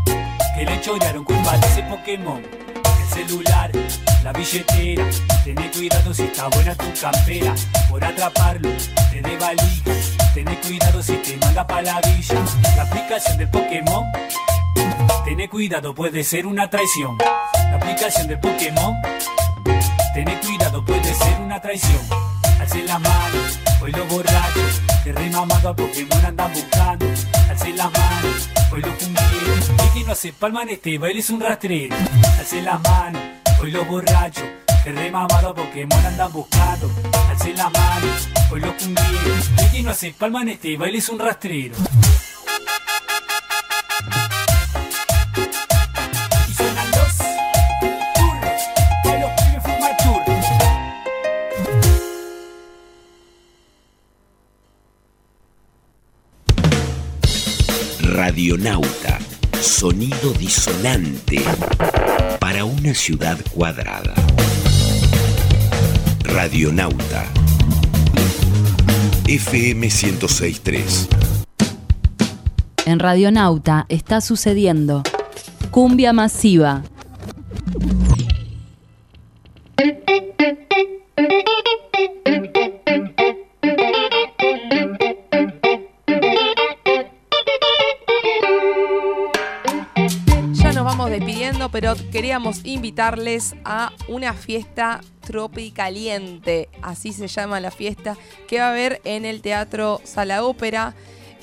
que le chorearon con ese Pokémon. El celular, la billetera. Tené cuidado si está buena tu campera. Por atraparlo, te dé valija. Tené cuidado si te manda pa' la villa. La aplicación del Pokémon. Tené cuidado, puede ser una traición. La aplicación del Pokémon. Tené cuidado, puede ser una traición. Alce la mano, hoy los borrachos, que remamado a Pokémon andan buscando. Alce la mano, hoy los cumbieros, y que no sepa el man este baile es un rastrero. Alce la mano, hoy los borrachos, que remamado a Pokémon andan buscando. Alce la mano, hoy los cumbieros, y que no sepa el man este baile es un rastrero. Radionauta, sonido disonante para una ciudad cuadrada. Radionauta, FM 1063. En Radionauta está sucediendo Cumbia Masiva. Queríamos invitarles a una fiesta tropicaliente, así se llama la fiesta, que va a haber en el Teatro Sala Ópera.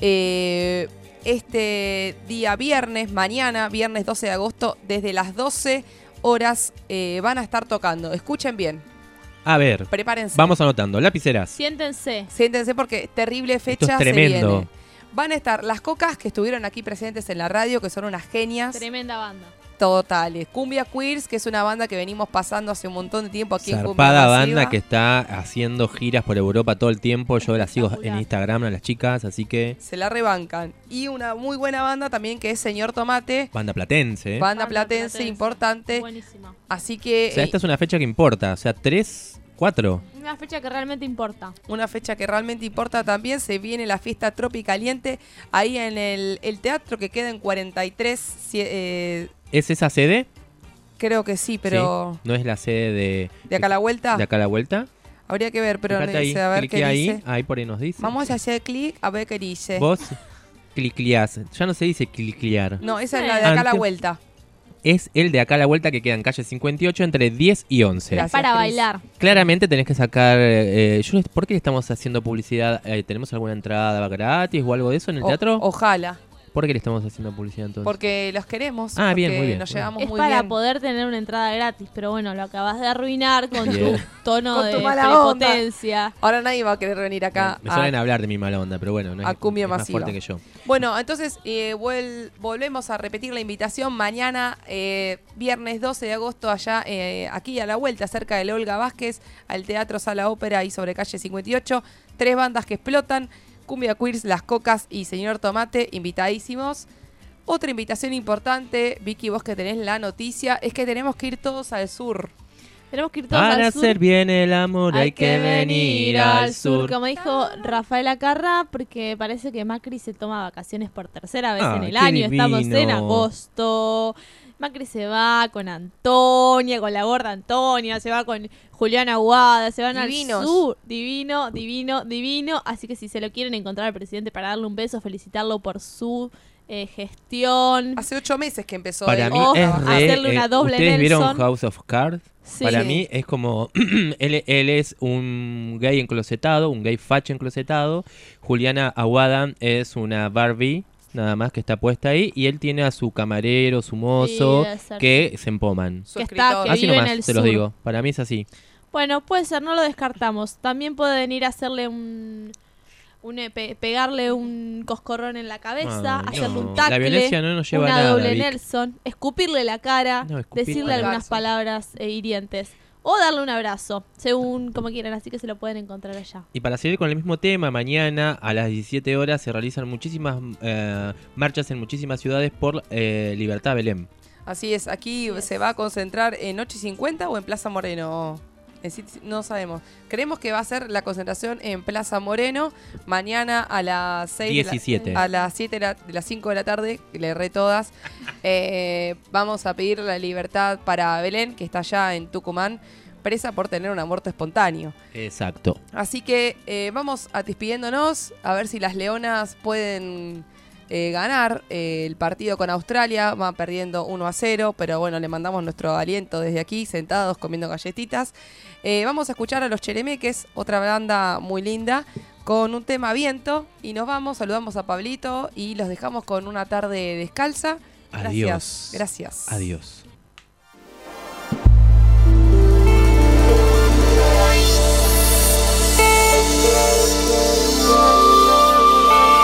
eh, este día viernes, mañana, viernes 12 de agosto, desde las 12 horas eh, van a estar tocando. Escuchen bien, A ver, Prepárense. vamos anotando. Lapiceras. Siéntense. siéntense porque terrible fecha Esto es se tremendo. viene. Van a estar las cocas que estuvieron aquí presentes en la radio, que son unas genias Tremenda banda. Totales. Cumbia Queers, que es una banda que venimos pasando hace un montón de tiempo aquí en Cumbia banda que está haciendo giras por Europa todo el tiempo. Yo las sigo en Instagram a las chicas, así que Se la rebancan. Y una muy buena banda también que es Señor Tomate, banda platense. ¿eh? banda platense, importante. Buenísima. Así que O sea, eh, esta es una fecha que importa. O sea, tres, cuatro. Una fecha que realmente importa. una fecha que realmente importa también, se viene la fiesta Tropicaliente ahí en el, el teatro que queda en 43, si- eh, ¿Es esa sede? creo que sí, pero Sí. ¿No es la sede de... de acá a la vuelta ¿De acá a la vuelta? habría que ver, pero no ahí, dice, a ver qué ahí, dice. ahí por ahí nos dice. Vamos a hacer clic a ver qué dice. Vos clicleás. Ya no se dice cliclear. No, esa es la de acá a la vuelta. Es el de acá a la vuelta que queda en calle 58 entre 10 y 11. Gracias, Para Cris. bailar. Claramente tenés que sacar... eh, yo ¿Por qué le estamos haciendo publicidad? Eh, ¿Tenemos alguna entrada gratis o algo de eso en el O- teatro? ojalá, ¿Por qué le estamos haciendo publicidad entonces? porque los queremos. Ah, bien, muy bien, Nos muy llevamos Es muy para bien. poder tener una entrada gratis, pero bueno, lo acabas de arruinar con tu tono Con de tu mala onda. prepotencia. Ahora nadie va a querer venir acá. Me a- suelen hablar de mi mala onda, pero bueno, no a es, cumbia es más masiva. fuerte que yo. Bueno, entonces eh, volvemos a repetir la invitación mañana, eh, viernes 12 de agosto, allá eh, aquí a la vuelta, cerca de la Olga Vázquez, al Teatro Sala Ópera y sobre calle 58. Tres bandas que explotan, Cumbia Queers, Las Cocas y Señor Tomate, invitadísimos. Otra invitación importante, Vicky, vos que tenés la noticia, es que tenemos que ir todos al sur. Tenemos que ir todos Para al sur. hacer bien el amor hay, que venir al sur. Como dijo Rafael Acarra, porque parece que Macri se toma vacaciones por tercera vez Ah, en el año. Estamos en divino. agosto. Macri se va con Antonia, con la gorda Antonia, se va con Juliana Aguada, se van Divinos. al sur. Divino, divino, divino. Así que si se lo quieren encontrar al presidente para darle un beso, felicitarlo por su eh, gestión. Hace ocho meses que empezó Para él mí es re, hacerle una eh, doble ¿Ustedes vieron Nelson. House of Cards? Sí. Para mí es como... él, él es un gay enclosetado, un gay facho enclosetado. Juliana Aguada es una Barbie, nada más que está puesta ahí. Y él tiene a su camarero, su mozo, que se empoman. Su que está, escritor. que Así vive nomás, en el se los sur. digo. Para mí es así. Bueno, puede ser, no lo descartamos. También puede venir a hacerle un. un eh, pe- pegarle un coscorrón en la cabeza, hacerle no. un tacle, La violencia no nos lleva una a nada, doble Vic. Nelson, escupirle la cara, No, escupir decirle algunas palabras eh, hirientes o darle un abrazo, según como quieran, así que se lo pueden encontrar allá. Y para seguir con el mismo tema, mañana a las 17 horas se realizan muchísimas eh, marchas en muchísimas ciudades por eh, Libertad Belén. Así es, aquí se va a concentrar en Noche 50 o en Plaza Moreno. No sabemos. Creemos que va a ser la concentración en Plaza Moreno mañana a las 6 17. a las 7 de, la- las 5 de la tarde, le erré todas. Eh, vamos a pedir la libertad para Belén, que está allá en Tucumán, presa por tener un aborto espontáneo. Exacto. Así que eh, vamos a despidiéndonos, a ver si las Leonas pueden eh, ganar eh, el partido con Australia. Van perdiendo 1 a 0, pero bueno, le mandamos nuestro aliento desde aquí, sentados comiendo galletitas. Eh, vamos a escuchar a los Cheremeques, otra banda muy linda, con un tema viento. Y nos vamos, saludamos a Pablito y los dejamos con una tarde descalza. Adiós. Gracias. Gracias. Adiós. Thank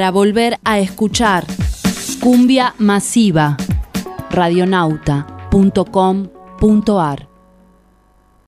Para volver a escuchar Cumbia Masiva, radionauta.com.ar